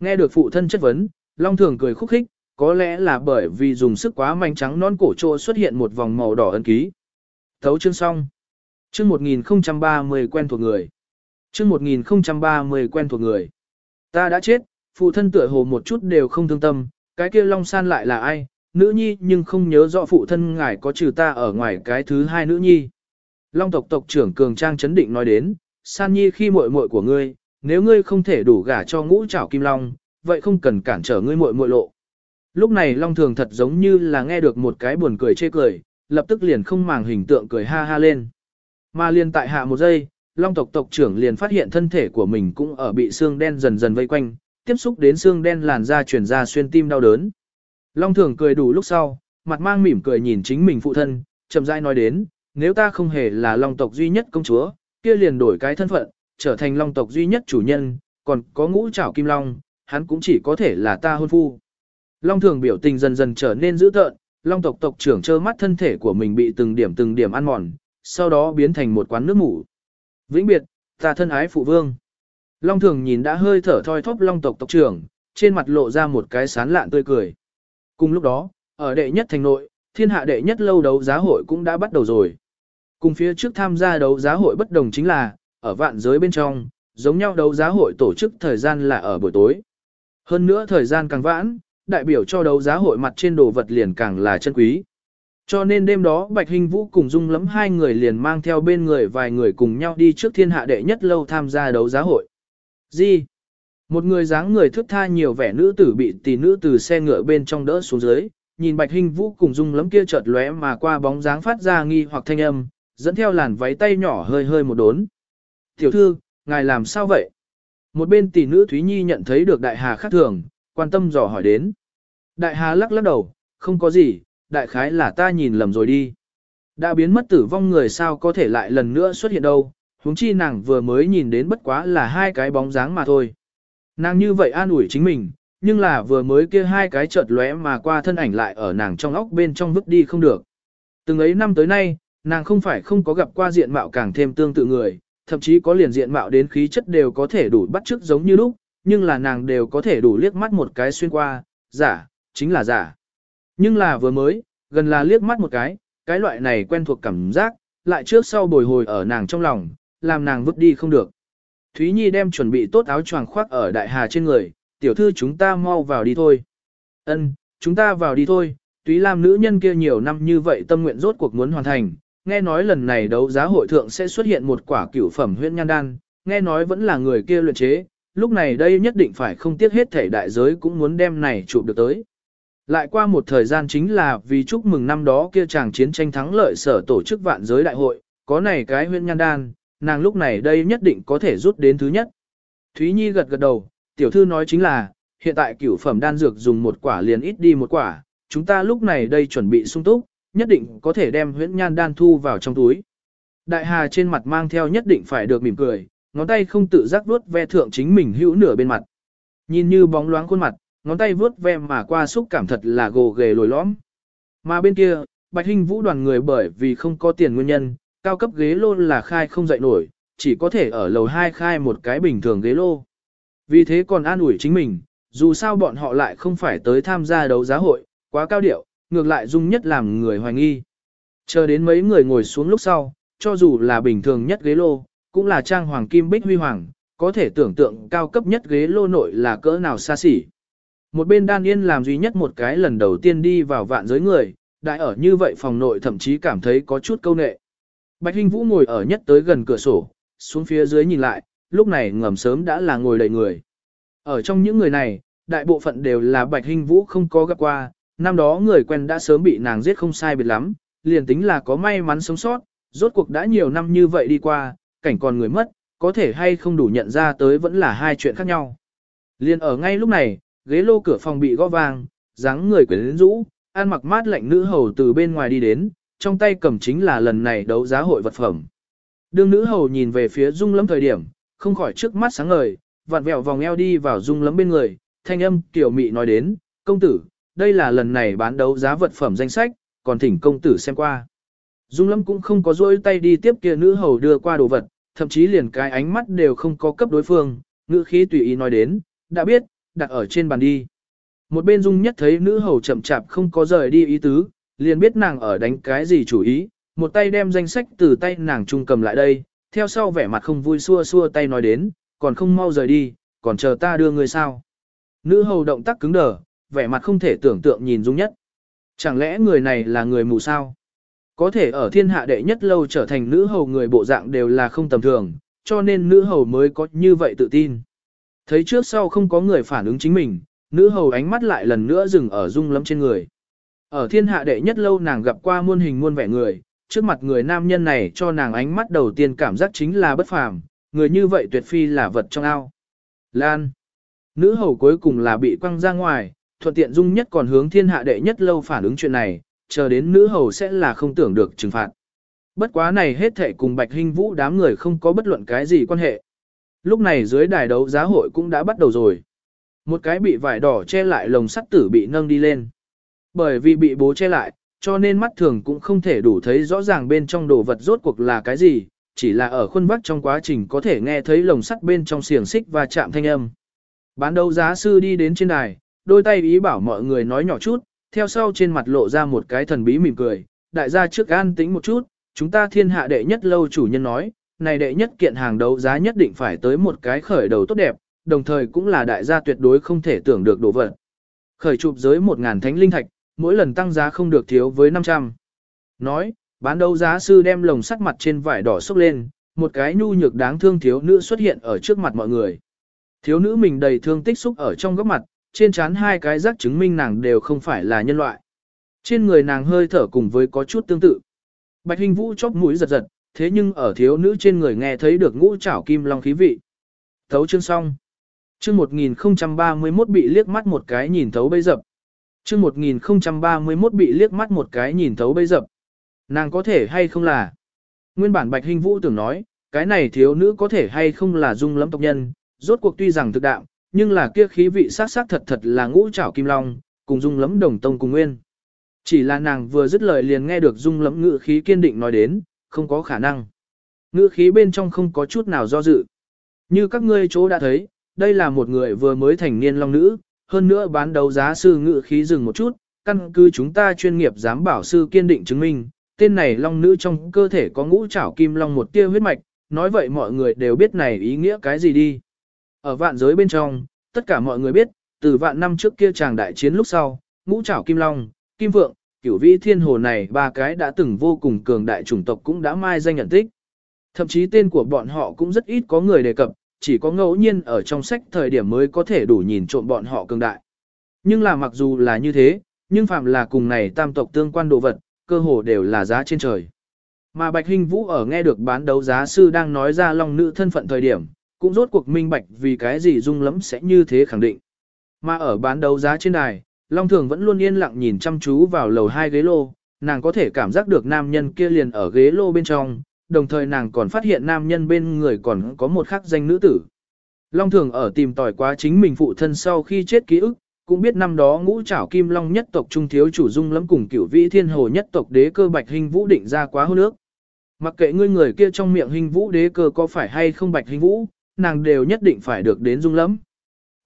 Nghe được phụ thân chất vấn, Long Thường cười khúc khích, có lẽ là bởi vì dùng sức quá manh trắng non cổ trô xuất hiện một vòng màu đỏ ân ký. Thấu chương xong. Chương 1030 quen thuộc người. chương 1030 quen thuộc người. Ta đã chết, phụ thân tựa hồ một chút đều không thương tâm, cái kia Long San lại là ai, nữ nhi nhưng không nhớ rõ phụ thân ngài có trừ ta ở ngoài cái thứ hai nữ nhi. Long tộc tộc trưởng Cường Trang chấn định nói đến, San Nhi khi muội muội của ngươi, nếu ngươi không thể đủ gả cho ngũ trảo kim long, vậy không cần cản trở ngươi muội muội lộ. Lúc này Long Thường thật giống như là nghe được một cái buồn cười chê cười, lập tức liền không màng hình tượng cười ha ha lên. Mà liền tại hạ một giây, Long tộc tộc trưởng liền phát hiện thân thể của mình cũng ở bị xương đen dần dần vây quanh, tiếp xúc đến xương đen làn da truyền ra xuyên tim đau đớn. Long Thường cười đủ lúc sau, mặt mang mỉm cười nhìn chính mình phụ thân, chậm rãi nói đến, nếu ta không hề là Long tộc duy nhất công chúa, kia liền đổi cái thân phận, trở thành Long tộc duy nhất chủ nhân, còn có ngũ trảo kim long, hắn cũng chỉ có thể là ta hôn phu. Long Thường biểu tình dần dần trở nên dữ tợn, Long tộc tộc trưởng trơ mắt thân thể của mình bị từng điểm từng điểm ăn mòn, sau đó biến thành một quán nước mủ. Vĩnh biệt, ta thân ái phụ vương. Long thường nhìn đã hơi thở thoi thóp long tộc tộc trưởng, trên mặt lộ ra một cái sán lạn tươi cười. Cùng lúc đó, ở đệ nhất thành nội, thiên hạ đệ nhất lâu đấu giá hội cũng đã bắt đầu rồi. Cùng phía trước tham gia đấu giá hội bất đồng chính là, ở vạn giới bên trong, giống nhau đấu giá hội tổ chức thời gian là ở buổi tối. Hơn nữa thời gian càng vãn, đại biểu cho đấu giá hội mặt trên đồ vật liền càng là chân quý. Cho nên đêm đó Bạch Hình Vũ cùng Dung lắm hai người liền mang theo bên người vài người cùng nhau đi trước thiên hạ đệ nhất lâu tham gia đấu giá hội. Gì? Một người dáng người thước tha nhiều vẻ nữ tử bị tỷ nữ từ xe ngựa bên trong đỡ xuống dưới, nhìn Bạch Hình Vũ cùng Dung lắm kia chợt lóe mà qua bóng dáng phát ra nghi hoặc thanh âm, dẫn theo làn váy tay nhỏ hơi hơi một đốn. Tiểu thư, ngài làm sao vậy? Một bên tỷ nữ Thúy Nhi nhận thấy được đại hà khác thường, quan tâm dò hỏi đến. Đại hà lắc lắc đầu, không có gì, đại khái là ta nhìn lầm rồi đi. Đã biến mất tử vong người sao có thể lại lần nữa xuất hiện đâu, huống chi nàng vừa mới nhìn đến bất quá là hai cái bóng dáng mà thôi. Nàng như vậy an ủi chính mình, nhưng là vừa mới kia hai cái chợt lóe mà qua thân ảnh lại ở nàng trong óc bên trong vứt đi không được. Từng ấy năm tới nay, nàng không phải không có gặp qua diện mạo càng thêm tương tự người, thậm chí có liền diện mạo đến khí chất đều có thể đủ bắt chước giống như lúc, nhưng là nàng đều có thể đủ liếc mắt một cái xuyên qua, giả, chính là giả. Nhưng là vừa mới, gần là liếc mắt một cái, cái loại này quen thuộc cảm giác, lại trước sau bồi hồi ở nàng trong lòng, làm nàng vứt đi không được. Thúy Nhi đem chuẩn bị tốt áo choàng khoác ở đại hà trên người, tiểu thư chúng ta mau vào đi thôi. Ân, chúng ta vào đi thôi, Túy Lam nữ nhân kia nhiều năm như vậy tâm nguyện rốt cuộc muốn hoàn thành. Nghe nói lần này đấu giá hội thượng sẽ xuất hiện một quả cửu phẩm huyễn nhan đan, nghe nói vẫn là người kia luyện chế, lúc này đây nhất định phải không tiếc hết thể đại giới cũng muốn đem này chụp được tới. Lại qua một thời gian chính là vì chúc mừng năm đó kia chàng chiến tranh thắng lợi sở tổ chức vạn giới đại hội, có này cái huyện nhan đan, nàng lúc này đây nhất định có thể rút đến thứ nhất. Thúy Nhi gật gật đầu, tiểu thư nói chính là, hiện tại cửu phẩm đan dược dùng một quả liền ít đi một quả, chúng ta lúc này đây chuẩn bị sung túc, nhất định có thể đem huyễn nhan đan thu vào trong túi. Đại Hà trên mặt mang theo nhất định phải được mỉm cười, ngón tay không tự giác vuốt ve thượng chính mình hữu nửa bên mặt. Nhìn như bóng loáng khuôn mặt, ngón tay vuốt ve mà qua xúc cảm thật là gồ ghề lồi lõm. Mà bên kia, Bạch Hinh Vũ đoàn người bởi vì không có tiền nguyên nhân, cao cấp ghế lô là khai không dậy nổi, chỉ có thể ở lầu 2 khai một cái bình thường ghế lô. Vì thế còn an ủi chính mình, dù sao bọn họ lại không phải tới tham gia đấu giá hội, quá cao điệu, ngược lại dung nhất làm người hoài nghi. Chờ đến mấy người ngồi xuống lúc sau, cho dù là bình thường nhất ghế lô, cũng là trang hoàng kim bích huy hoàng, có thể tưởng tượng cao cấp nhất ghế lô nội là cỡ nào xa xỉ. Một bên đan yên làm duy nhất một cái lần đầu tiên đi vào vạn giới người, đại ở như vậy phòng nội thậm chí cảm thấy có chút câu nệ. Bạch Hinh Vũ ngồi ở nhất tới gần cửa sổ, xuống phía dưới nhìn lại, lúc này ngầm sớm đã là ngồi đầy người. Ở trong những người này, đại bộ phận đều là Bạch Hinh Vũ không có gặp qua, năm đó người quen đã sớm bị nàng giết không sai biệt lắm, liền tính là có may mắn sống sót, rốt cuộc đã nhiều năm như vậy đi qua, cảnh còn người mất, có thể hay không đủ nhận ra tới vẫn là hai chuyện khác nhau. Liền ở ngay lúc này, ghế lô cửa phòng bị gõ vang, dáng người quyến rũ, ăn mặc mát lạnh nữ hầu từ bên ngoài đi đến, trong tay cầm chính là lần này đấu giá hội vật phẩm. Đương nữ hầu nhìn về phía dung lắm thời điểm, không khỏi trước mắt sáng ngời, vặn vẹo vòng eo đi vào dung lắm bên người, thanh âm tiểu mị nói đến, công tử, đây là lần này bán đấu giá vật phẩm danh sách, còn thỉnh công tử xem qua. Dung lâm cũng không có dỗi tay đi tiếp kia nữ hầu đưa qua đồ vật, thậm chí liền cái ánh mắt đều không có cấp đối phương, ngữ khí tùy ý nói đến, đã biết, đặt ở trên bàn đi. Một bên dung nhất thấy nữ hầu chậm chạp không có rời đi ý tứ, liền biết nàng ở đánh cái gì chủ ý, một tay đem danh sách từ tay nàng trung cầm lại đây, theo sau vẻ mặt không vui xua xua tay nói đến, còn không mau rời đi, còn chờ ta đưa người sao. Nữ hầu động tác cứng đờ, vẻ mặt không thể tưởng tượng nhìn Dung Nhất. Chẳng lẽ người này là người mù sao? Có thể ở thiên hạ đệ nhất lâu trở thành nữ hầu người bộ dạng đều là không tầm thường, cho nên nữ hầu mới có như vậy tự tin. Thấy trước sau không có người phản ứng chính mình, nữ hầu ánh mắt lại lần nữa dừng ở dung lắm trên người. Ở thiên hạ đệ nhất lâu nàng gặp qua muôn hình muôn vẻ người, trước mặt người nam nhân này cho nàng ánh mắt đầu tiên cảm giác chính là bất phàm, người như vậy tuyệt phi là vật trong ao. Lan. Nữ hầu cuối cùng là bị quăng ra ngoài, thuận tiện dung nhất còn hướng thiên hạ đệ nhất lâu phản ứng chuyện này, chờ đến nữ hầu sẽ là không tưởng được trừng phạt. Bất quá này hết thệ cùng Bạch Hinh Vũ đám người không có bất luận cái gì quan hệ. Lúc này dưới đài đấu giá hội cũng đã bắt đầu rồi. Một cái bị vải đỏ che lại lồng sắt tử bị nâng đi lên. Bởi vì bị bố che lại, cho nên mắt thường cũng không thể đủ thấy rõ ràng bên trong đồ vật rốt cuộc là cái gì, chỉ là ở khuôn vắt trong quá trình có thể nghe thấy lồng sắt bên trong xiềng xích và chạm thanh âm. Bán đấu giá sư đi đến trên đài, đôi tay ý bảo mọi người nói nhỏ chút, theo sau trên mặt lộ ra một cái thần bí mỉm cười, đại gia trước an tĩnh một chút, chúng ta thiên hạ đệ nhất lâu chủ nhân nói, này đệ nhất kiện hàng đấu giá nhất định phải tới một cái khởi đầu tốt đẹp, đồng thời cũng là đại gia tuyệt đối không thể tưởng được đồ vật. Khởi chụp giới 1.000 thánh linh thạch, mỗi lần tăng giá không được thiếu với 500. Nói, bán đấu giá sư đem lồng sắt mặt trên vải đỏ xốc lên, một cái nhu nhược đáng thương thiếu nữ xuất hiện ở trước mặt mọi người. Thiếu nữ mình đầy thương tích xúc ở trong góc mặt, trên trán hai cái rắc chứng minh nàng đều không phải là nhân loại. Trên người nàng hơi thở cùng với có chút tương tự. Bạch Hình Vũ chóp mũi giật giật, thế nhưng ở thiếu nữ trên người nghe thấy được ngũ trảo kim long khí vị. Thấu chương xong. Chương 1031 bị liếc mắt một cái nhìn thấu bây dập. Chương 1031 bị liếc mắt một cái nhìn thấu bây dập. Nàng có thể hay không là? Nguyên bản Bạch Hình Vũ tưởng nói, cái này thiếu nữ có thể hay không là dung lắm tộc nhân, rốt cuộc tuy rằng thực đạo, nhưng là kia khí vị sát sát thật thật là ngũ trảo kim long, cùng dung lấm đồng tông cùng nguyên. Chỉ là nàng vừa dứt lời liền nghe được dung lấm ngữ khí kiên định nói đến, không có khả năng. Ngữ khí bên trong không có chút nào do dự. Như các ngươi chỗ đã thấy, đây là một người vừa mới thành niên long nữ, hơn nữa bán đấu giá sư ngữ khí dừng một chút, căn cứ chúng ta chuyên nghiệp giám bảo sư kiên định chứng minh, tên này long nữ trong cơ thể có ngũ trảo kim long một tia huyết mạch, nói vậy mọi người đều biết này ý nghĩa cái gì đi. Ở vạn giới bên trong, tất cả mọi người biết, từ vạn năm trước kia chàng đại chiến lúc sau, ngũ trảo kim long, kim vượng, cửu vĩ thiên hồ này ba cái đã từng vô cùng cường đại chủng tộc cũng đã mai danh nhận tích. Thậm chí tên của bọn họ cũng rất ít có người đề cập, chỉ có ngẫu nhiên ở trong sách thời điểm mới có thể đủ nhìn trộm bọn họ cường đại. Nhưng là mặc dù là như thế, nhưng phạm là cùng này tam tộc tương quan đồ vật, cơ hồ đều là giá trên trời. Mà Bạch Hình Vũ ở nghe được bán đấu giá sư đang nói ra long nữ thân phận thời điểm, cũng rốt cuộc minh bạch vì cái gì dung lắm sẽ như thế khẳng định. Mà ở bán đấu giá trên đài, Long Thường vẫn luôn yên lặng nhìn chăm chú vào lầu hai ghế lô, nàng có thể cảm giác được nam nhân kia liền ở ghế lô bên trong, đồng thời nàng còn phát hiện nam nhân bên người còn có một khắc danh nữ tử. Long Thường ở tìm tòi quá chính mình phụ thân sau khi chết ký ức, cũng biết năm đó ngũ trảo kim long nhất tộc trung thiếu chủ dung lắm cùng cửu vĩ thiên hồ nhất tộc đế cơ bạch hình vũ định ra quá hôn nước. Mặc kệ ngươi người kia trong miệng hình vũ đế cơ có phải hay không bạch hình vũ, nàng đều nhất định phải được đến dung lẫm.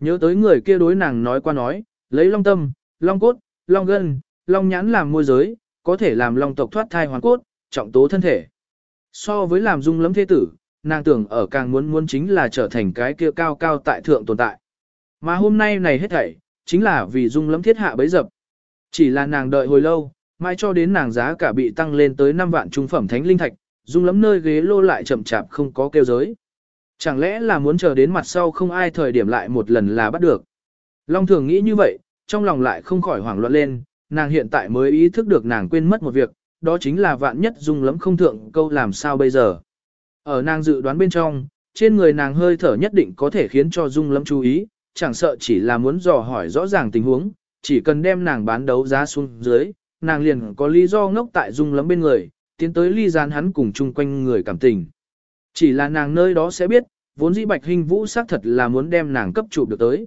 Nhớ tới người kia đối nàng nói qua nói, lấy long tâm, long cốt, long gân, long nhãn làm môi giới, có thể làm long tộc thoát thai hoàn cốt, trọng tố thân thể. So với làm dung lẫm thế tử, nàng tưởng ở càng muốn muốn chính là trở thành cái kia cao cao tại thượng tồn tại. Mà hôm nay này hết thảy, chính là vì dung lẫm thiết hạ bấy dập. Chỉ là nàng đợi hồi lâu, mai cho đến nàng giá cả bị tăng lên tới 5 vạn trung phẩm thánh linh thạch, dung lẫm nơi ghế lô lại chậm chạp không có kêu giới. Chẳng lẽ là muốn chờ đến mặt sau không ai thời điểm lại một lần là bắt được. Long thường nghĩ như vậy, trong lòng lại không khỏi hoảng loạn lên, nàng hiện tại mới ý thức được nàng quên mất một việc, đó chính là vạn nhất dung lắm không thượng câu làm sao bây giờ. Ở nàng dự đoán bên trong, trên người nàng hơi thở nhất định có thể khiến cho dung lắm chú ý, chẳng sợ chỉ là muốn dò hỏi rõ ràng tình huống, chỉ cần đem nàng bán đấu giá xuống dưới, nàng liền có lý do ngốc tại dung lắm bên người, tiến tới ly gián hắn cùng chung quanh người cảm tình. Chỉ là nàng nơi đó sẽ biết, vốn dĩ Bạch Hình Vũ xác thật là muốn đem nàng cấp chụp được tới.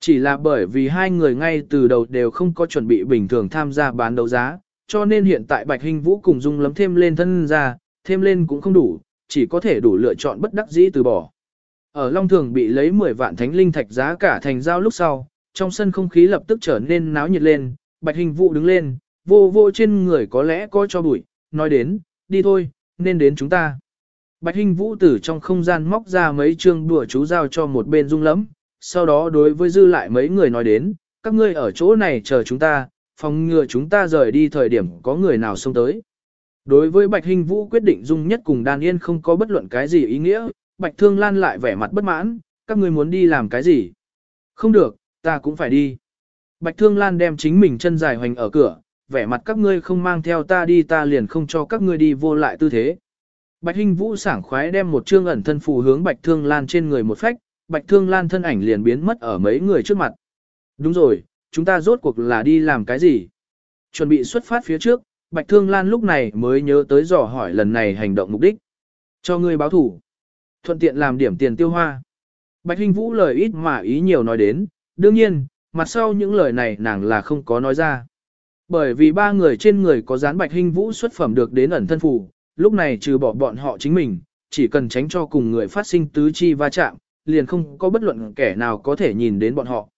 Chỉ là bởi vì hai người ngay từ đầu đều không có chuẩn bị bình thường tham gia bán đấu giá, cho nên hiện tại Bạch Hình Vũ cùng Dung lấm thêm lên thân ra, thêm lên cũng không đủ, chỉ có thể đủ lựa chọn bất đắc dĩ từ bỏ. Ở Long Thường bị lấy 10 vạn thánh linh thạch giá cả thành giao lúc sau, trong sân không khí lập tức trở nên náo nhiệt lên, Bạch Hình Vũ đứng lên, vô vô trên người có lẽ có cho bụi, nói đến, đi thôi, nên đến chúng ta. Bạch Hinh Vũ từ trong không gian móc ra mấy chương đùa chú giao cho một bên dung lẫm, sau đó đối với dư lại mấy người nói đến, các ngươi ở chỗ này chờ chúng ta, phòng ngừa chúng ta rời đi thời điểm có người nào xông tới. Đối với Bạch Hinh Vũ quyết định dung nhất cùng Đan Yên không có bất luận cái gì ý nghĩa, Bạch Thương Lan lại vẻ mặt bất mãn, các ngươi muốn đi làm cái gì? Không được, ta cũng phải đi. Bạch Thương Lan đem chính mình chân dài hoành ở cửa, vẻ mặt các ngươi không mang theo ta đi ta liền không cho các ngươi đi vô lại tư thế. Bạch Hinh Vũ sảng khoái đem một trương ẩn thân phù hướng Bạch Thương Lan trên người một phách, Bạch Thương Lan thân ảnh liền biến mất ở mấy người trước mặt. Đúng rồi, chúng ta rốt cuộc là đi làm cái gì? Chuẩn bị xuất phát phía trước, Bạch Thương Lan lúc này mới nhớ tới dò hỏi lần này hành động mục đích. Cho ngươi báo thủ. Thuận tiện làm điểm tiền tiêu hoa. Bạch Hinh Vũ lời ít mà ý nhiều nói đến, đương nhiên, mặt sau những lời này nàng là không có nói ra. Bởi vì ba người trên người có dán Bạch Hinh Vũ xuất phẩm được đến ẩn thân phủ, lúc này trừ bỏ bọn họ chính mình, chỉ cần tránh cho cùng người phát sinh tứ chi va chạm, liền không có bất luận kẻ nào có thể nhìn đến bọn họ.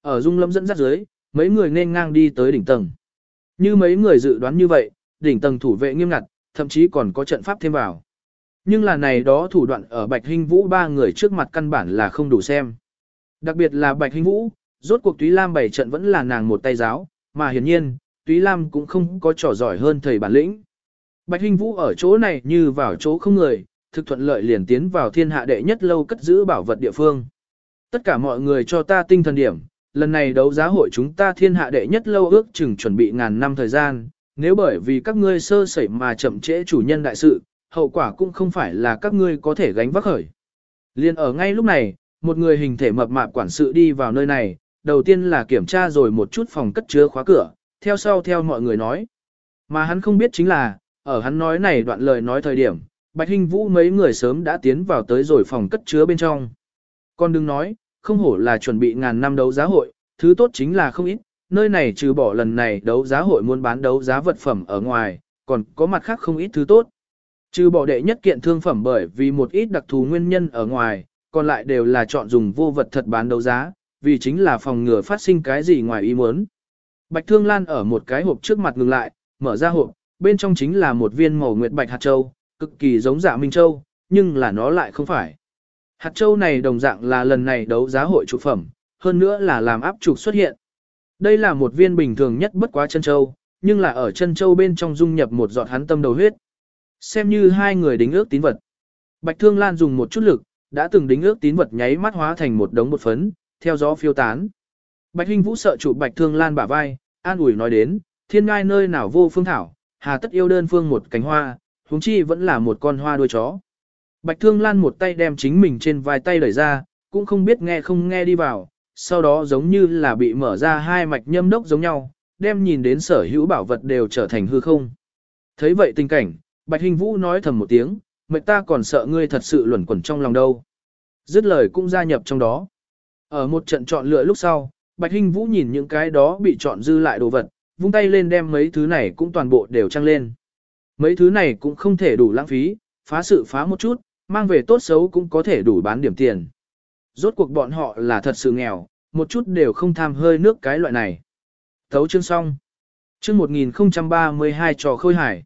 Ở dung lâm dẫn dắt dưới, mấy người nên ngang đi tới đỉnh tầng. Như mấy người dự đoán như vậy, đỉnh tầng thủ vệ nghiêm ngặt, thậm chí còn có trận pháp thêm vào. Nhưng là này đó thủ đoạn ở Bạch Hinh Vũ ba người trước mặt căn bản là không đủ xem. Đặc biệt là Bạch Hinh Vũ, rốt cuộc Túy Lam bảy trận vẫn là nàng một tay giáo, mà hiển nhiên, Túy Lam cũng không có trò giỏi hơn thầy bản lĩnh. Bạch Hinh Vũ ở chỗ này như vào chỗ không người, thực thuận lợi liền tiến vào thiên hạ đệ nhất lâu cất giữ bảo vật địa phương. Tất cả mọi người cho ta tinh thần điểm, lần này đấu giá hội chúng ta thiên hạ đệ nhất lâu ước chừng chuẩn bị ngàn năm thời gian, nếu bởi vì các ngươi sơ sẩy mà chậm trễ chủ nhân đại sự, hậu quả cũng không phải là các ngươi có thể gánh vác khởi. Liên ở ngay lúc này, một người hình thể mập mạp quản sự đi vào nơi này, đầu tiên là kiểm tra rồi một chút phòng cất chứa khóa cửa, theo sau theo mọi người nói. Mà hắn không biết chính là, ở hắn nói này đoạn lời nói thời điểm, Bạch Hinh Vũ mấy người sớm đã tiến vào tới rồi phòng cất chứa bên trong. Con đừng nói, không hổ là chuẩn bị ngàn năm đấu giá hội, thứ tốt chính là không ít, nơi này trừ bỏ lần này đấu giá hội muốn bán đấu giá vật phẩm ở ngoài, còn có mặt khác không ít thứ tốt. Trừ bỏ đệ nhất kiện thương phẩm bởi vì một ít đặc thù nguyên nhân ở ngoài, còn lại đều là chọn dùng vô vật thật bán đấu giá, vì chính là phòng ngừa phát sinh cái gì ngoài ý muốn. Bạch Thương Lan ở một cái hộp trước mặt ngừng lại, mở ra hộp, bên trong chính là một viên màu nguyệt bạch hạt châu, cực kỳ giống dạ minh châu, nhưng là nó lại không phải. Hạt châu này đồng dạng là lần này đấu giá hội trục phẩm, hơn nữa là làm áp trục xuất hiện. Đây là một viên bình thường nhất bất quá chân châu, nhưng là ở chân châu bên trong dung nhập một giọt hắn tâm đầu huyết. Xem như hai người đính ước tín vật. Bạch Thương Lan dùng một chút lực, đã từng đính ước tín vật nháy mắt hóa thành một đống bột phấn, theo gió phiêu tán. Bạch Hinh Vũ sợ trụ Bạch Thương Lan bả vai, an ủi nói đến, thiên ngai nơi nào vô phương thảo, hà tất yêu đơn phương một cánh hoa, huống chi vẫn là một con hoa đuôi chó. Bạch Thương Lan một tay đem chính mình trên vai tay đẩy ra, cũng không biết nghe không nghe đi vào, sau đó giống như là bị mở ra hai mạch nhâm đốc giống nhau, đem nhìn đến sở hữu bảo vật đều trở thành hư không. Thấy vậy tình cảnh, Bạch Hình Vũ nói thầm một tiếng, mệt ta còn sợ ngươi thật sự luẩn quẩn trong lòng đâu. Dứt lời cũng gia nhập trong đó. Ở một trận chọn lựa lúc sau, Bạch Hình Vũ nhìn những cái đó bị chọn dư lại đồ vật, vung tay lên đem mấy thứ này cũng toàn bộ đều trăng lên. Mấy thứ này cũng không thể đủ lãng phí, phá sự phá một chút, mang về tốt xấu cũng có thể đủ bán điểm tiền. Rốt cuộc bọn họ là thật sự nghèo, một chút đều không tham hơi nước cái loại này. Thấu chương xong. Chương 1032 trò khôi hải.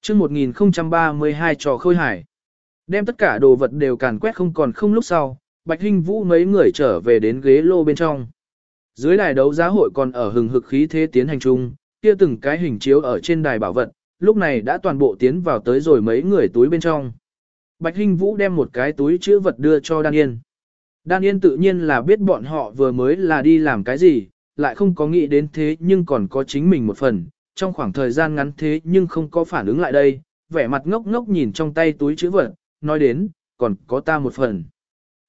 Chương 1032 trò khôi hải. Đem tất cả đồ vật đều càn quét không còn không lúc sau, Bạch Hinh Vũ mấy người trở về đến ghế lô bên trong. Dưới đài đấu giá hội còn ở hừng hực khí thế tiến hành chung, kia từng cái hình chiếu ở trên đài bảo vật, lúc này đã toàn bộ tiến vào tới rồi mấy người túi bên trong. Bạch Hinh Vũ đem một cái túi chữ vật đưa cho Đan Yên. Đan Yên tự nhiên là biết bọn họ vừa mới là đi làm cái gì, lại không có nghĩ đến thế nhưng còn có chính mình một phần, trong khoảng thời gian ngắn thế nhưng không có phản ứng lại đây, vẻ mặt ngốc ngốc nhìn trong tay túi chữ vật, nói đến, còn có ta một phần.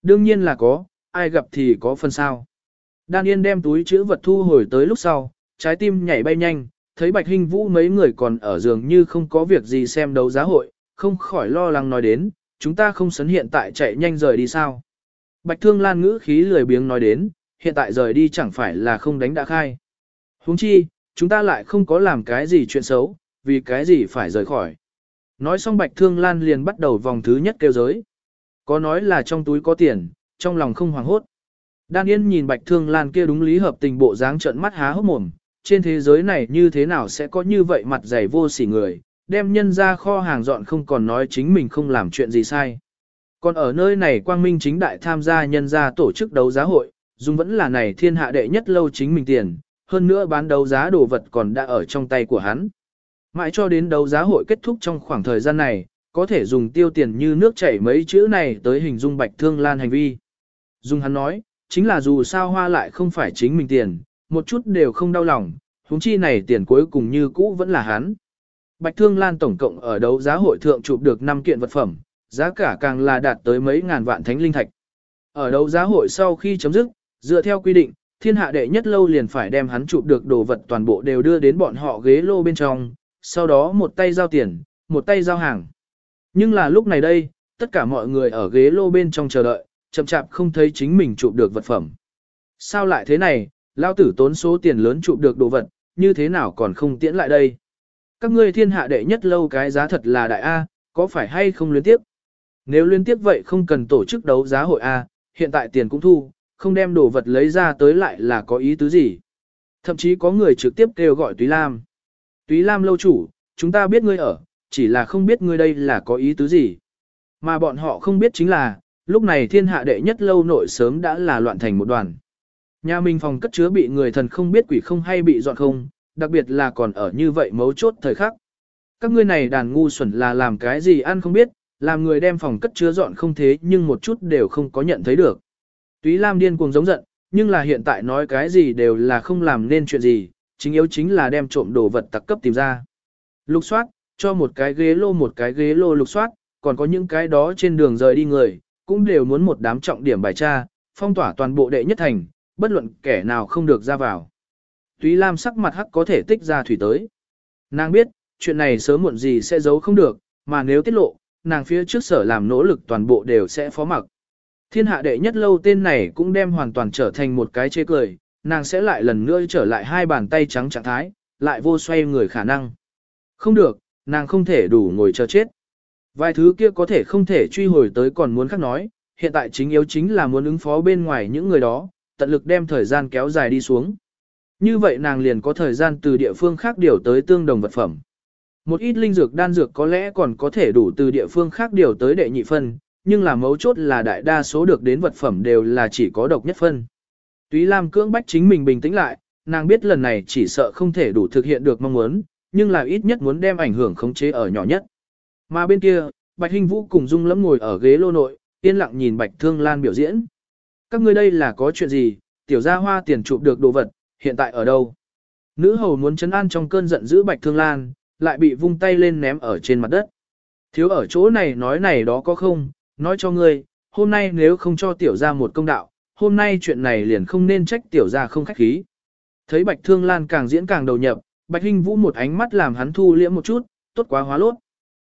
Đương nhiên là có, ai gặp thì có phần sao. Đan Yên đem túi chữ vật thu hồi tới lúc sau, trái tim nhảy bay nhanh, thấy Bạch Hinh Vũ mấy người còn ở giường như không có việc gì xem đấu giá hội, không khỏi lo lắng nói đến, chúng ta không sấn hiện tại chạy nhanh rời đi sao. Bạch Thương Lan ngữ khí lười biếng nói đến, hiện tại rời đi chẳng phải là không đánh đã khai. huống chi, chúng ta lại không có làm cái gì chuyện xấu, vì cái gì phải rời khỏi. Nói xong Bạch Thương Lan liền bắt đầu vòng thứ nhất kêu giới. Có nói là trong túi có tiền, trong lòng không hoảng hốt. Đan Yên nhìn Bạch Thương Lan kia đúng lý hợp tình bộ dáng trợn mắt há hốc mồm, trên thế giới này như thế nào sẽ có như vậy mặt dày vô sỉ người, đem nhân ra kho hàng dọn không còn nói chính mình không làm chuyện gì sai. Còn ở nơi này quang minh chính đại tham gia nhân ra tổ chức đấu giá hội, dùng vẫn là này thiên hạ đệ nhất lâu chính mình tiền, hơn nữa bán đấu giá đồ vật còn đã ở trong tay của hắn. Mãi cho đến đấu giá hội kết thúc trong khoảng thời gian này, có thể dùng tiêu tiền như nước chảy mấy chữ này tới hình dung bạch thương lan hành vi. Dung hắn nói, chính là dù sao hoa lại không phải chính mình tiền, một chút đều không đau lòng, huống chi này tiền cuối cùng như cũ vẫn là hắn. Bạch Thương Lan tổng cộng ở đấu giá hội thượng chụp được 5 kiện vật phẩm, giá cả càng là đạt tới mấy ngàn vạn thánh linh thạch. Ở đấu giá hội sau khi chấm dứt, dựa theo quy định, thiên hạ đệ nhất lâu liền phải đem hắn chụp được đồ vật toàn bộ đều đưa đến bọn họ ghế lô bên trong, sau đó một tay giao tiền, một tay giao hàng. Nhưng là lúc này đây, tất cả mọi người ở ghế lô bên trong chờ đợi, chậm chạp không thấy chính mình chụp được vật phẩm. Sao lại thế này, lao tử tốn số tiền lớn chụp được đồ vật, như thế nào còn không tiễn lại đây? Các ngươi thiên hạ đệ nhất lâu cái giá thật là đại A, có phải hay không liên tiếp? Nếu liên tiếp vậy không cần tổ chức đấu giá hội A, hiện tại tiền cũng thu, không đem đồ vật lấy ra tới lại là có ý tứ gì? Thậm chí có người trực tiếp kêu gọi Túy Lam. Túy Lam lâu chủ, chúng ta biết ngươi ở, chỉ là không biết ngươi đây là có ý tứ gì. Mà bọn họ không biết chính là, lúc này thiên hạ đệ nhất lâu nội sớm đã là loạn thành một đoàn. Nhà mình phòng cất chứa bị người thần không biết quỷ không hay bị dọn không, đặc biệt là còn ở như vậy mấu chốt thời khắc. Các ngươi này đàn ngu xuẩn là làm cái gì ăn không biết, làm người đem phòng cất chứa dọn không thế nhưng một chút đều không có nhận thấy được. Túy Lam điên cuồng giống giận, nhưng là hiện tại nói cái gì đều là không làm nên chuyện gì, chính yếu chính là đem trộm đồ vật tặc cấp tìm ra. Lục soát, cho một cái ghế lô một cái ghế lô lục soát, còn có những cái đó trên đường rời đi người, cũng đều muốn một đám trọng điểm bài tra, phong tỏa toàn bộ đệ nhất thành, bất luận kẻ nào không được ra vào. Túy Lam sắc mặt hắc có thể tích ra thủy tới. Nàng biết, chuyện này sớm muộn gì sẽ giấu không được, mà nếu tiết lộ, nàng phía trước sở làm nỗ lực toàn bộ đều sẽ phó mặc. Thiên hạ đệ nhất lâu tên này cũng đem hoàn toàn trở thành một cái chê cười, nàng sẽ lại lần nữa trở lại hai bàn tay trắng trạng thái, lại vô xoay người khả năng. Không được, nàng không thể đủ ngồi chờ chết. Vài thứ kia có thể không thể truy hồi tới còn muốn khác nói, hiện tại chính yếu chính là muốn ứng phó bên ngoài những người đó, tận lực đem thời gian kéo dài đi xuống. Như vậy nàng liền có thời gian từ địa phương khác điều tới tương đồng vật phẩm. Một ít linh dược đan dược có lẽ còn có thể đủ từ địa phương khác điều tới đệ nhị phân, nhưng là mấu chốt là đại đa số được đến vật phẩm đều là chỉ có độc nhất phân. Túy Lam cưỡng bách chính mình bình tĩnh lại, nàng biết lần này chỉ sợ không thể đủ thực hiện được mong muốn, nhưng là ít nhất muốn đem ảnh hưởng khống chế ở nhỏ nhất. Mà bên kia, Bạch Hinh Vũ cùng Dung Lẫm ngồi ở ghế lô nội, yên lặng nhìn Bạch Thương Lan biểu diễn. Các ngươi đây là có chuyện gì, tiểu gia hoa tiền chụp được đồ vật, hiện tại ở đâu? Nữ hầu muốn chấn an trong cơn giận giữ Bạch Thương Lan, lại bị vung tay lên ném ở trên mặt đất. Thiếu ở chỗ này nói này đó có không, nói cho ngươi, hôm nay nếu không cho tiểu gia một công đạo, hôm nay chuyện này liền không nên trách tiểu gia không khách khí. Thấy Bạch Thương Lan càng diễn càng đầu nhập, Bạch Hinh Vũ một ánh mắt làm hắn thu liễm một chút, tốt quá hóa lốt.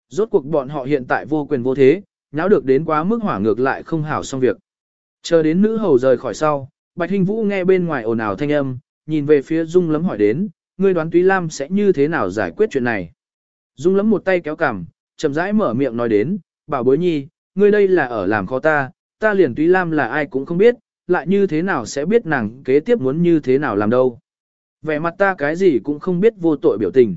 Rốt cuộc bọn họ hiện tại vô quyền vô thế, nháo được đến quá mức hỏa ngược lại không hảo xong việc. Chờ đến nữ hầu rời khỏi sau, Bạch Hinh Vũ nghe bên ngoài ồn ào thanh âm, nhìn về phía Dung Lấm hỏi đến, ngươi đoán Túy Lam sẽ như thế nào giải quyết chuyện này. Dung Lấm một tay kéo cằm, chậm rãi mở miệng nói đến, bảo bối nhi, ngươi đây là ở làm khó ta, ta liền Túy Lam là ai cũng không biết, lại như thế nào sẽ biết nàng kế tiếp muốn như thế nào làm đâu. Vẻ mặt ta cái gì cũng không biết vô tội biểu tình.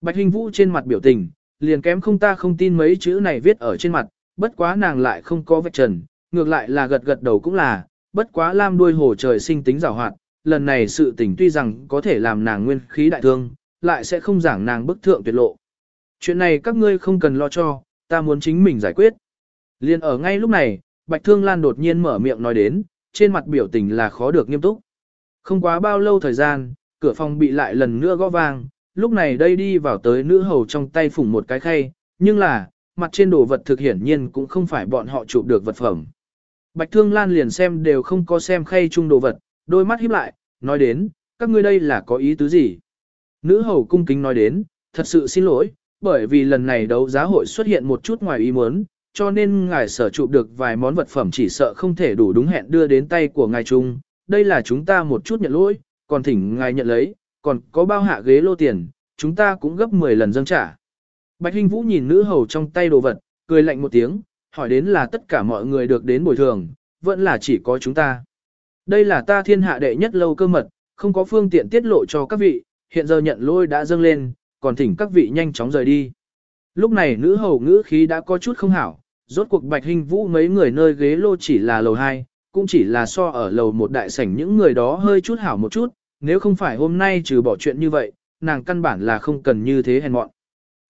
Bạch Hinh Vũ trên mặt biểu tình, liền kém không ta không tin mấy chữ này viết ở trên mặt, bất quá nàng lại không có vạch trần, ngược lại là gật gật đầu cũng là, bất quá lam đuôi hồ trời sinh tính giảo hoạt, lần này sự tình tuy rằng có thể làm nàng nguyên khí đại thương, lại sẽ không giảng nàng bức thượng tuyệt lộ. Chuyện này các ngươi không cần lo cho, ta muốn chính mình giải quyết. Liên ở ngay lúc này, Bạch Thương Lan đột nhiên mở miệng nói đến, trên mặt biểu tình là khó được nghiêm túc. Không quá bao lâu thời gian, cửa phòng bị lại lần nữa gõ vang, lúc này đây đi vào tới nữ hầu trong tay phủng một cái khay, nhưng là, mặt trên đồ vật thực hiển nhiên cũng không phải bọn họ chụp được vật phẩm. Bạch Thương Lan liền xem đều không có xem khay chung đồ vật, đôi mắt híp lại, nói đến, các ngươi đây là có ý tứ gì? Nữ hầu cung kính nói đến, thật sự xin lỗi, bởi vì lần này đấu giá hội xuất hiện một chút ngoài ý muốn, cho nên ngài sở chụp được vài món vật phẩm chỉ sợ không thể đủ đúng hẹn đưa đến tay của ngài chung. Đây là chúng ta một chút nhận lỗi, còn thỉnh ngài nhận lấy, còn có bao hạ ghế lô tiền, chúng ta cũng gấp 10 lần dâng trả. Bạch Hinh Vũ nhìn nữ hầu trong tay đồ vật, cười lạnh một tiếng, hỏi đến là tất cả mọi người được đến bồi thường, vẫn là chỉ có chúng ta. Đây là ta thiên hạ đệ nhất lâu cơ mật, không có phương tiện tiết lộ cho các vị, hiện giờ nhận lôi đã dâng lên, còn thỉnh các vị nhanh chóng rời đi. Lúc này nữ hầu ngữ khí đã có chút không hảo, rốt cuộc bạch Hinh vũ mấy người nơi ghế lô chỉ là lầu 2, cũng chỉ là so ở lầu một đại sảnh những người đó hơi chút hảo một chút, nếu không phải hôm nay trừ bỏ chuyện như vậy, nàng căn bản là không cần như thế hèn mọn.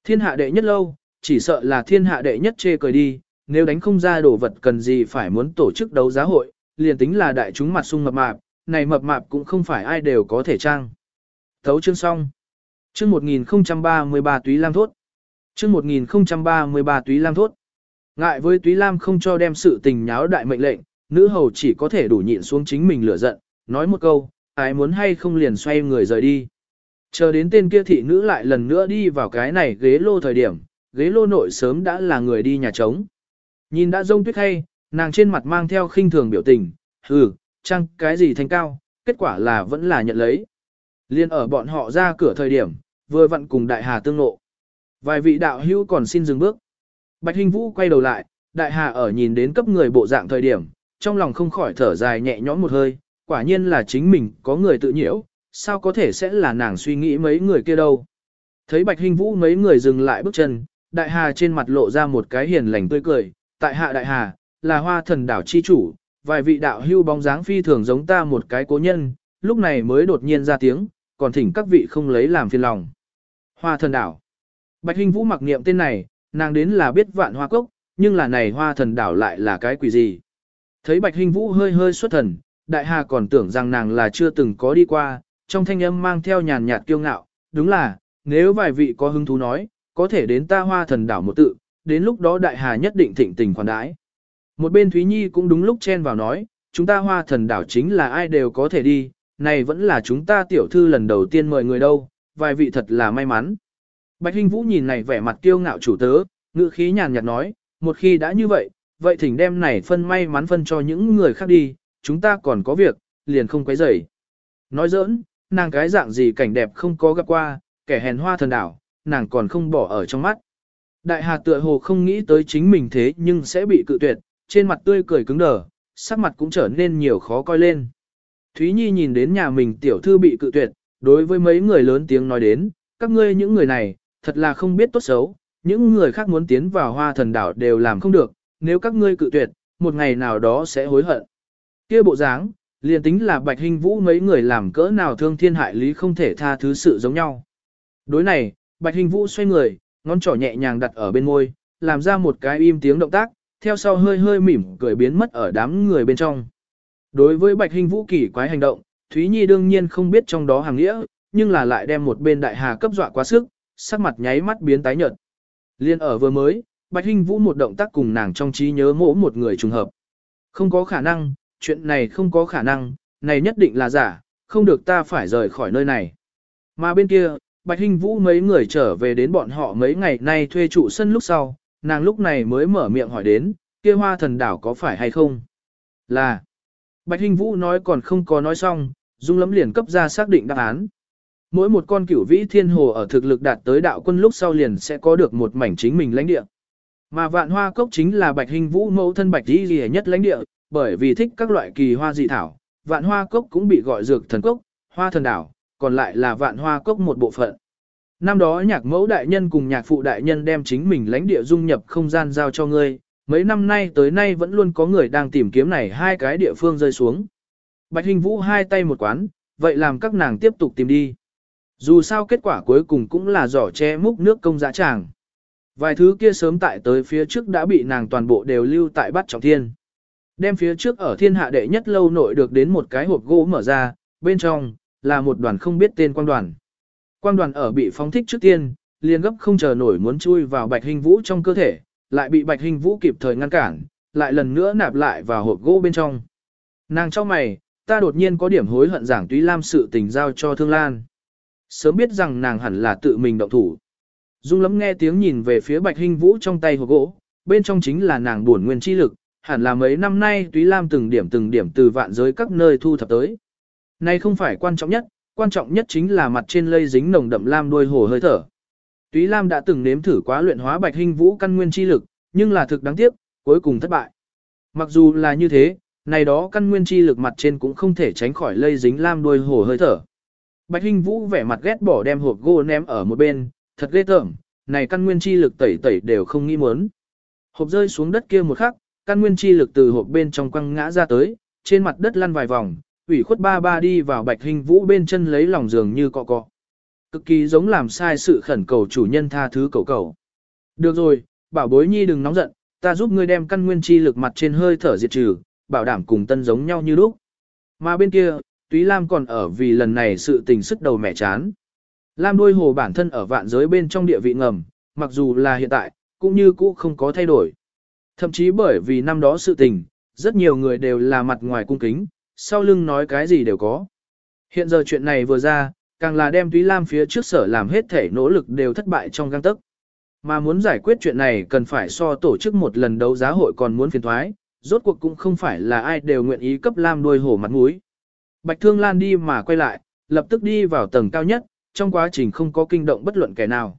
Thiên hạ đệ nhất lâu, chỉ sợ là thiên hạ đệ nhất chê cười đi, nếu đánh không ra đồ vật cần gì phải muốn tổ chức đấu giá hội, liền tính là đại chúng mặt sung mập mạp, này mập mạp cũng không phải ai đều có thể trang. Thấu chương xong. Chương 1033 túy lam thốt. Chương 1033 túy lam thốt. Ngại với túy lam không cho đem sự tình nháo đại mệnh lệnh, nữ hầu chỉ có thể đủ nhịn xuống chính mình lửa giận, nói một câu, ai muốn hay không liền xoay người rời đi. Chờ đến tên kia thị nữ lại lần nữa đi vào cái này ghế lô thời điểm, ghế lô nội sớm đã là người đi nhà trống. Nhìn đã rông tuyết hay, nàng trên mặt mang theo khinh thường biểu tình, hừ, chăng cái gì thành cao, kết quả là vẫn là nhận lấy. Liên ở bọn họ ra cửa thời điểm, vừa vặn cùng đại hà tương ngộ, Vài vị đạo hữu còn xin dừng bước. Bạch Hình Vũ quay đầu lại, đại hà ở nhìn đến cấp người bộ dạng thời điểm, trong lòng không khỏi thở dài nhẹ nhõm một hơi, quả nhiên là chính mình có người tự nhiễu, sao có thể sẽ là nàng suy nghĩ mấy người kia đâu. Thấy Bạch Hình Vũ mấy người dừng lại bước chân, đại hà trên mặt lộ ra một cái hiền lành tươi cười, tại hạ đại hà, là hoa thần đảo chi chủ, vài vị đạo hưu bóng dáng phi thường giống ta một cái cố nhân, lúc này mới đột nhiên ra tiếng, còn thỉnh các vị không lấy làm phiền lòng. Hoa thần đảo. Bạch Hình Vũ mặc niệm tên này, nàng đến là biết vạn hoa cốc, nhưng là này hoa thần đảo lại là cái quỷ gì. Thấy Bạch Hình Vũ hơi hơi xuất thần, đại hà còn tưởng rằng nàng là chưa từng có đi qua, trong thanh âm mang theo nhàn nhạt kiêu ngạo, đúng là, nếu vài vị có hứng thú nói, có thể đến ta hoa thần đảo một tự, đến lúc đó đại hà nhất định thịnh tình khoản đãi. Một bên Thúy Nhi cũng đúng lúc chen vào nói, chúng ta hoa thần đảo chính là ai đều có thể đi, này vẫn là chúng ta tiểu thư lần đầu tiên mời người đâu, vài vị thật là may mắn. Bạch Hinh Vũ nhìn này vẻ mặt kiêu ngạo chủ tớ, ngữ khí nhàn nhạt nói, một khi đã như vậy, vậy thỉnh đem này phân may mắn phân cho những người khác đi, chúng ta còn có việc, liền không quấy rầy. Nói giỡn, nàng cái dạng gì cảnh đẹp không có gặp qua, kẻ hèn hoa thần đảo, nàng còn không bỏ ở trong mắt. Đại hà tựa hồ không nghĩ tới chính mình thế nhưng sẽ bị cự tuyệt, trên mặt tươi cười cứng đờ, sắc mặt cũng trở nên nhiều khó coi lên. Thúy Nhi nhìn đến nhà mình tiểu thư bị cự tuyệt, đối với mấy người lớn tiếng nói đến, các ngươi những người này, thật là không biết tốt xấu, những người khác muốn tiến vào hoa thần đảo đều làm không được, nếu các ngươi cự tuyệt, một ngày nào đó sẽ hối hận kia bộ dáng, liền tính là bạch hình vũ mấy người làm cỡ nào thương thiên hại lý không thể tha thứ sự giống nhau. Đối này, bạch hình vũ xoay người, ngón trỏ nhẹ nhàng đặt ở bên môi, làm ra một cái im tiếng động tác, theo sau hơi hơi mỉm cười biến mất ở đám người bên trong. Đối với bạch hình vũ kỳ quái hành động, Thúy Nhi đương nhiên không biết trong đó hàng nghĩa, nhưng là lại đem một bên đại hà cấp dọa quá sức, sắc mặt nháy mắt biến tái nhợt. Liên ở vừa mới, Bạch Hinh Vũ một động tác cùng nàng trong trí nhớ mỗ một người trùng hợp. Không có khả năng, chuyện này không có khả năng, này nhất định là giả, không được ta phải rời khỏi nơi này. Mà bên kia, Bạch Hinh Vũ mấy người trở về đến bọn họ mấy ngày nay thuê trụ sân lúc sau, nàng lúc này mới mở miệng hỏi đến, kia hoa thần đảo có phải hay không? Là. Bạch Hinh Vũ nói còn không có nói xong, Dung lấm liền cấp ra xác định đáp án. Mỗi một con cửu vĩ thiên hồ ở thực lực đạt tới đạo quân lúc sau liền sẽ có được một mảnh chính mình lãnh địa. Mà vạn hoa cốc chính là bạch hình vũ mẫu thân bạch đi lìa nhất lãnh địa, bởi vì thích các loại kỳ hoa dị thảo, vạn hoa cốc cũng bị gọi dược thần cốc, hoa thần đảo, còn lại là vạn hoa cốc một bộ phận. Năm đó nhạc mẫu đại nhân cùng nhạc phụ đại nhân đem chính mình lãnh địa dung nhập không gian giao cho ngươi, mấy năm nay tới nay vẫn luôn có người đang tìm kiếm này hai cái địa phương rơi xuống. Bạch hình vũ hai tay một quán, vậy làm các nàng tiếp tục tìm đi. Dù sao kết quả cuối cùng cũng là giỏ che múc nước công giá tràng. Vài thứ kia sớm tại tới phía trước đã bị nàng toàn bộ đều lưu tại bắt trọng thiên. Đem phía trước ở thiên hạ đệ nhất lâu nội được đến một cái hộp gỗ mở ra, bên trong, là một đoàn không biết tên quang đoàn. Quang đoàn ở bị phóng thích trước tiên, liền gấp không chờ nổi muốn chui vào bạch hình vũ trong cơ thể, lại bị bạch hình vũ kịp thời ngăn cản, lại lần nữa nạp lại vào hộp gỗ bên trong. Nàng cho mày, ta đột nhiên có điểm hối hận giảng túy lam sự tình giao cho thương lan sớm biết rằng nàng hẳn là tự mình động thủ. Dung lắm nghe tiếng nhìn về phía bạch hình vũ trong tay hộp gỗ, bên trong chính là nàng buồn nguyên chi lực, hẳn là mấy năm nay túy lam từng điểm từng điểm từ vạn giới các nơi thu thập tới. Này không phải quan trọng nhất, quan trọng nhất chính là mặt trên lây dính nồng đậm lam đuôi hồ hơi thở. Túy lam đã từng nếm thử quá luyện hóa bạch hình vũ căn nguyên chi lực, nhưng là thực đáng tiếc, cuối cùng thất bại. Mặc dù là như thế, này đó căn nguyên chi lực mặt trên cũng không thể tránh khỏi lây dính lam đuôi hồ hơi thở. Bạch Hinh Vũ vẻ mặt ghét bỏ đem hộp gỗ ném ở một bên, thật ghê tởm, này căn nguyên chi lực tẩy tẩy đều không nghĩ muốn. Hộp rơi xuống đất kia một khắc, căn nguyên chi lực từ hộp bên trong quăng ngã ra tới, trên mặt đất lăn vài vòng, ủy khuất ba ba đi vào bạch hình vũ bên chân lấy lòng giường như cọ cọ. Cực kỳ giống làm sai sự khẩn cầu chủ nhân tha thứ cầu cầu. Được rồi, bảo bối nhi đừng nóng giận, ta giúp ngươi đem căn nguyên chi lực mặt trên hơi thở diệt trừ, bảo đảm cùng tân giống nhau như lúc. Mà bên kia, Túy Lam còn ở vì lần này sự tình sức đầu mẹ chán. Lam đuôi hồ bản thân ở vạn giới bên trong địa vị ngầm, mặc dù là hiện tại, cũng như cũ không có thay đổi. Thậm chí bởi vì năm đó sự tình, rất nhiều người đều là mặt ngoài cung kính, sau lưng nói cái gì đều có. Hiện giờ chuyện này vừa ra, càng là đem Túy Lam phía trước sở làm hết thể nỗ lực đều thất bại trong găng tức. Mà muốn giải quyết chuyện này cần phải so tổ chức một lần đấu giá hội còn muốn phiền thoái, rốt cuộc cũng không phải là ai đều nguyện ý cấp Lam đuôi hổ mặt mũi. Bạch Thương Lan đi mà quay lại, lập tức đi vào tầng cao nhất, trong quá trình không có kinh động bất luận kẻ nào.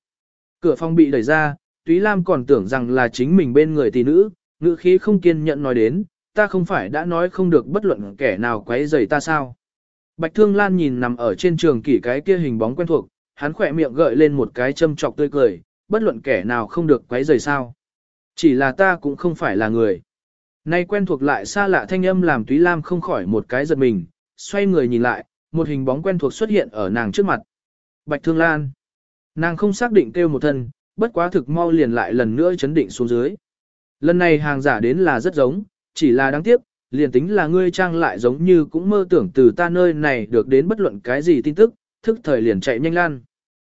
Cửa phòng bị đẩy ra, Túy Lam còn tưởng rằng là chính mình bên người tỷ nữ, ngữ khí không kiên nhẫn nói đến, ta không phải đã nói không được bất luận kẻ nào quấy rầy ta sao. Bạch Thương Lan nhìn nằm ở trên trường kỷ cái kia hình bóng quen thuộc, hắn khỏe miệng gợi lên một cái châm trọc tươi cười, bất luận kẻ nào không được quấy rầy sao. Chỉ là ta cũng không phải là người. Nay quen thuộc lại xa lạ thanh âm làm Túy Lam không khỏi một cái giật mình, xoay người nhìn lại, một hình bóng quen thuộc xuất hiện ở nàng trước mặt. Bạch Thương Lan. Nàng không xác định kêu một thân, bất quá thực mau liền lại lần nữa chấn định xuống dưới. Lần này hàng giả đến là rất giống, chỉ là đáng tiếc, liền tính là ngươi trang lại giống như cũng mơ tưởng từ ta nơi này được đến bất luận cái gì tin tức, thức thời liền chạy nhanh lan.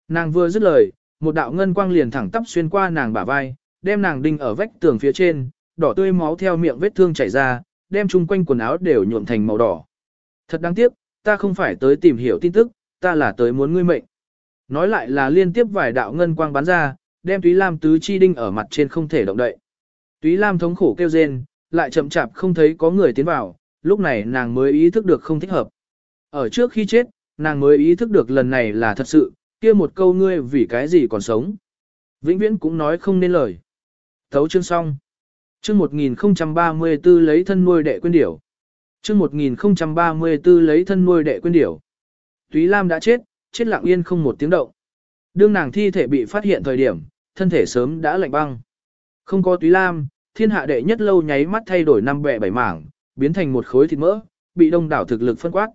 Nàng vừa dứt lời, một đạo ngân quang liền thẳng tắp xuyên qua nàng bả vai, đem nàng đinh ở vách tường phía trên, đỏ tươi máu theo miệng vết thương chảy ra, đem chung quanh quần áo đều nhuộm thành màu đỏ. Thật đáng tiếc, ta không phải tới tìm hiểu tin tức, ta là tới muốn ngươi mệnh. Nói lại là liên tiếp vài đạo ngân quang bắn ra, đem Túy Lam tứ chi đinh ở mặt trên không thể động đậy. Túy Lam thống khổ kêu rên, lại chậm chạp không thấy có người tiến vào, lúc này nàng mới ý thức được không thích hợp. Ở trước khi chết, nàng mới ý thức được lần này là thật sự, kia một câu ngươi vì cái gì còn sống. Vĩnh viễn cũng nói không nên lời. Thấu chương xong. Chương 1034 lấy thân nuôi đệ quên điểu. Chương 1034 lấy thân nuôi đệ quên điểu. Túy Lam đã chết, chết lặng yên không một tiếng động. Đương nàng thi thể bị phát hiện thời điểm, thân thể sớm đã lạnh băng. Không có Túy Lam, thiên hạ đệ nhất lâu nháy mắt thay đổi năm bẻ bảy mảng, biến thành một khối thịt mỡ, bị đông đảo thực lực phân quát.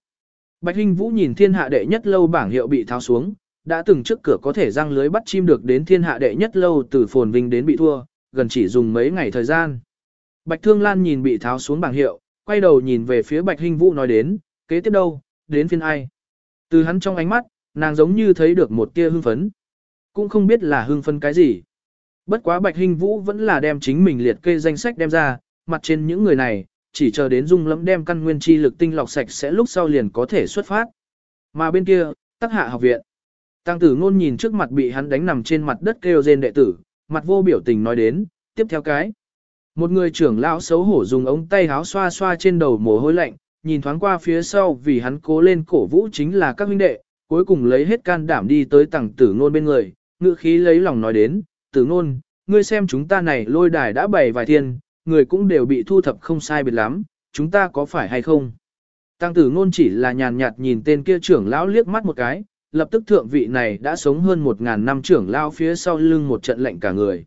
Bạch Hinh Vũ nhìn thiên hạ đệ nhất lâu bảng hiệu bị tháo xuống, đã từng trước cửa có thể răng lưới bắt chim được đến thiên hạ đệ nhất lâu từ phồn vinh đến bị thua, gần chỉ dùng mấy ngày thời gian. Bạch Thương Lan nhìn bị tháo xuống bảng hiệu, quay đầu nhìn về phía Bạch Hinh Vũ nói đến, kế tiếp đâu, đến phiên ai. Từ hắn trong ánh mắt, nàng giống như thấy được một tia hưng phấn. Cũng không biết là hưng phân cái gì. Bất quá Bạch hình Vũ vẫn là đem chính mình liệt kê danh sách đem ra, mặt trên những người này, chỉ chờ đến dung lẫm đem căn nguyên chi lực tinh lọc sạch sẽ lúc sau liền có thể xuất phát. Mà bên kia, Tắc Hạ học viện. Tăng tử ngôn nhìn trước mặt bị hắn đánh nằm trên mặt đất kêu rên đệ tử, mặt vô biểu tình nói đến, tiếp theo cái. Một người trưởng lão xấu hổ dùng ống tay áo xoa xoa trên đầu mồ hôi lạnh, nhìn thoáng qua phía sau vì hắn cố lên cổ vũ chính là các huynh đệ, cuối cùng lấy hết can đảm đi tới tăng tử ngôn bên người, ngự khí lấy lòng nói đến, tử ngôn, ngươi xem chúng ta này lôi đài đã bày vài thiên, người cũng đều bị thu thập không sai biệt lắm, chúng ta có phải hay không? Tăng tử ngôn chỉ là nhàn nhạt nhìn tên kia trưởng lão liếc mắt một cái, lập tức thượng vị này đã sống hơn một ngàn năm trưởng lão phía sau lưng một trận lệnh cả người.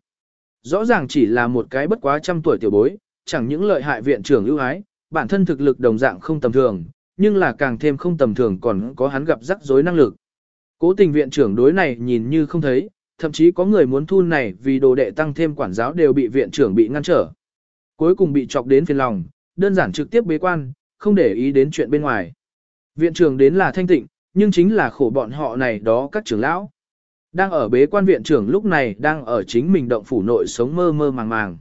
Rõ ràng chỉ là một cái bất quá trăm tuổi tiểu bối, chẳng những lợi hại viện trưởng ưu ái, bản thân thực lực đồng dạng không tầm thường, nhưng là càng thêm không tầm thường còn có hắn gặp rắc rối năng lực. Cố tình viện trưởng đối này nhìn như không thấy, thậm chí có người muốn thu này vì đồ đệ tăng thêm quản giáo đều bị viện trưởng bị ngăn trở. Cuối cùng bị chọc đến phiền lòng, đơn giản trực tiếp bế quan, không để ý đến chuyện bên ngoài. Viện trưởng đến là thanh tịnh, nhưng chính là khổ bọn họ này đó các trưởng lão. Đang ở bế quan viện trưởng lúc này đang ở chính mình động phủ nội sống mơ mơ màng màng.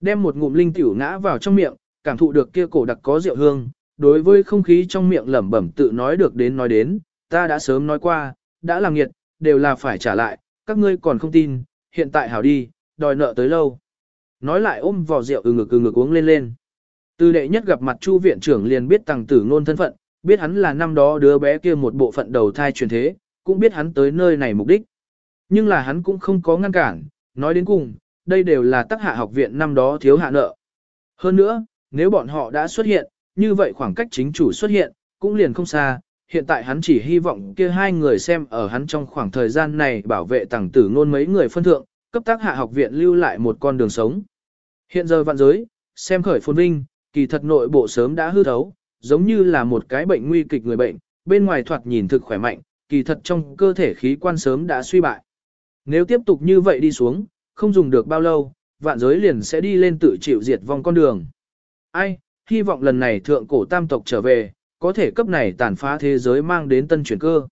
Đem một ngụm linh tiểu ngã vào trong miệng, cảm thụ được kia cổ đặc có rượu hương, đối với không khí trong miệng lẩm bẩm tự nói được đến nói đến, ta đã sớm nói qua, đã làm nghiệt, đều là phải trả lại, các ngươi còn không tin, hiện tại hảo đi, đòi nợ tới lâu. Nói lại ôm vò rượu ừ ngực ừ ngực uống lên lên. Từ đệ nhất gặp mặt Chu viện trưởng liền biết tàng tử ngôn thân phận, biết hắn là năm đó đứa bé kia một bộ phận đầu thai truyền thế, cũng biết hắn tới nơi này mục đích. Nhưng là hắn cũng không có ngăn cản, nói đến cùng, đây đều là tác hạ học viện năm đó thiếu hạ nợ. Hơn nữa, nếu bọn họ đã xuất hiện, như vậy khoảng cách chính chủ xuất hiện, cũng liền không xa, hiện tại hắn chỉ hy vọng kia hai người xem ở hắn trong khoảng thời gian này bảo vệ tàng tử ngôn mấy người phân thượng, cấp tác hạ học viện lưu lại một con đường sống. Hiện giờ vạn giới, xem khởi phồn vinh, kỳ thật nội bộ sớm đã hư thấu, giống như là một cái bệnh nguy kịch người bệnh, bên ngoài thoạt nhìn thực khỏe mạnh, kỳ thật trong cơ thể khí quan sớm đã suy bại. Nếu tiếp tục như vậy đi xuống, không dùng được bao lâu, vạn giới liền sẽ đi lên tự chịu diệt vong con đường. Ai, hy vọng lần này thượng cổ tam tộc trở về, có thể cấp này tàn phá thế giới mang đến tân chuyển cơ.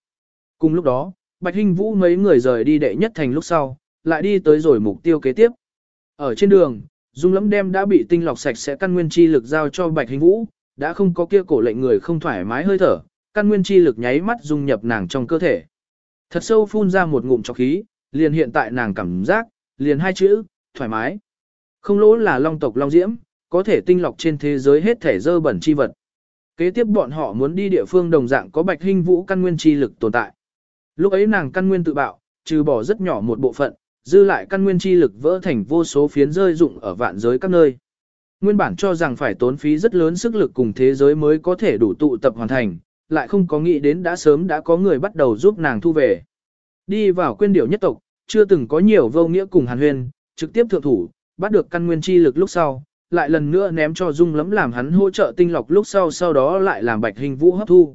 Cùng lúc đó, Bạch Hinh Vũ mấy người rời đi đệ nhất thành lúc sau, lại đi tới rồi mục tiêu kế tiếp. Ở trên đường, Dung lẫm đem đã bị tinh lọc sạch sẽ căn nguyên chi lực giao cho Bạch Hinh Vũ, đã không có kia cổ lệnh người không thoải mái hơi thở, căn nguyên chi lực nháy mắt dung nhập nàng trong cơ thể. Thật sâu phun ra một ngụm trọc khí, liền hiện tại nàng cảm giác, liền hai chữ, thoải mái. Không lỗ là long tộc long diễm, có thể tinh lọc trên thế giới hết thể dơ bẩn chi vật. Kế tiếp bọn họ muốn đi địa phương đồng dạng có bạch hình vũ căn nguyên chi lực tồn tại. Lúc ấy nàng căn nguyên tự bạo, trừ bỏ rất nhỏ một bộ phận, dư lại căn nguyên chi lực vỡ thành vô số phiến rơi dụng ở vạn giới các nơi. Nguyên bản cho rằng phải tốn phí rất lớn sức lực cùng thế giới mới có thể đủ tụ tập hoàn thành, lại không có nghĩ đến đã sớm đã có người bắt đầu giúp nàng thu về. Đi vào quên điểu nhất tộc, chưa từng có nhiều vô nghĩa cùng hàn huyên, trực tiếp thượng thủ, bắt được căn nguyên chi lực lúc sau, lại lần nữa ném cho Dung lấm làm hắn hỗ trợ tinh lọc lúc sau sau đó lại làm Bạch Hình Vũ hấp thu.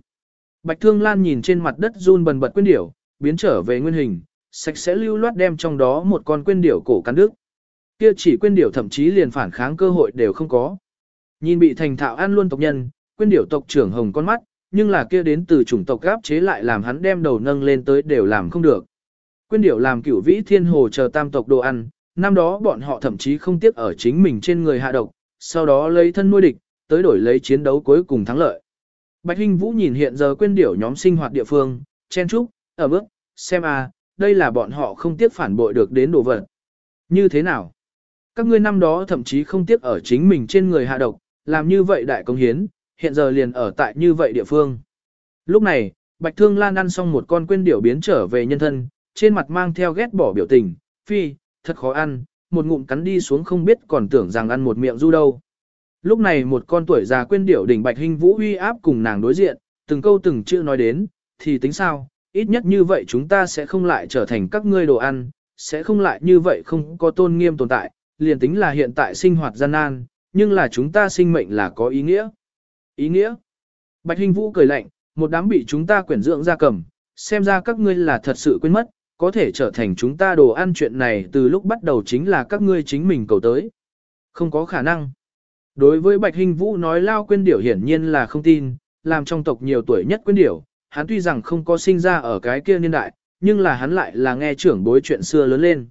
Bạch Thương Lan nhìn trên mặt đất run bần bật quyên điểu, biến trở về nguyên hình, sạch sẽ lưu loát đem trong đó một con quyên điểu cổ cắn đứt. Kia chỉ quyên điểu thậm chí liền phản kháng cơ hội đều không có. Nhìn bị thành thạo ăn luôn tộc nhân, quyên điểu tộc trưởng hồng con mắt, nhưng là kia đến từ chủng tộc gáp chế lại làm hắn đem đầu nâng lên tới đều làm không được. Quyên điểu làm cửu vĩ thiên hồ chờ tam tộc đồ ăn, năm đó bọn họ thậm chí không tiếc ở chính mình trên người hạ độc, sau đó lấy thân nuôi địch, tới đổi lấy chiến đấu cuối cùng thắng lợi. Bạch Hinh Vũ nhìn hiện giờ quên điểu nhóm sinh hoạt địa phương, chen trúc, ở bước, xem à, đây là bọn họ không tiếc phản bội được đến đồ vật. Như thế nào? Các ngươi năm đó thậm chí không tiếc ở chính mình trên người hạ độc, làm như vậy đại công hiến, hiện giờ liền ở tại như vậy địa phương. Lúc này, Bạch Thương Lan ăn xong một con quên điểu biến trở về nhân thân, trên mặt mang theo ghét bỏ biểu tình, phi, thật khó ăn, một ngụm cắn đi xuống không biết còn tưởng rằng ăn một miệng du đâu. Lúc này một con tuổi già quên điểu đỉnh bạch hình vũ uy áp cùng nàng đối diện, từng câu từng chữ nói đến, thì tính sao, ít nhất như vậy chúng ta sẽ không lại trở thành các ngươi đồ ăn, sẽ không lại như vậy không có tôn nghiêm tồn tại, liền tính là hiện tại sinh hoạt gian nan, nhưng là chúng ta sinh mệnh là có ý nghĩa. Ý nghĩa? Bạch Hình Vũ cười lạnh, một đám bị chúng ta quyển dưỡng ra cầm, xem ra các ngươi là thật sự quên mất, có thể trở thành chúng ta đồ ăn chuyện này từ lúc bắt đầu chính là các ngươi chính mình cầu tới. Không có khả năng. Đối với Bạch Hình Vũ nói lao Quyên điểu hiển nhiên là không tin, làm trong tộc nhiều tuổi nhất Quyên điểu, hắn tuy rằng không có sinh ra ở cái kia niên đại, nhưng là hắn lại là nghe trưởng bối chuyện xưa lớn lên.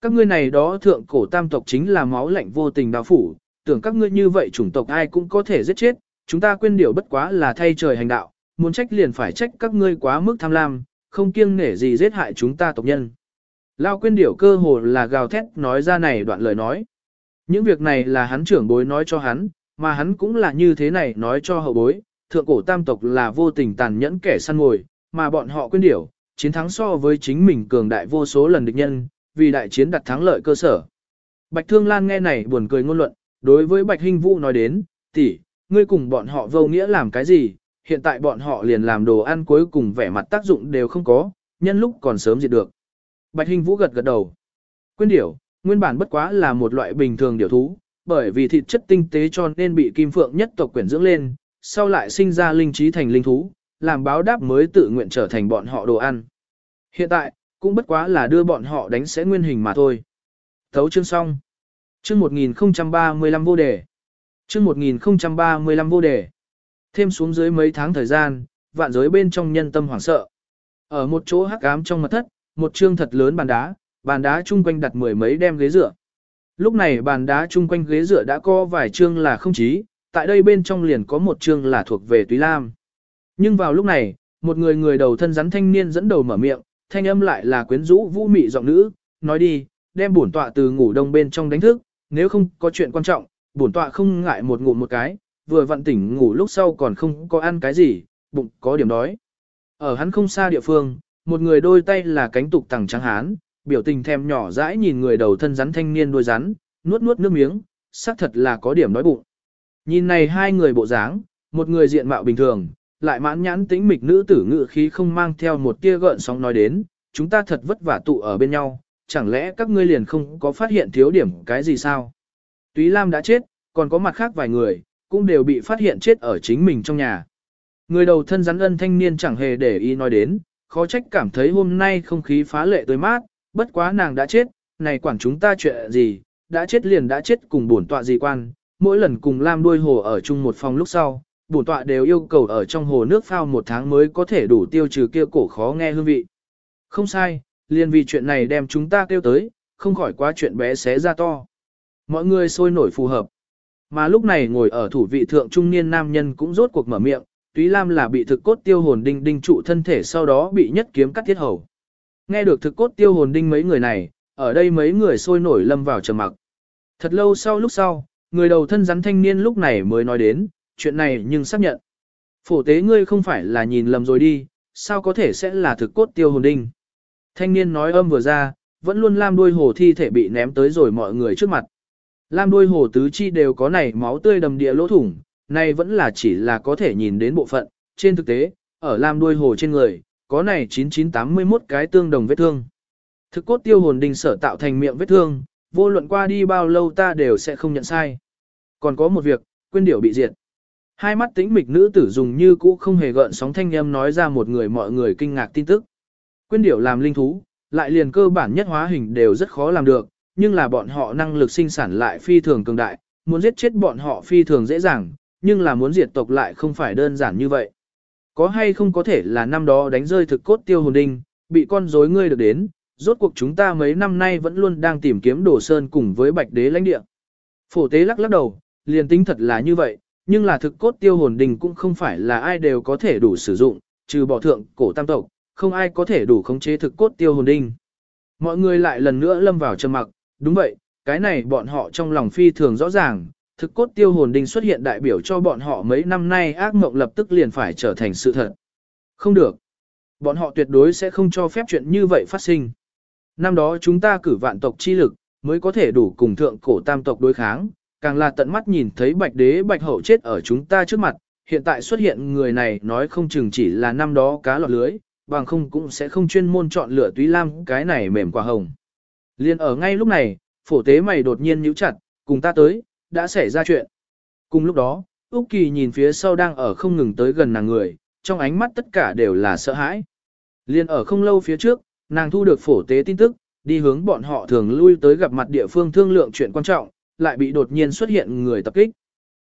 Các ngươi này đó thượng cổ tam tộc chính là máu lạnh vô tình đào phủ, tưởng các ngươi như vậy chủng tộc ai cũng có thể giết chết, chúng ta Quyên điểu bất quá là thay trời hành đạo, muốn trách liền phải trách các ngươi quá mức tham lam, không kiêng nể gì giết hại chúng ta tộc nhân. Lao quyên điểu cơ hồ là gào thét nói ra này đoạn lời nói. Những việc này là hắn trưởng bối nói cho hắn, mà hắn cũng là như thế này nói cho hậu bối, thượng cổ tam tộc là vô tình tàn nhẫn kẻ săn ngồi, mà bọn họ quyên điểu, chiến thắng so với chính mình cường đại vô số lần địch nhân, vì đại chiến đặt thắng lợi cơ sở. Bạch Thương Lan nghe này buồn cười ngôn luận, đối với Bạch Hinh Vũ nói đến, tỷ, ngươi cùng bọn họ vô nghĩa làm cái gì, hiện tại bọn họ liền làm đồ ăn cuối cùng vẻ mặt tác dụng đều không có, nhân lúc còn sớm diệt được. Bạch Hình Vũ gật gật đầu. Quyên điểu, nguyên bản bất quá là một loại bình thường điểu thú, bởi vì thịt chất tinh tế cho nên bị kim phượng nhất tộc quyển dưỡng lên, sau lại sinh ra linh trí thành linh thú, làm báo đáp mới tự nguyện trở thành bọn họ đồ ăn. Hiện tại, cũng bất quá là đưa bọn họ đánh sẽ nguyên hình mà thôi. Thấu chương xong. Chương 1035 vô đề. Chương 1035 vô đề. Thêm xuống dưới mấy tháng thời gian, vạn giới bên trong nhân tâm hoảng sợ. Ở một chỗ hắc ám trong mật thất, một trương thật lớn bàn đá, bàn đá chung quanh đặt mười mấy đem ghế dựa. Lúc này bàn đá chung quanh ghế dựa đã có vài trương là không chí, tại đây bên trong liền có một trương là thuộc về Túy Lam. Nhưng vào lúc này, một người người đầu thân rắn thanh niên dẫn đầu mở miệng, thanh âm lại là quyến rũ vũ mị giọng nữ, nói đi, đem bổn tọa từ ngủ đông bên trong đánh thức, nếu không có chuyện quan trọng, bổn tọa không ngại một ngủ một cái, vừa vặn tỉnh ngủ lúc sau còn không có ăn cái gì, bụng có điểm đói. Ở hắn không xa địa phương, một người đôi tay là cánh tục tẳng trắng hán, biểu tình thèm nhỏ dãi nhìn người đầu thân rắn thanh niên đôi rắn, nuốt nuốt nước miếng, xác thật là có điểm đói bụng. Nhìn này hai người bộ dáng, một người diện mạo bình thường, lại mãn nhãn tĩnh mịch nữ tử ngự khí không mang theo một tia gợn sóng nói đến, chúng ta thật vất vả tụ ở bên nhau, chẳng lẽ các ngươi liền không có phát hiện thiếu điểm cái gì sao? Túy Lam đã chết, còn có mặt khác vài người, cũng đều bị phát hiện chết ở chính mình trong nhà. Người đầu thân rắn ân thanh niên chẳng hề để ý nói đến, khó trách cảm thấy hôm nay không khí phá lệ tươi mát, bất quá nàng đã chết, này quản chúng ta chuyện gì, đã chết liền đã chết cùng bổn tọa gì quan, mỗi lần cùng Lam đuôi hồ ở chung một phòng lúc sau, bổn tọa đều yêu cầu ở trong hồ nước phao một tháng mới có thể đủ tiêu trừ kia cổ khó nghe hương vị. Không sai, liền vì chuyện này đem chúng ta kêu tới, không khỏi quá chuyện bé xé ra to. Mọi người sôi nổi phù hợp. Mà lúc này ngồi ở thủ vị thượng trung niên nam nhân cũng rốt cuộc mở miệng, Túy Lam là bị thực cốt tiêu hồn đinh đinh trụ thân thể sau đó bị nhất kiếm cắt thiết hầu. Nghe được thực cốt tiêu hồn đinh mấy người này, ở đây mấy người sôi nổi lâm vào trầm mặc. Thật lâu sau lúc sau, người đầu thân rắn thanh niên lúc này mới nói đến, chuyện này nhưng xác nhận. Phổ tế ngươi không phải là nhìn lầm rồi đi, sao có thể sẽ là thực cốt tiêu hồn đinh. Thanh niên nói âm vừa ra, vẫn luôn lam đuôi hồ thi thể bị ném tới rồi mọi người trước mặt. Lam đuôi hồ tứ chi đều có này máu tươi đầm địa lỗ thủng, này vẫn là chỉ là có thể nhìn đến bộ phận, trên thực tế, ở lam đuôi hồ trên người, có này 9981 cái tương đồng vết thương. Thực cốt tiêu hồn đình sở tạo thành miệng vết thương, vô luận qua đi bao lâu ta đều sẽ không nhận sai. Còn có một việc, quên điểu bị diệt. Hai mắt tĩnh mịch nữ tử dùng như cũ không hề gợn sóng thanh âm nói ra một người mọi người kinh ngạc tin tức. Quyên điểu làm linh thú, lại liền cơ bản nhất hóa hình đều rất khó làm được, nhưng là bọn họ năng lực sinh sản lại phi thường cường đại, muốn giết chết bọn họ phi thường dễ dàng, nhưng là muốn diệt tộc lại không phải đơn giản như vậy. Có hay không có thể là năm đó đánh rơi thực cốt tiêu hồn đinh, bị con rối ngươi được đến, rốt cuộc chúng ta mấy năm nay vẫn luôn đang tìm kiếm đồ sơn cùng với bạch đế lãnh địa. Phổ tế lắc lắc đầu, liền tính thật là như vậy, nhưng là thực cốt tiêu hồn đình cũng không phải là ai đều có thể đủ sử dụng, trừ bỏ thượng cổ tam tộc, không ai có thể đủ khống chế thực cốt tiêu hồn đinh. Mọi người lại lần nữa lâm vào trầm mặc, đúng vậy, cái này bọn họ trong lòng phi thường rõ ràng, thực cốt tiêu hồn đinh xuất hiện đại biểu cho bọn họ mấy năm nay ác mộng lập tức liền phải trở thành sự thật. Không được. Bọn họ tuyệt đối sẽ không cho phép chuyện như vậy phát sinh. Năm đó chúng ta cử vạn tộc chi lực, mới có thể đủ cùng thượng cổ tam tộc đối kháng, càng là tận mắt nhìn thấy bạch đế bạch hậu chết ở chúng ta trước mặt, hiện tại xuất hiện người này nói không chừng chỉ là năm đó cá lọt lưới, bằng không cũng sẽ không chuyên môn chọn lựa túy lam cái này mềm quả hồng. Liên ở ngay lúc này, phổ tế mày đột nhiên nhíu chặt, cùng ta tới, đã xảy ra chuyện. Cùng lúc đó, Úc Kỳ nhìn phía sau đang ở không ngừng tới gần nàng người, trong ánh mắt tất cả đều là sợ hãi. Liên ở không lâu phía trước, nàng thu được phổ tế tin tức, đi hướng bọn họ thường lui tới gặp mặt địa phương thương lượng chuyện quan trọng, lại bị đột nhiên xuất hiện người tập kích.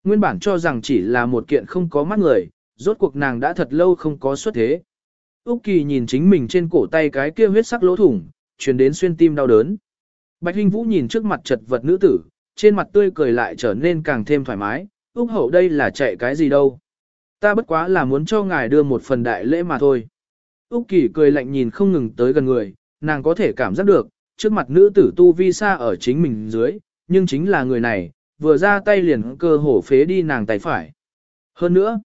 Nguyên bản cho rằng chỉ là một kiện không có mắt người, rốt cuộc nàng đã thật lâu không có xuất thế. Úc Kỳ nhìn chính mình trên cổ tay cái kia huyết sắc lỗ thủng, truyền đến xuyên tim đau đớn. Bạch Hinh Vũ nhìn trước mặt chật vật nữ tử, trên mặt tươi cười lại trở nên càng thêm thoải mái, Úc Hậu đây là chạy cái gì đâu. Ta bất quá là muốn cho ngài đưa một phần đại lễ mà thôi. Úc Kỳ cười lạnh nhìn không ngừng tới gần người, nàng có thể cảm giác được, trước mặt nữ tử tu vi xa ở chính mình dưới, nhưng chính là người này, vừa ra tay liền cơ hổ phế đi nàng tay phải. Hơn nữa,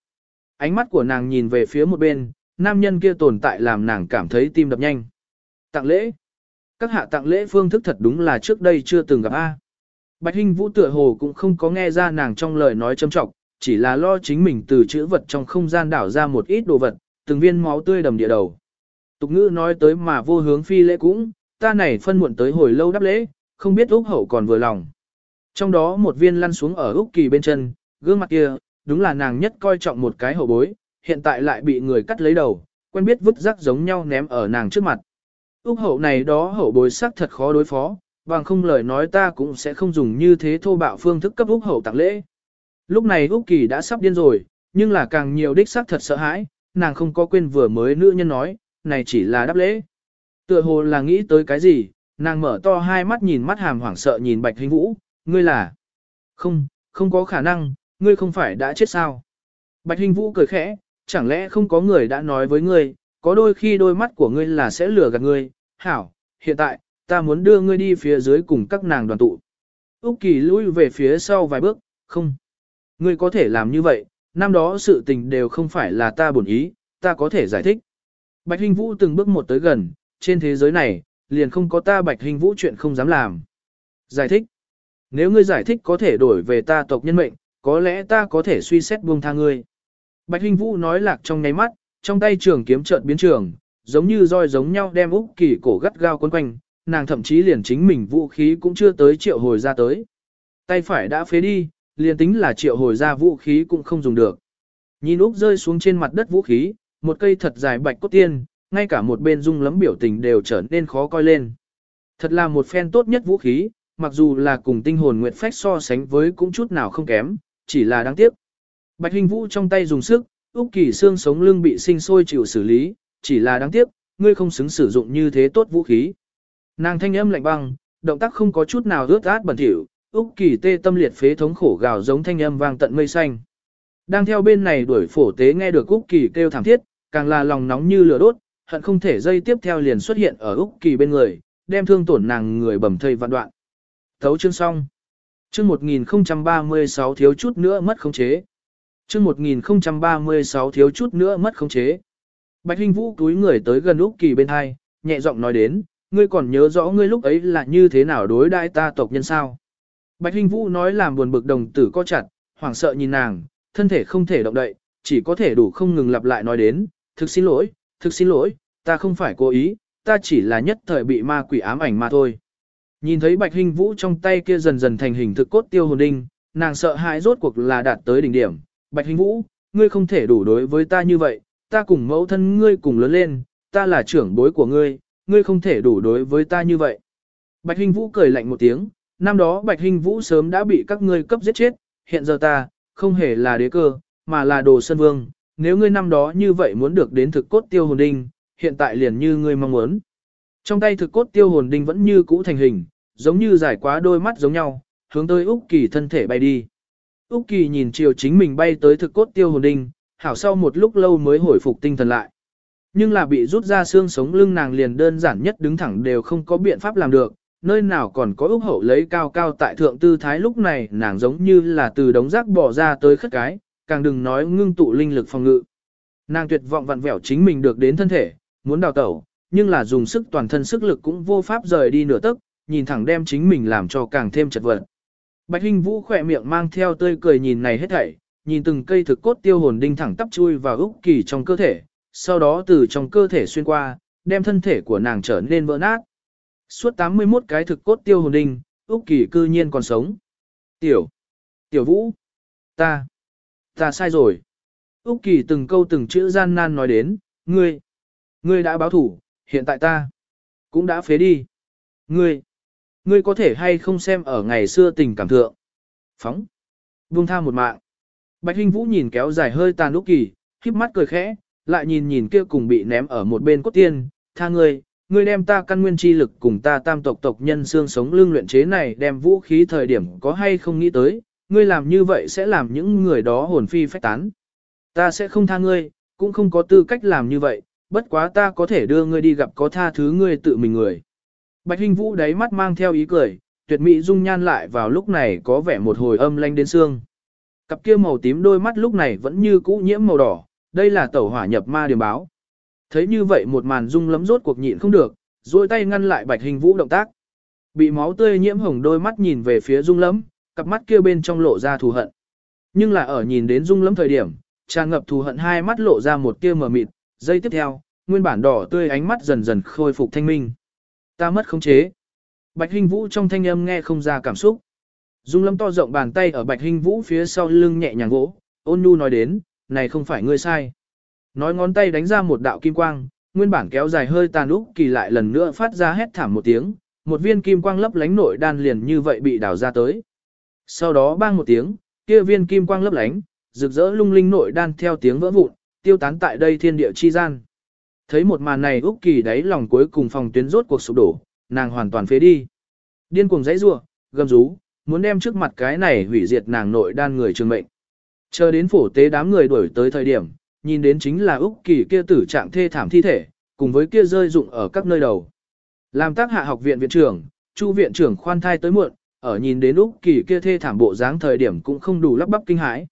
ánh mắt của nàng nhìn về phía một bên, nam nhân kia tồn tại làm nàng cảm thấy tim đập nhanh. Tặng lễ. Các hạ tặng lễ phương thức thật đúng là trước đây chưa từng gặp A. Bạch Hinh Vũ tựa hồ cũng không có nghe ra nàng trong lời nói châm trọng, chỉ là lo chính mình từ chữ vật trong không gian đảo ra một ít đồ vật, từng viên máu tươi đầm địa đầu. Tục ngữ nói tới mà vô hướng phi lễ cũng, ta này phân muộn tới hồi lâu đáp lễ, không biết Úc Hậu còn vừa lòng. Trong đó một viên lăn xuống ở Úc Kỳ bên chân, gương mặt kia, đúng là nàng nhất coi trọng một cái hậu bối, hiện tại lại bị người cắt lấy đầu, quen biết vứt rác giống nhau ném ở nàng trước mặt. Úc hậu này đó hậu bối sắc thật khó đối phó, bằng không lời nói ta cũng sẽ không dùng như thế thô bạo phương thức cấp Úc hậu tặng lễ. Lúc này Úc Kỳ đã sắp điên rồi, nhưng là càng nhiều đích sắc thật sợ hãi, nàng không có quên vừa mới nữ nhân nói, này chỉ là đáp lễ. Tựa hồ là nghĩ tới cái gì, nàng mở to hai mắt nhìn mắt hàm hoảng sợ nhìn Bạch Hình Vũ, ngươi là... Không, không có khả năng, ngươi không phải đã chết sao. Bạch Hình Vũ cười khẽ, chẳng lẽ không có người đã nói với ngươi, có đôi khi đôi mắt của ngươi là sẽ lừa gạt ngươi, hảo, hiện tại, ta muốn đưa ngươi đi phía dưới cùng các nàng đoàn tụ. Úc Kỳ lui về phía sau vài bước, không. Ngươi có thể làm như vậy, năm đó sự tình đều không phải là ta bổn ý, ta có thể giải thích. Bạch Hình Vũ từng bước một tới gần, trên thế giới này, liền không có ta Bạch Hình Vũ chuyện không dám làm. Giải thích. Nếu ngươi giải thích có thể đổi về ta tộc nhân mệnh, có lẽ ta có thể suy xét buông tha ngươi. Bạch Hinh Vũ nói lạc trong nháy mắt, trong tay trường kiếm chợt biến trường, giống như roi giống nhau đem Úc Kỳ cổ gắt gao quấn quanh, nàng thậm chí liền chính mình vũ khí cũng chưa tới triệu hồi ra tới. Tay phải đã phế đi, liền tính là triệu hồi ra vũ khí cũng không dùng được. Nhìn Úc rơi xuống trên mặt đất vũ khí, một cây thật dài bạch cốt tiên, ngay cả một bên dung lấm biểu tình đều trở nên khó coi lên. Thật là một phen tốt nhất vũ khí, mặc dù là cùng tinh hồn nguyệt phách so sánh với cũng chút nào không kém, chỉ là đáng tiếc. Bạch hình vũ trong tay dùng sức, Úc Kỳ xương sống lưng bị sinh sôi chịu xử lý, chỉ là đáng tiếc, ngươi không xứng sử dụng như thế tốt vũ khí. Nàng thanh âm lạnh băng, động tác không có chút nào ướt át bẩn thỉu, Úc Kỳ tê tâm liệt phế thống khổ gào giống thanh âm vang tận mây xanh. Đang theo bên này đuổi phổ tế nghe được Úc Kỳ kêu thảm thiết, càng là lòng nóng như lửa đốt, hận không thể dây tiếp theo liền xuất hiện ở Úc Kỳ bên người, đem thương tổn nàng người bầm thây vạn đoạn. Thấu chương xong. Chương 1036 thiếu chút nữa mất khống chế. Chương 1036 thiếu chút nữa mất khống chế. Bạch Hinh Vũ túi người tới gần Úc Kỳ bên hai, nhẹ giọng nói đến, ngươi còn nhớ rõ ngươi lúc ấy là như thế nào đối đãi ta tộc nhân sao? Bạch Hinh Vũ nói làm buồn bực đồng tử co chặt, hoảng sợ nhìn nàng, thân thể không thể động đậy, chỉ có thể đủ không ngừng lặp lại nói đến, thực xin lỗi, thực xin lỗi, ta không phải cố ý, ta chỉ là nhất thời bị ma quỷ ám ảnh mà thôi. Nhìn thấy Bạch Hinh Vũ trong tay kia dần dần thành hình thực cốt tiêu hồn đinh, nàng sợ hãi rốt cuộc là đạt tới đỉnh điểm. Bạch Hinh Vũ, ngươi không thể đủ đối với ta như vậy, ta cùng mẫu thân ngươi cùng lớn lên, ta là trưởng bối của ngươi, ngươi không thể đủ đối với ta như vậy. Bạch Hinh Vũ cười lạnh một tiếng, năm đó Bạch Hinh Vũ sớm đã bị các ngươi cấp giết chết, hiện giờ ta, không hề là đế cơ, mà là đồ sân vương, nếu ngươi năm đó như vậy muốn được đến thực cốt tiêu hồn đinh, hiện tại liền như ngươi mong muốn. Trong tay thực cốt tiêu hồn đinh vẫn như cũ thành hình, giống như giải quá đôi mắt giống nhau, hướng tới Úc Kỳ thân thể bay đi. Úc Kỳ nhìn chiều chính mình bay tới thực cốt tiêu hồn đinh, hảo sau một lúc lâu mới hồi phục tinh thần lại. Nhưng là bị rút ra xương sống lưng nàng liền đơn giản nhất đứng thẳng đều không có biện pháp làm được, nơi nào còn có Úc Hậu lấy cao cao tại thượng tư thái lúc này nàng giống như là từ đống rác bỏ ra tới khất cái, càng đừng nói ngưng tụ linh lực phòng ngự. Nàng tuyệt vọng vặn vẹo chính mình được đến thân thể, muốn đào tẩu, nhưng là dùng sức toàn thân sức lực cũng vô pháp rời đi nửa tấc, nhìn thẳng đem chính mình làm cho càng thêm chật vật. Bạch Hinh Vũ khỏe miệng mang theo tươi cười nhìn này hết thảy, nhìn từng cây thực cốt tiêu hồn đinh thẳng tắp chui vào Úc Kỳ trong cơ thể, sau đó từ trong cơ thể xuyên qua, đem thân thể của nàng trở nên vỡ nát. Suốt 81 cái thực cốt tiêu hồn đinh, Úc Kỳ cư nhiên còn sống. Tiểu, Tiểu Vũ, ta, ta sai rồi. Úc Kỳ từng câu từng chữ gian nan nói đến, ngươi, ngươi đã báo thủ, hiện tại ta, cũng đã phế đi. Ngươi, ngươi có thể hay không xem ở ngày xưa tình cảm thượng. Phóng, buông tha một mạng. Bạch Hinh Vũ nhìn kéo dài hơi tàn lúc Kỳ, khiếp mắt cười khẽ, lại nhìn nhìn kia cùng bị ném ở một bên cốt tiên, tha ngươi, ngươi đem ta căn nguyên chi lực cùng ta tam tộc tộc nhân xương sống lương luyện chế này đem vũ khí thời điểm có hay không nghĩ tới, ngươi làm như vậy sẽ làm những người đó hồn phi phách tán. Ta sẽ không tha ngươi, cũng không có tư cách làm như vậy, bất quá ta có thể đưa ngươi đi gặp có tha thứ ngươi tự mình người. Bạch Hinh Vũ đáy mắt mang theo ý cười, tuyệt mỹ dung nhan lại vào lúc này có vẻ một hồi âm lanh đến xương. Cặp kia màu tím đôi mắt lúc này vẫn như cũ nhiễm màu đỏ, đây là tẩu hỏa nhập ma điểm báo. Thấy như vậy một màn dung lấm rốt cuộc nhịn không được, duỗi tay ngăn lại Bạch Hình Vũ động tác. Bị máu tươi nhiễm hồng đôi mắt nhìn về phía dung lấm, cặp mắt kia bên trong lộ ra thù hận. Nhưng là ở nhìn đến dung lấm thời điểm, tràn ngập thù hận hai mắt lộ ra một tia mờ mịt, giây tiếp theo, nguyên bản đỏ tươi ánh mắt dần dần khôi phục thanh minh. Ta mất khống chế. Bạch Hinh Vũ trong thanh âm nghe không ra cảm xúc. Dung Lâm to rộng bàn tay ở Bạch Hinh Vũ phía sau lưng nhẹ nhàng gỗ, ôn nhu nói đến, này không phải ngươi sai. Nói ngón tay đánh ra một đạo kim quang, nguyên bản kéo dài hơi tàn úc kỳ lại lần nữa phát ra hét thảm một tiếng, một viên kim quang lấp lánh nội đan liền như vậy bị đào ra tới. Sau đó bang một tiếng, kia viên kim quang lấp lánh, rực rỡ lung linh nội đan theo tiếng vỡ vụn, tiêu tán tại đây thiên địa chi gian. Thấy một màn này Úc Kỳ đáy lòng cuối cùng phòng tuyến rốt cuộc sụp đổ, nàng hoàn toàn phế đi. Điên cuồng dãy rủa, gầm rú, muốn đem trước mặt cái này hủy diệt nàng nội đan người trường mệnh. Chờ đến phổ tế đám người đuổi tới thời điểm, nhìn đến chính là Úc Kỳ kia tử trạng thê thảm thi thể, cùng với kia rơi dụng ở các nơi đầu. Làm tác hạ học viện viện trưởng, Chu viện trưởng khoan thai tới muộn, ở nhìn đến Úc Kỳ kia thê thảm bộ dáng thời điểm cũng không đủ lắp bắp kinh hãi.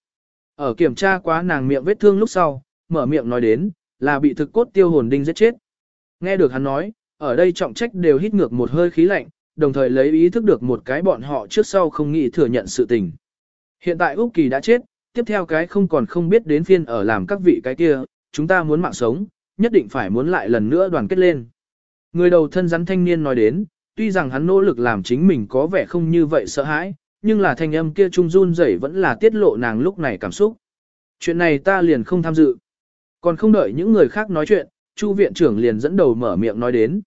Ở kiểm tra quá nàng miệng vết thương lúc sau, mở miệng nói đến, là bị thực cốt tiêu hồn đinh giết chết. Nghe được hắn nói, ở đây trọng trách đều hít ngược một hơi khí lạnh, đồng thời lấy ý thức được một cái bọn họ trước sau không nghĩ thừa nhận sự tình. Hiện tại Úc Kỳ đã chết, tiếp theo cái không còn không biết đến phiên ở làm các vị cái kia, chúng ta muốn mạng sống, nhất định phải muốn lại lần nữa đoàn kết lên. Người đầu thân rắn thanh niên nói đến, tuy rằng hắn nỗ lực làm chính mình có vẻ không như vậy sợ hãi, nhưng là thanh âm kia trung run rẩy vẫn là tiết lộ nàng lúc này cảm xúc. Chuyện này ta liền không tham dự. Còn không đợi những người khác nói chuyện, Chu viện trưởng liền dẫn đầu mở miệng nói đến.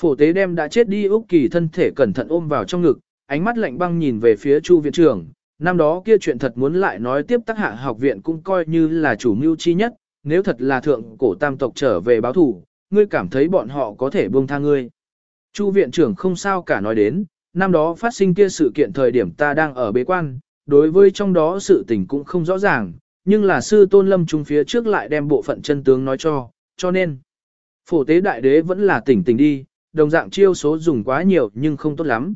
Phổ tế đem đã chết đi Úc Kỳ thân thể cẩn thận ôm vào trong ngực, ánh mắt lạnh băng nhìn về phía Chu viện trưởng. Năm đó kia chuyện thật muốn lại nói tiếp tác hạ học viện cũng coi như là chủ mưu chi nhất, nếu thật là thượng cổ tam tộc trở về báo thủ, ngươi cảm thấy bọn họ có thể buông tha ngươi. Chu viện trưởng không sao cả nói đến, năm đó phát sinh kia sự kiện thời điểm ta đang ở bế quan, đối với trong đó sự tình cũng không rõ ràng, nhưng là sư tôn lâm trung phía trước lại đem bộ phận chân tướng nói cho, cho nên, phổ tế đại đế vẫn là tỉnh tỉnh đi, đồng dạng chiêu số dùng quá nhiều nhưng không tốt lắm.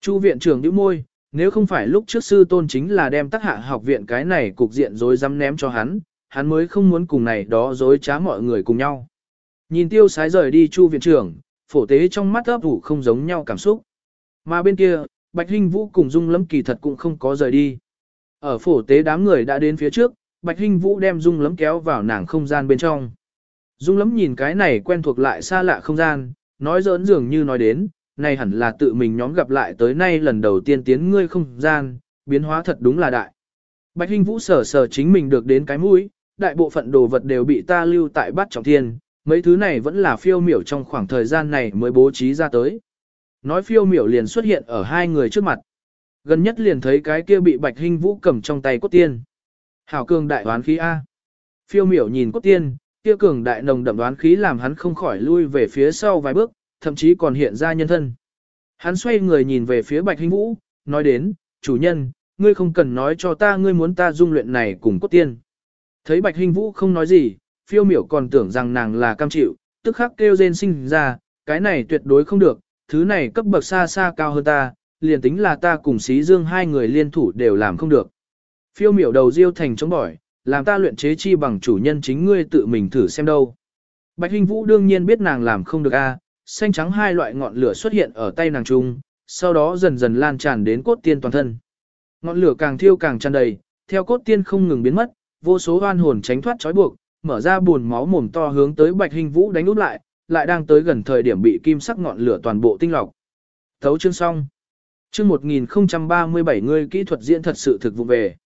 Chu viện trưởng nhíu môi, nếu không phải lúc trước sư tôn chính là đem tác hạ học viện cái này cục diện rồi dám ném cho hắn, hắn mới không muốn cùng này đó dối trá mọi người cùng nhau. Nhìn tiêu sái rời đi chu viện trưởng, phổ tế trong mắt ấp ủ không giống nhau cảm xúc. Mà bên kia, Bạch Hinh Vũ cùng Dung Lâm kỳ thật cũng không có rời đi. Ở phổ tế đám người đã đến phía trước, Bạch Hinh Vũ đem Dung lấm kéo vào nàng không gian bên trong. Dung lấm nhìn cái này quen thuộc lại xa lạ không gian, nói giỡn dường như nói đến, này hẳn là tự mình nhóm gặp lại tới nay lần đầu tiên tiến ngươi không gian, biến hóa thật đúng là đại. Bạch Hinh Vũ sở sở chính mình được đến cái mũi, đại bộ phận đồ vật đều bị ta lưu tại bát trọng thiên, mấy thứ này vẫn là phiêu miểu trong khoảng thời gian này mới bố trí ra tới. Nói phiêu miểu liền xuất hiện ở hai người trước mặt. Gần nhất liền thấy cái kia bị bạch Hinh vũ cầm trong tay cốt tiên. Hảo cường đại đoán khí A. Phiêu miểu nhìn cốt tiên, kia cường đại nồng đậm đoán khí làm hắn không khỏi lui về phía sau vài bước, thậm chí còn hiện ra nhân thân. Hắn xoay người nhìn về phía bạch hình vũ, nói đến, chủ nhân, ngươi không cần nói cho ta ngươi muốn ta dung luyện này cùng cốt tiên. Thấy bạch hình vũ không nói gì, phiêu miểu còn tưởng rằng nàng là cam chịu, tức khắc kêu rên sinh ra, cái này tuyệt đối không được, thứ này cấp bậc xa xa cao hơn ta, liền tính là ta cùng xí dương hai người liên thủ đều làm không được. Phiêu miểu đầu diêu thành chống bỏi, làm ta luyện chế chi bằng chủ nhân chính ngươi tự mình thử xem đâu. Bạch Hinh Vũ đương nhiên biết nàng làm không được a, xanh trắng hai loại ngọn lửa xuất hiện ở tay nàng trung, sau đó dần dần lan tràn đến cốt tiên toàn thân. Ngọn lửa càng thiêu càng tràn đầy, theo cốt tiên không ngừng biến mất, vô số oan hồn tránh thoát trói buộc, mở ra buồn máu mồm to hướng tới Bạch Hinh Vũ đánh úp lại, lại đang tới gần thời điểm bị kim sắc ngọn lửa toàn bộ tinh lọc. Thấu chương xong. Chương 1037 người kỹ thuật diễn thật sự thực vụ về.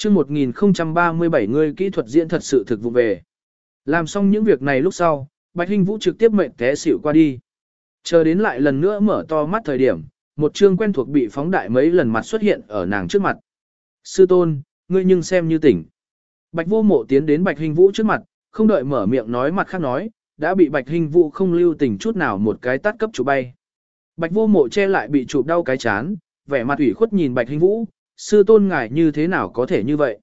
Trước 1037 người kỹ thuật diễn thật sự thực vụ về. Làm xong những việc này lúc sau, Bạch Hình Vũ trực tiếp mệnh té xỉu qua đi. Chờ đến lại lần nữa mở to mắt thời điểm, một chương quen thuộc bị phóng đại mấy lần mặt xuất hiện ở nàng trước mặt. Sư tôn, ngươi nhưng xem như tỉnh. Bạch vô mộ tiến đến Bạch Hình Vũ trước mặt, không đợi mở miệng nói mặt khác nói, đã bị Bạch Hình Vũ không lưu tình chút nào một cái tát cấp chủ bay. Bạch vô mộ che lại bị chụp đau cái chán, vẻ mặt ủy khuất nhìn Bạch Hình Vũ, sư tôn ngài như thế nào có thể như vậy.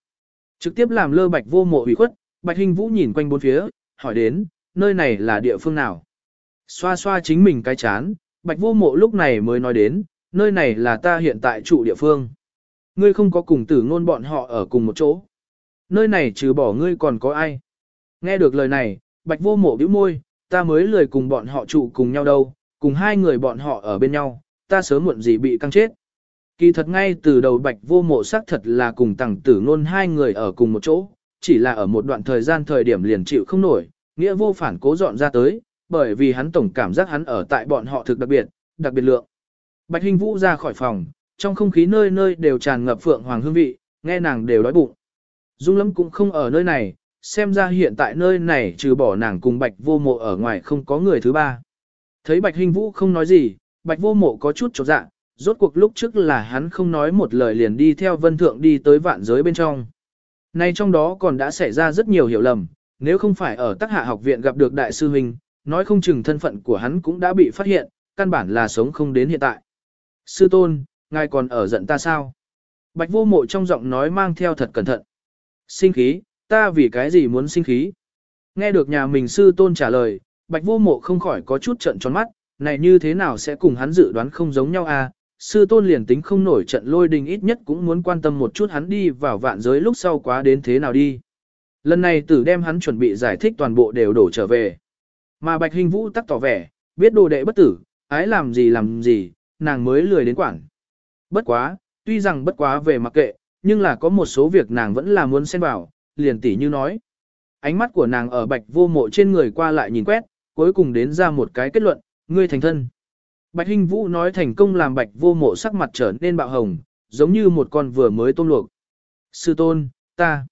Trực tiếp làm lơ Bạch vô mộ ủy khuất, Bạch Hình Vũ nhìn quanh bốn phía, hỏi đến, nơi này là địa phương nào. Xoa xoa chính mình cái chán, Bạch vô mộ lúc này mới nói đến, nơi này là ta hiện tại trụ địa phương. Ngươi không có cùng tử ngôn bọn họ ở cùng một chỗ. Nơi này trừ bỏ ngươi còn có ai? Nghe được lời này, bạch vô mộ bĩu môi, ta mới lười cùng bọn họ trụ cùng nhau đâu, cùng hai người bọn họ ở bên nhau, ta sớm muộn gì bị căng chết. Kỳ thật ngay từ đầu bạch vô mộ xác thật là cùng tàng tử ngôn hai người ở cùng một chỗ, chỉ là ở một đoạn thời gian thời điểm liền chịu không nổi, nghĩa vô phản cố dọn ra tới, bởi vì hắn tổng cảm giác hắn ở tại bọn họ thực đặc biệt, đặc biệt lượng. Bạch Hinh Vũ ra khỏi phòng, trong không khí nơi nơi đều tràn ngập phượng hoàng hương vị, nghe nàng đều đói bụng. Dung Lâm cũng không ở nơi này, xem ra hiện tại nơi này trừ bỏ nàng cùng Bạch Vô Mộ ở ngoài không có người thứ ba. Thấy Bạch Hình Vũ không nói gì, Bạch Vô Mộ có chút chột dạ, rốt cuộc lúc trước là hắn không nói một lời liền đi theo Vân Thượng đi tới vạn giới bên trong. Nay trong đó còn đã xảy ra rất nhiều hiểu lầm, nếu không phải ở Tắc Hạ học viện gặp được đại sư huynh, nói không chừng thân phận của hắn cũng đã bị phát hiện, căn bản là sống không đến hiện tại. Sư tôn, ngài còn ở giận ta sao? Bạch vô mộ trong giọng nói mang theo thật cẩn thận. Sinh khí, ta vì cái gì muốn sinh khí? Nghe được nhà mình sư tôn trả lời, bạch vô mộ không khỏi có chút trận tròn mắt, này như thế nào sẽ cùng hắn dự đoán không giống nhau à? Sư tôn liền tính không nổi trận lôi đình ít nhất cũng muốn quan tâm một chút hắn đi vào vạn giới lúc sau quá đến thế nào đi. Lần này tử đem hắn chuẩn bị giải thích toàn bộ đều đổ trở về. Mà bạch hình vũ tắc tỏ vẻ, biết đồ đệ bất tử, ái làm gì làm gì, nàng mới lười đến quản. Bất quá, tuy rằng bất quá về mặc kệ, nhưng là có một số việc nàng vẫn là muốn xen vào, liền tỉ như nói. Ánh mắt của nàng ở bạch vô mộ trên người qua lại nhìn quét, cuối cùng đến ra một cái kết luận, ngươi thành thân. Bạch Hinh Vũ nói thành công làm bạch vô mộ sắc mặt trở nên bạo hồng, giống như một con vừa mới tôm luộc. Sư tôn, ta.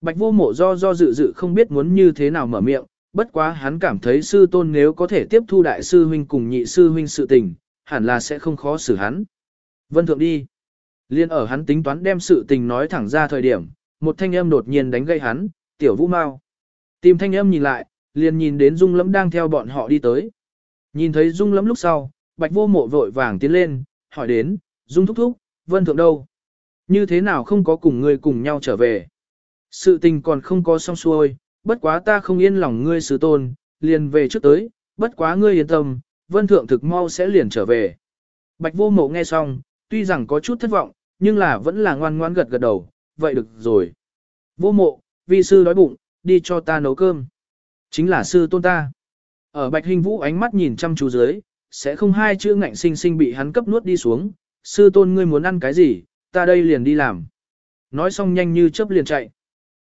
Bạch vô mộ do do dự dự không biết muốn như thế nào mở miệng, bất quá hắn cảm thấy sư tôn nếu có thể tiếp thu đại sư huynh cùng nhị sư huynh sự tình, hẳn là sẽ không khó xử hắn. Vân thượng đi. Liên ở hắn tính toán đem sự tình nói thẳng ra thời điểm, một thanh âm đột nhiên đánh gây hắn, tiểu vũ mau. Tìm thanh âm nhìn lại, liền nhìn đến dung lẫm đang theo bọn họ đi tới. Nhìn thấy dung lẫm lúc sau, bạch vô mộ vội vàng tiến lên, hỏi đến, dung thúc thúc, vân thượng đâu? Như thế nào không có cùng ngươi cùng nhau trở về? Sự tình còn không có xong xuôi, bất quá ta không yên lòng ngươi sứ tôn, liền về trước tới, bất quá ngươi yên tâm, vân thượng thực mau sẽ liền trở về. Bạch vô mộ nghe xong, tuy rằng có chút thất vọng, nhưng là vẫn là ngoan ngoan gật gật đầu, vậy được rồi. Vô mộ, vi sư đói bụng, đi cho ta nấu cơm. Chính là sư tôn ta. Ở bạch hình vũ ánh mắt nhìn chăm chú dưới, sẽ không hai chữ ngạnh sinh sinh bị hắn cấp nuốt đi xuống. Sư tôn ngươi muốn ăn cái gì, ta đây liền đi làm. Nói xong nhanh như chớp liền chạy.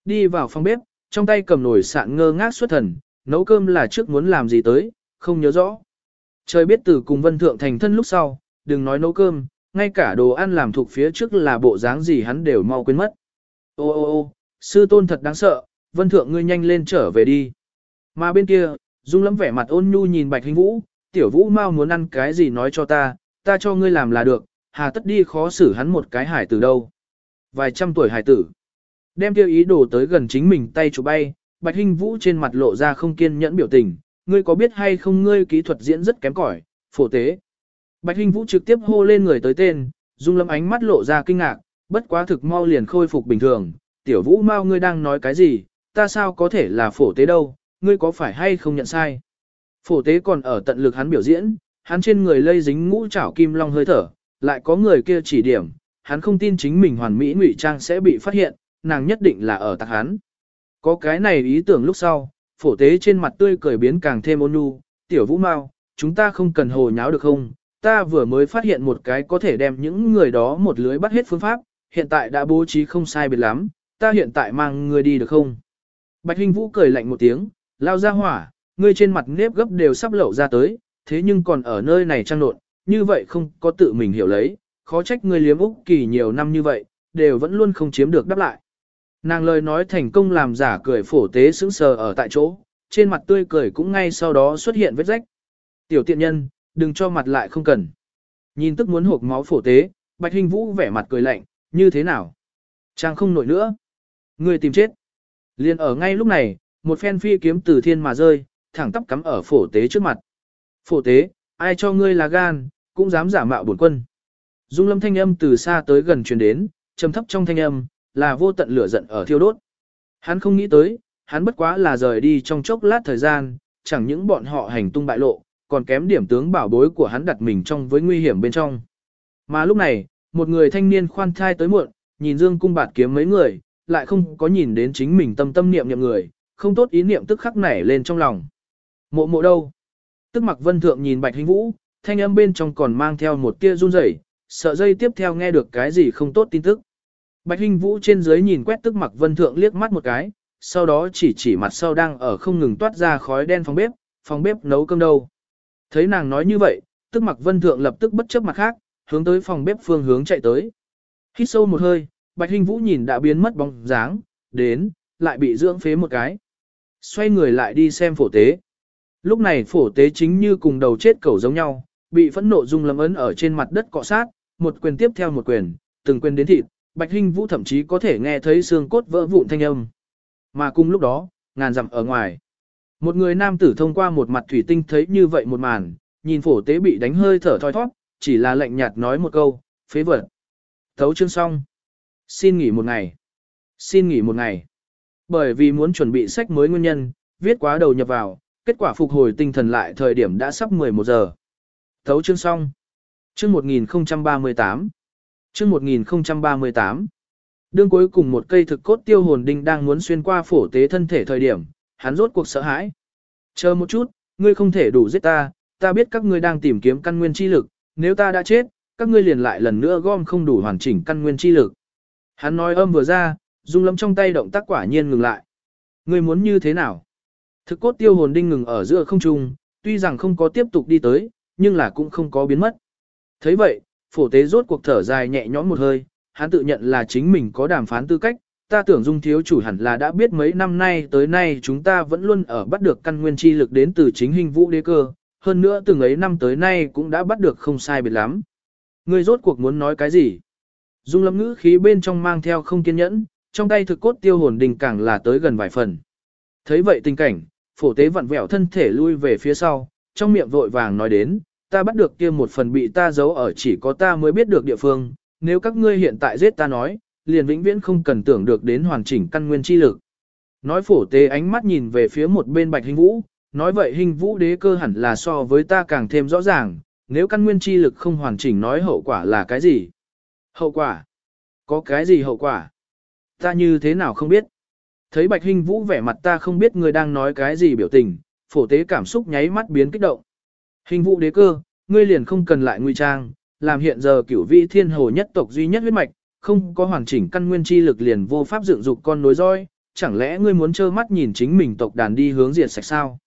Đi vào phòng bếp, trong tay cầm nồi sạn ngơ ngác xuất thần, nấu cơm là trước muốn làm gì tới, không nhớ rõ. Trời biết từ cùng vân thượng thành thân lúc sau, đừng nói nấu cơm, ngay cả đồ ăn làm thuộc phía trước là bộ dáng gì hắn đều mau quên mất. Ô ô ô, sư tôn thật đáng sợ, vân thượng ngươi nhanh lên trở về đi. Mà bên kia, dung lắm vẻ mặt ôn nhu nhìn bạch hình vũ, tiểu vũ mau muốn ăn cái gì nói cho ta, ta cho ngươi làm là được, hà tất đi khó xử hắn một cái hải tử đâu. Vài trăm tuổi hải tử. Đem tiêu ý đồ tới gần chính mình tay chụp bay, bạch hình vũ trên mặt lộ ra không kiên nhẫn biểu tình, ngươi có biết hay không ngươi kỹ thuật diễn rất kém cỏi, phổ tế. Bạch hình vũ trực tiếp hô lên người tới tên, dung lâm ánh mắt lộ ra kinh ngạc, bất quá thực mau liền khôi phục bình thường, tiểu vũ mau ngươi đang nói cái gì, ta sao có thể là phổ tế đâu, ngươi có phải hay không nhận sai. Phổ tế còn ở tận lực hắn biểu diễn, hắn trên người lây dính ngũ trảo kim long hơi thở, lại có người kia chỉ điểm, hắn không tin chính mình hoàn mỹ ngụy trang sẽ bị phát hiện, nàng nhất định là ở tạc hắn. Có cái này ý tưởng lúc sau, phổ tế trên mặt tươi cười biến càng thêm ôn nhu, tiểu vũ mau, chúng ta không cần hồ nháo được không, ta vừa mới phát hiện một cái có thể đem những người đó một lưới bắt hết phương pháp, hiện tại đã bố trí không sai biệt lắm, ta hiện tại mang người đi được không? Bạch Hinh Vũ cười lạnh một tiếng, lao ra hỏa, ngươi trên mặt nếp gấp đều sắp lậu ra tới, thế nhưng còn ở nơi này trang nộn, như vậy không có tự mình hiểu lấy, khó trách ngươi liếm Úc kỳ nhiều năm như vậy, đều vẫn luôn không chiếm được đáp lại. Nàng lời nói thành công làm giả cười phổ tế sững sờ ở tại chỗ, trên mặt tươi cười cũng ngay sau đó xuất hiện vết rách. Tiểu tiện nhân, đừng cho mặt lại không cần. Nhìn tức muốn hộp máu phổ tế, Bạch Hình Vũ vẻ mặt cười lạnh, như thế nào? Trang không nổi nữa. Người tìm chết. Liên ở ngay lúc này, một phen phi kiếm từ thiên mà rơi, thẳng tắp cắm ở phổ tế trước mặt. Phổ tế, ai cho ngươi là gan, cũng dám giả mạo bổn quân. Dung lâm thanh âm từ xa tới gần truyền đến, trầm thấp trong thanh âm, là vô tận lửa giận ở thiêu đốt. Hắn không nghĩ tới, hắn bất quá là rời đi trong chốc lát thời gian, chẳng những bọn họ hành tung bại lộ, còn kém điểm tướng bảo bối của hắn đặt mình trong với nguy hiểm bên trong. Mà lúc này, một người thanh niên khoan thai tới muộn, nhìn Dương cung bạt kiếm mấy người, lại không có nhìn đến chính mình tâm tâm niệm niệm người, không tốt ý niệm tức khắc nảy lên trong lòng. Mộ mộ đâu? Tức mặc vân thượng nhìn bạch hình vũ, thanh âm bên trong còn mang theo một tia run rẩy, sợ dây tiếp theo nghe được cái gì không tốt tin tức. Bạch hình vũ trên dưới nhìn quét tức mặc vân thượng liếc mắt một cái, sau đó chỉ chỉ mặt sau đang ở không ngừng toát ra khói đen phòng bếp, phòng bếp nấu cơm đâu. Thấy nàng nói như vậy, tức mặc vân thượng lập tức bất chấp mặt khác, hướng tới phòng bếp phương hướng chạy tới. Hít sâu một hơi, bạch hình vũ nhìn đã biến mất bóng dáng, đến, lại bị dưỡng phế một cái. Xoay người lại đi xem phổ tế. Lúc này phổ tế chính như cùng đầu chết cẩu giống nhau, bị phẫn nộ dung lâm ấn ở trên mặt đất cọ sát, một quyền tiếp theo một quyền, từng quyền đến thịt, bạch hình vũ thậm chí có thể nghe thấy xương cốt vỡ vụn thanh âm. Mà cùng lúc đó, ngàn dặm ở ngoài. Một người nam tử thông qua một mặt thủy tinh thấy như vậy một màn, nhìn phổ tế bị đánh hơi thở thoi thoát, chỉ là lạnh nhạt nói một câu, phế vật. Thấu chương xong. Xin nghỉ một ngày. Xin nghỉ một ngày. Bởi vì muốn chuẩn bị sách mới nguyên nhân, viết quá đầu nhập vào, kết quả phục hồi tinh thần lại thời điểm đã sắp 11 giờ. Thấu chương xong. Chương 1038. Chương 1038. Đương cuối cùng một cây thực cốt tiêu hồn đinh đang muốn xuyên qua phổ tế thân thể thời điểm, hắn rốt cuộc sợ hãi. Chờ một chút, ngươi không thể đủ giết ta, ta biết các ngươi đang tìm kiếm căn nguyên chi lực, nếu ta đã chết, các ngươi liền lại lần nữa gom không đủ hoàn chỉnh căn nguyên chi lực. Hắn nói âm vừa ra, dung lâm trong tay động tác quả nhiên ngừng lại. Ngươi muốn như thế nào? Thực cốt tiêu hồn đinh ngừng ở giữa không trung, tuy rằng không có tiếp tục đi tới, nhưng là cũng không có biến mất. thấy vậy, phổ tế rốt cuộc thở dài nhẹ nhõm một hơi, hắn tự nhận là chính mình có đàm phán tư cách, ta tưởng dung thiếu chủ hẳn là đã biết mấy năm nay tới nay chúng ta vẫn luôn ở bắt được căn nguyên chi lực đến từ chính hình vũ đế cơ, hơn nữa từng ấy năm tới nay cũng đã bắt được không sai biệt lắm. Ngươi rốt cuộc muốn nói cái gì? Dung lâm ngữ khí bên trong mang theo không kiên nhẫn, trong tay thực cốt tiêu hồn đình càng là tới gần vài phần. thấy vậy tình cảnh, phổ tế vặn vẹo thân thể lui về phía sau, trong miệng vội vàng nói đến, ta bắt được kia một phần bị ta giấu ở chỉ có ta mới biết được địa phương, nếu các ngươi hiện tại giết ta nói, liền vĩnh viễn không cần tưởng được đến hoàn chỉnh căn nguyên chi lực. Nói phổ tế ánh mắt nhìn về phía một bên bạch hình vũ, nói vậy hình vũ đế cơ hẳn là so với ta càng thêm rõ ràng, nếu căn nguyên chi lực không hoàn chỉnh nói hậu quả là cái gì? Hậu quả? Có cái gì hậu quả? Ta như thế nào không biết? Thấy bạch hình vũ vẻ mặt ta không biết người đang nói cái gì biểu tình, phổ tế cảm xúc nháy mắt biến kích động. Hình vũ đế cơ, ngươi liền không cần lại nguy trang, làm hiện giờ cửu vị thiên hồ nhất tộc duy nhất huyết mạch, không có hoàn chỉnh căn nguyên chi lực liền vô pháp dựng dục con nối roi, chẳng lẽ ngươi muốn trơ mắt nhìn chính mình tộc đàn đi hướng diệt sạch sao?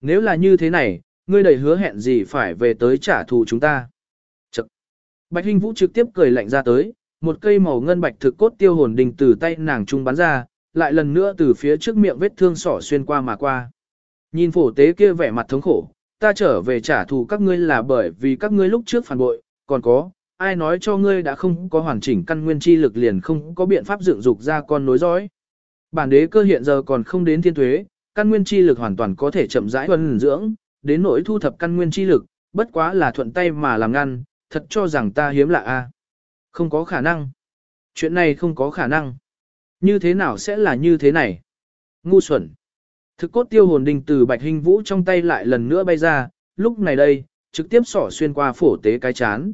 Nếu là như thế này, ngươi đầy hứa hẹn gì phải về tới trả thù chúng ta? Chậc. Bạch Hinh Vũ trực tiếp cười lạnh ra tới, một cây màu ngân bạch thực cốt tiêu hồn đình từ tay nàng trung bắn ra, lại lần nữa từ phía trước miệng vết thương sỏ xuyên qua mà qua. Nhìn phổ tế kia vẻ mặt thống khổ, ta trở về trả thù các ngươi là bởi vì các ngươi lúc trước phản bội, còn có, ai nói cho ngươi đã không có hoàn chỉnh căn nguyên chi lực liền không có biện pháp dựng dục ra con nối dõi. Bản đế cơ hiện giờ còn không đến thiên thuế, căn nguyên chi lực hoàn toàn có thể chậm rãi huân dưỡng, đến nỗi thu thập căn nguyên chi lực, bất quá là thuận tay mà làm ngăn, thật cho rằng ta hiếm lạ a. Không có khả năng. Chuyện này không có khả năng. Như thế nào sẽ là như thế này? Ngu xuẩn. Thực cốt tiêu hồn đình từ bạch hình vũ trong tay lại lần nữa bay ra, lúc này đây, trực tiếp sỏ xuyên qua phổ tế cái chán.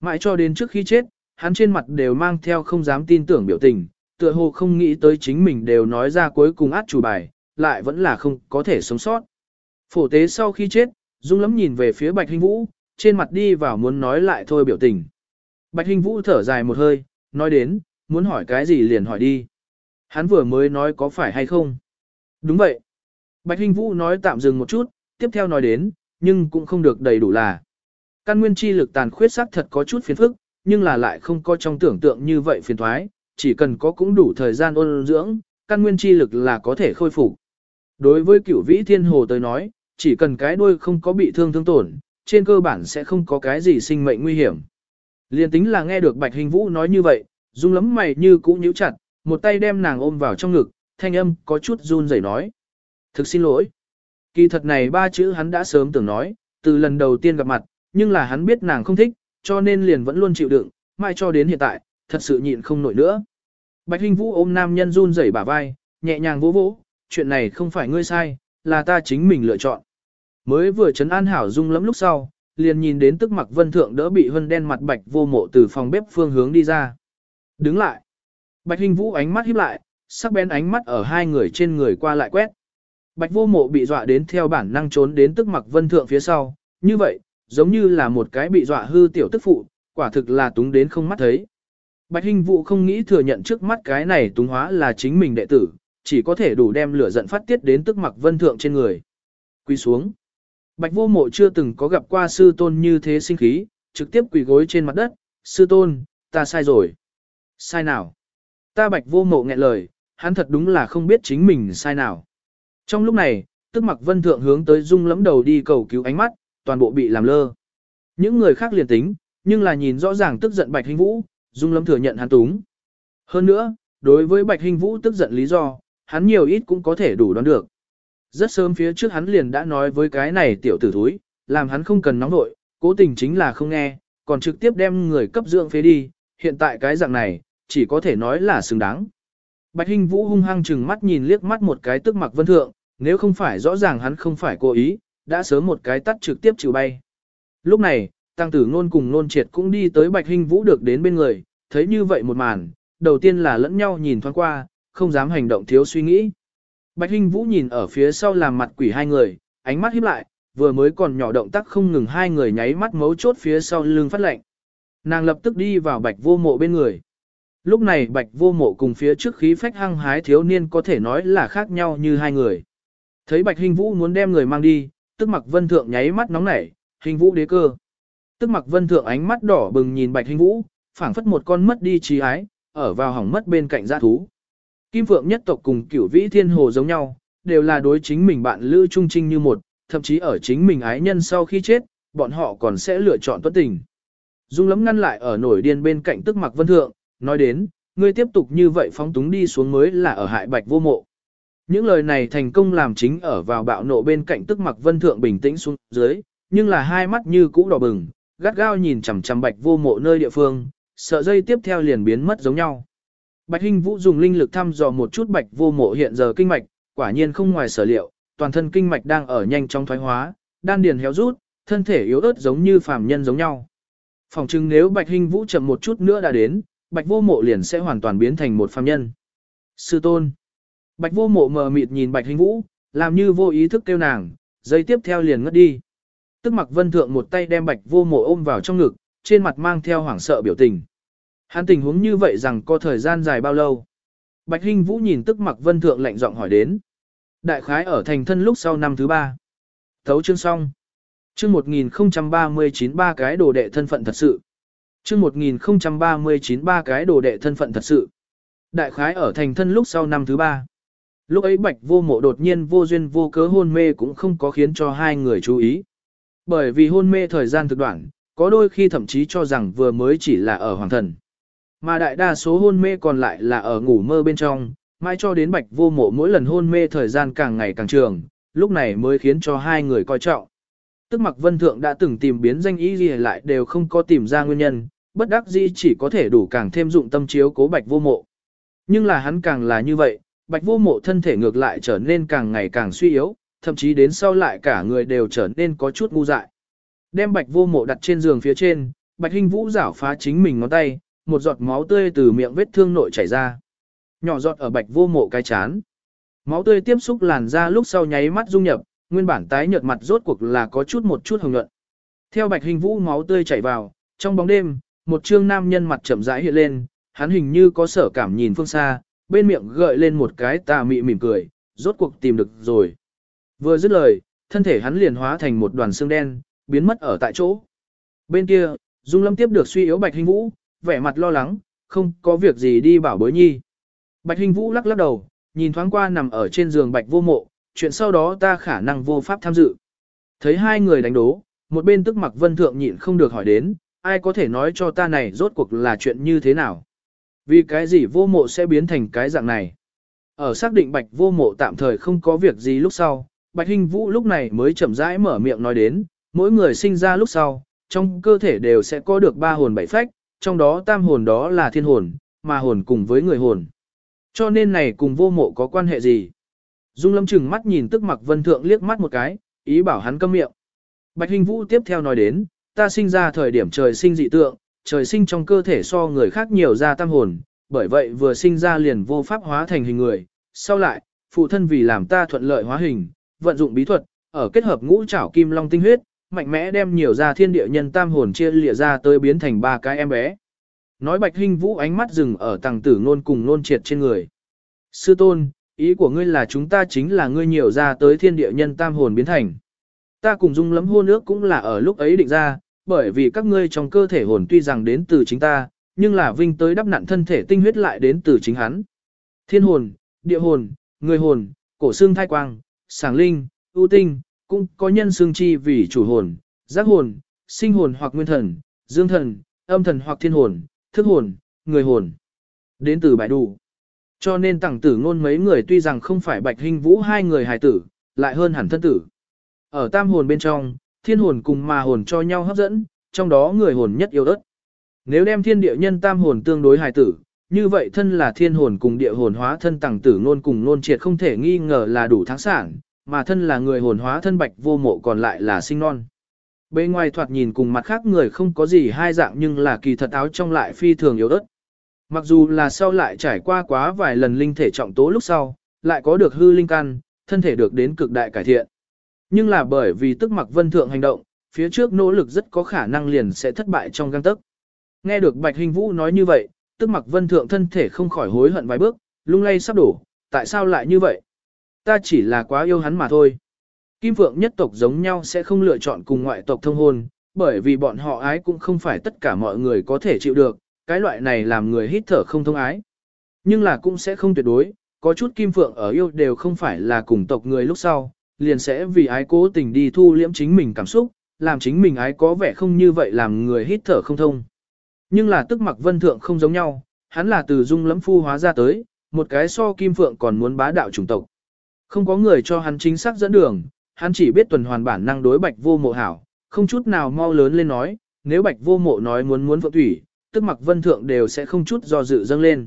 Mãi cho đến trước khi chết, hắn trên mặt đều mang theo không dám tin tưởng biểu tình, tựa hồ không nghĩ tới chính mình đều nói ra cuối cùng át chủ bài, lại vẫn là không có thể sống sót. Phổ tế sau khi chết, Dung lắm nhìn về phía Bạch Hình Vũ, trên mặt đi vào muốn nói lại thôi biểu tình. Bạch Hình Vũ thở dài một hơi, nói đến, muốn hỏi cái gì liền hỏi đi. Hắn vừa mới nói có phải hay không? Đúng vậy. Bạch Hình Vũ nói tạm dừng một chút, tiếp theo nói đến, nhưng cũng không được đầy đủ là. Căn nguyên chi lực tàn khuyết sắc thật có chút phiền phức, nhưng là lại không có trong tưởng tượng như vậy phiền thoái, chỉ cần có cũng đủ thời gian ôn dưỡng, căn nguyên chi lực là có thể khôi phục. Đối với cửu vĩ thiên hồ tới nói, chỉ cần cái đuôi không có bị thương thương tổn, trên cơ bản sẽ không có cái gì sinh mệnh nguy hiểm. Liên tính là nghe được Bạch Hình Vũ nói như vậy, dung lắm mày như cũ nhíu chặt, một tay đem nàng ôm vào trong ngực, thanh âm có chút run rẩy nói. Thực xin lỗi. Kỳ thật này ba chữ hắn đã sớm tưởng nói, từ lần đầu tiên gặp mặt, nhưng là hắn biết nàng không thích, cho nên liền vẫn luôn chịu đựng, mai cho đến hiện tại, thật sự nhịn không nổi nữa. Bạch Hinh Vũ ôm nam nhân run rẩy bả vai, nhẹ nhàng vỗ vỗ, chuyện này không phải ngươi sai, là ta chính mình lựa chọn. Mới vừa chấn an hảo dung lắm lúc sau, liền nhìn đến tức mặc vân thượng đỡ bị hân đen mặt bạch vô mộ từ phòng bếp phương hướng đi ra. Đứng lại. Bạch Hinh Vũ ánh mắt híp lại, sắc bén ánh mắt ở hai người trên người qua lại quét. Bạch vô mộ bị dọa đến theo bản năng trốn đến tức mặc vân thượng phía sau, như vậy, giống như là một cái bị dọa hư tiểu tức phụ, quả thực là túng đến không mắt thấy. Bạch Hinh Vũ không nghĩ thừa nhận trước mắt cái này túng hóa là chính mình đệ tử, chỉ có thể đủ đem lửa giận phát tiết đến tức mặc vân thượng trên người. Quỳ xuống. Bạch vô mộ chưa từng có gặp qua sư tôn như thế sinh khí, trực tiếp quỳ gối trên mặt đất. Sư tôn, ta sai rồi. Sai nào? Ta bạch vô mộ nghẹn lời, hắn thật đúng là không biết chính mình sai nào. Trong lúc này, tức mặc vân thượng hướng tới dung lẫm đầu đi cầu cứu ánh mắt, toàn bộ bị làm lơ. Những người khác liền tính, nhưng là nhìn rõ ràng tức giận Bạch hình Vũ, Dung lẫm thừa nhận hắn túng. Hơn nữa, đối với Bạch hình Vũ tức giận lý do, hắn nhiều ít cũng có thể đủ đoán được. Rất sớm phía trước hắn liền đã nói với cái này tiểu tử thúi, làm hắn không cần nóng nội, cố tình chính là không nghe, còn trực tiếp đem người cấp dưỡng phế đi, hiện tại cái dạng này, chỉ có thể nói là xứng đáng. Bạch Hinh Vũ hung hăng chừng mắt nhìn liếc mắt một cái tức mặc vân thượng, nếu không phải rõ ràng hắn không phải cố ý, đã sớm một cái tắt trực tiếp chịu bay. Lúc này, tăng tử ngôn cùng nôn triệt cũng đi tới bạch Hinh vũ được đến bên người, thấy như vậy một màn, đầu tiên là lẫn nhau nhìn thoáng qua, không dám hành động thiếu suy nghĩ. Bạch Hinh vũ nhìn ở phía sau làm mặt quỷ hai người, ánh mắt híp lại, vừa mới còn nhỏ động tác không ngừng hai người nháy mắt mấu chốt phía sau lưng phát lệnh. Nàng lập tức đi vào bạch vô mộ bên người. Lúc này bạch vô mộ cùng phía trước khí phách hăng hái thiếu niên có thể nói là khác nhau như hai người. Thấy bạch hình vũ muốn đem người mang đi, tức mặc vân thượng nháy mắt nóng nảy, hình vũ đế cơ. Tức mặc vân thượng ánh mắt đỏ bừng nhìn bạch hình vũ, phảng phất một con mất đi trí ái, ở vào hỏng mất bên cạnh giã thú. Kim Phượng nhất tộc cùng cửu vĩ thiên hồ giống nhau, đều là đối chính mình bạn lữ trung trinh như một, thậm chí ở chính mình ái nhân sau khi chết, bọn họ còn sẽ lựa chọn tuất tình. Dung lắm ngăn lại ở nổi điên bên cạnh tức mặc vân thượng, nói đến, ngươi tiếp tục như vậy phóng túng đi xuống mới là ở hại bạch vô mộ. Những lời này thành công làm chính ở vào bạo nộ bên cạnh tức mặc vân thượng bình tĩnh xuống dưới, nhưng là hai mắt như cũ đỏ bừng, gắt gao nhìn chằm chằm bạch vô mộ nơi địa phương, sợ dây tiếp theo liền biến mất giống nhau. Bạch Hinh Vũ dùng linh lực thăm dò một chút bạch vô mộ hiện giờ kinh mạch, quả nhiên không ngoài sở liệu, toàn thân kinh mạch đang ở nhanh trong thoái hóa, đan điền héo rút, thân thể yếu ớt giống như phàm nhân giống nhau. Phòng chừng nếu Bạch Hinh Vũ chậm một chút nữa đã đến, Bạch Vô Mộ liền sẽ hoàn toàn biến thành một phàm nhân. Sư tôn. Bạch Vô Mộ mờ mịt nhìn Bạch Hinh Vũ, làm như vô ý thức kêu nàng, giây tiếp theo liền ngất đi. Tức Mặc Vân Thượng một tay đem Bạch Vô Mộ ôm vào trong ngực, trên mặt mang theo hoảng sợ biểu tình. Hắn tình huống như vậy rằng có thời gian dài bao lâu? Bạch Hinh Vũ nhìn Tức Mặc Vân Thượng lạnh giọng hỏi đến. Đại khái ở thành thân lúc sau năm thứ ba. Thấu chương xong. Chương 1039 ba cái đồ đệ thân phận thật sự. Chương 1039 ba cái đồ đệ thân phận thật sự. Đại khái ở thành thân lúc sau năm thứ ba. Lúc ấy bạch vô mộ đột nhiên vô duyên vô cớ hôn mê cũng không có khiến cho hai người chú ý. Bởi vì hôn mê thời gian thực đoạn, có đôi khi thậm chí cho rằng vừa mới chỉ là ở hoàng thần. Mà đại đa số hôn mê còn lại là ở ngủ mơ bên trong, mai cho đến bạch vô mộ mỗi lần hôn mê thời gian càng ngày càng trường, lúc này mới khiến cho hai người coi trọng. Tức mặc vân thượng đã từng tìm biến danh ý gì lại đều không có tìm ra nguyên nhân, bất đắc dĩ chỉ có thể đủ càng thêm dụng tâm chiếu cố bạch vô mộ. Nhưng là hắn càng là như vậy, bạch vô mộ thân thể ngược lại trở nên càng ngày càng suy yếu, thậm chí đến sau lại cả người đều trở nên có chút ngu dại. Đem bạch vô mộ đặt trên giường phía trên, bạch hình vũ rảo phá chính mình ngón tay, một giọt máu tươi từ miệng vết thương nội chảy ra. Nhỏ giọt ở bạch vô mộ cái chán. Máu tươi tiếp xúc làn da lúc sau nháy mắt dung nhập, nguyên bản tái nhợt mặt rốt cuộc là có chút một chút hồng nhuận. Theo bạch hình vũ máu tươi chảy vào, trong bóng đêm, một trương nam nhân mặt chậm rãi hiện lên, hắn hình như có sở cảm nhìn phương xa, bên miệng gợi lên một cái tà mị mỉm cười, rốt cuộc tìm được rồi. Vừa dứt lời, thân thể hắn liền hóa thành một đoàn xương đen, biến mất ở tại chỗ. Bên kia, Dung Lâm tiếp được suy yếu Bạch Hình Vũ, vẻ mặt lo lắng, không có việc gì đi bảo bối nhi. Bạch Hình Vũ lắc lắc đầu, nhìn thoáng qua nằm ở trên giường Bạch Vô Mộ, chuyện sau đó ta khả năng vô pháp tham dự. Thấy hai người đánh đố, một bên tức mặc vân thượng nhịn không được hỏi đến, ai có thể nói cho ta này rốt cuộc là chuyện như thế nào? Vì cái gì vô mộ sẽ biến thành cái dạng này? Ở xác định bạch vô mộ tạm thời không có việc gì lúc sau, bạch hình vũ lúc này mới chậm rãi mở miệng nói đến, mỗi người sinh ra lúc sau, trong cơ thể đều sẽ có được ba hồn bảy phách, trong đó tam hồn đó là thiên hồn, mà hồn cùng với người hồn. Cho nên này cùng vô mộ có quan hệ gì? Dung lâm chừng mắt nhìn tức mặc vân thượng liếc mắt một cái, ý bảo hắn câm miệng. Bạch hình vũ tiếp theo nói đến, ta sinh ra thời điểm trời sinh dị tượng, trời sinh trong cơ thể so người khác nhiều ra tam hồn, bởi vậy vừa sinh ra liền vô pháp hóa thành hình người. Sau lại, phụ thân vì làm ta thuận lợi hóa hình, vận dụng bí thuật, ở kết hợp ngũ trảo kim long tinh huyết, mạnh mẽ đem nhiều ra thiên địa nhân tam hồn chia lìa ra tới biến thành ba cái em bé. Nói bạch hình vũ ánh mắt dừng ở tàng tử nôn cùng nôn triệt trên người. Sư tôn, ý của ngươi là chúng ta chính là ngươi nhiều ra tới thiên địa nhân tam hồn biến thành. Ta cùng dung lắm hôn nước cũng là ở lúc ấy định ra, bởi vì các ngươi trong cơ thể hồn tuy rằng đến từ chính ta, nhưng là vinh tới đắp nặn thân thể tinh huyết lại đến từ chính hắn. Thiên hồn, địa hồn, người hồn, cổ xương thai quang, sàng linh, ưu tinh, cũng có nhân xương chi vì chủ hồn, giác hồn, sinh hồn hoặc nguyên thần, dương thần, âm thần hoặc thiên hồn, thức hồn, người hồn. Đến từ bại đủ. Cho nên tặng tử ngôn mấy người tuy rằng không phải bạch hình vũ hai người hài tử, lại hơn hẳn thân tử. Ở tam hồn bên trong, thiên hồn cùng ma hồn cho nhau hấp dẫn, trong đó người hồn nhất yêu đất. Nếu đem thiên địa nhân tam hồn tương đối hài tử, như vậy thân là thiên hồn cùng địa hồn hóa thân tàng tử ngôn cùng ngôn triệt không thể nghi ngờ là đủ thắng sản, mà thân là người hồn hóa thân bạch vô mộ còn lại là sinh non. Bên ngoài thoạt nhìn cùng mặt khác người không có gì hai dạng nhưng là kỳ thật áo trong lại phi thường yếu ớt. Mặc dù là sau lại trải qua quá vài lần linh thể trọng tố lúc sau, lại có được hư linh căn, thân thể được đến cực đại cải thiện. Nhưng là bởi vì tức mặc vân thượng hành động, phía trước nỗ lực rất có khả năng liền sẽ thất bại trong găng tức. Nghe được Bạch Hình Vũ nói như vậy, tức mặc vân thượng thân thể không khỏi hối hận vài bước, lung lay sắp đổ, tại sao lại như vậy? Ta chỉ là quá yêu hắn mà thôi. Kim Phượng nhất tộc giống nhau sẽ không lựa chọn cùng ngoại tộc thông hôn, bởi vì bọn họ ái cũng không phải tất cả mọi người có thể chịu được, cái loại này làm người hít thở không thông ái. Nhưng là cũng sẽ không tuyệt đối, có chút Kim Phượng ở yêu đều không phải là cùng tộc người lúc sau, liền sẽ vì ái cố tình đi thu liễm chính mình cảm xúc, làm chính mình ái có vẻ không như vậy làm người hít thở không thông. Nhưng là tức mặc vân thượng không giống nhau, hắn là từ dung lẫm phu hóa ra tới, một cái so kim phượng còn muốn bá đạo chủng tộc. Không có người cho hắn chính xác dẫn đường, hắn chỉ biết tuần hoàn bản năng đối bạch vô mộ hảo, không chút nào mau lớn lên nói, nếu bạch vô mộ nói muốn muốn phượng thủy, tức mặc vân thượng đều sẽ không chút do dự dâng lên.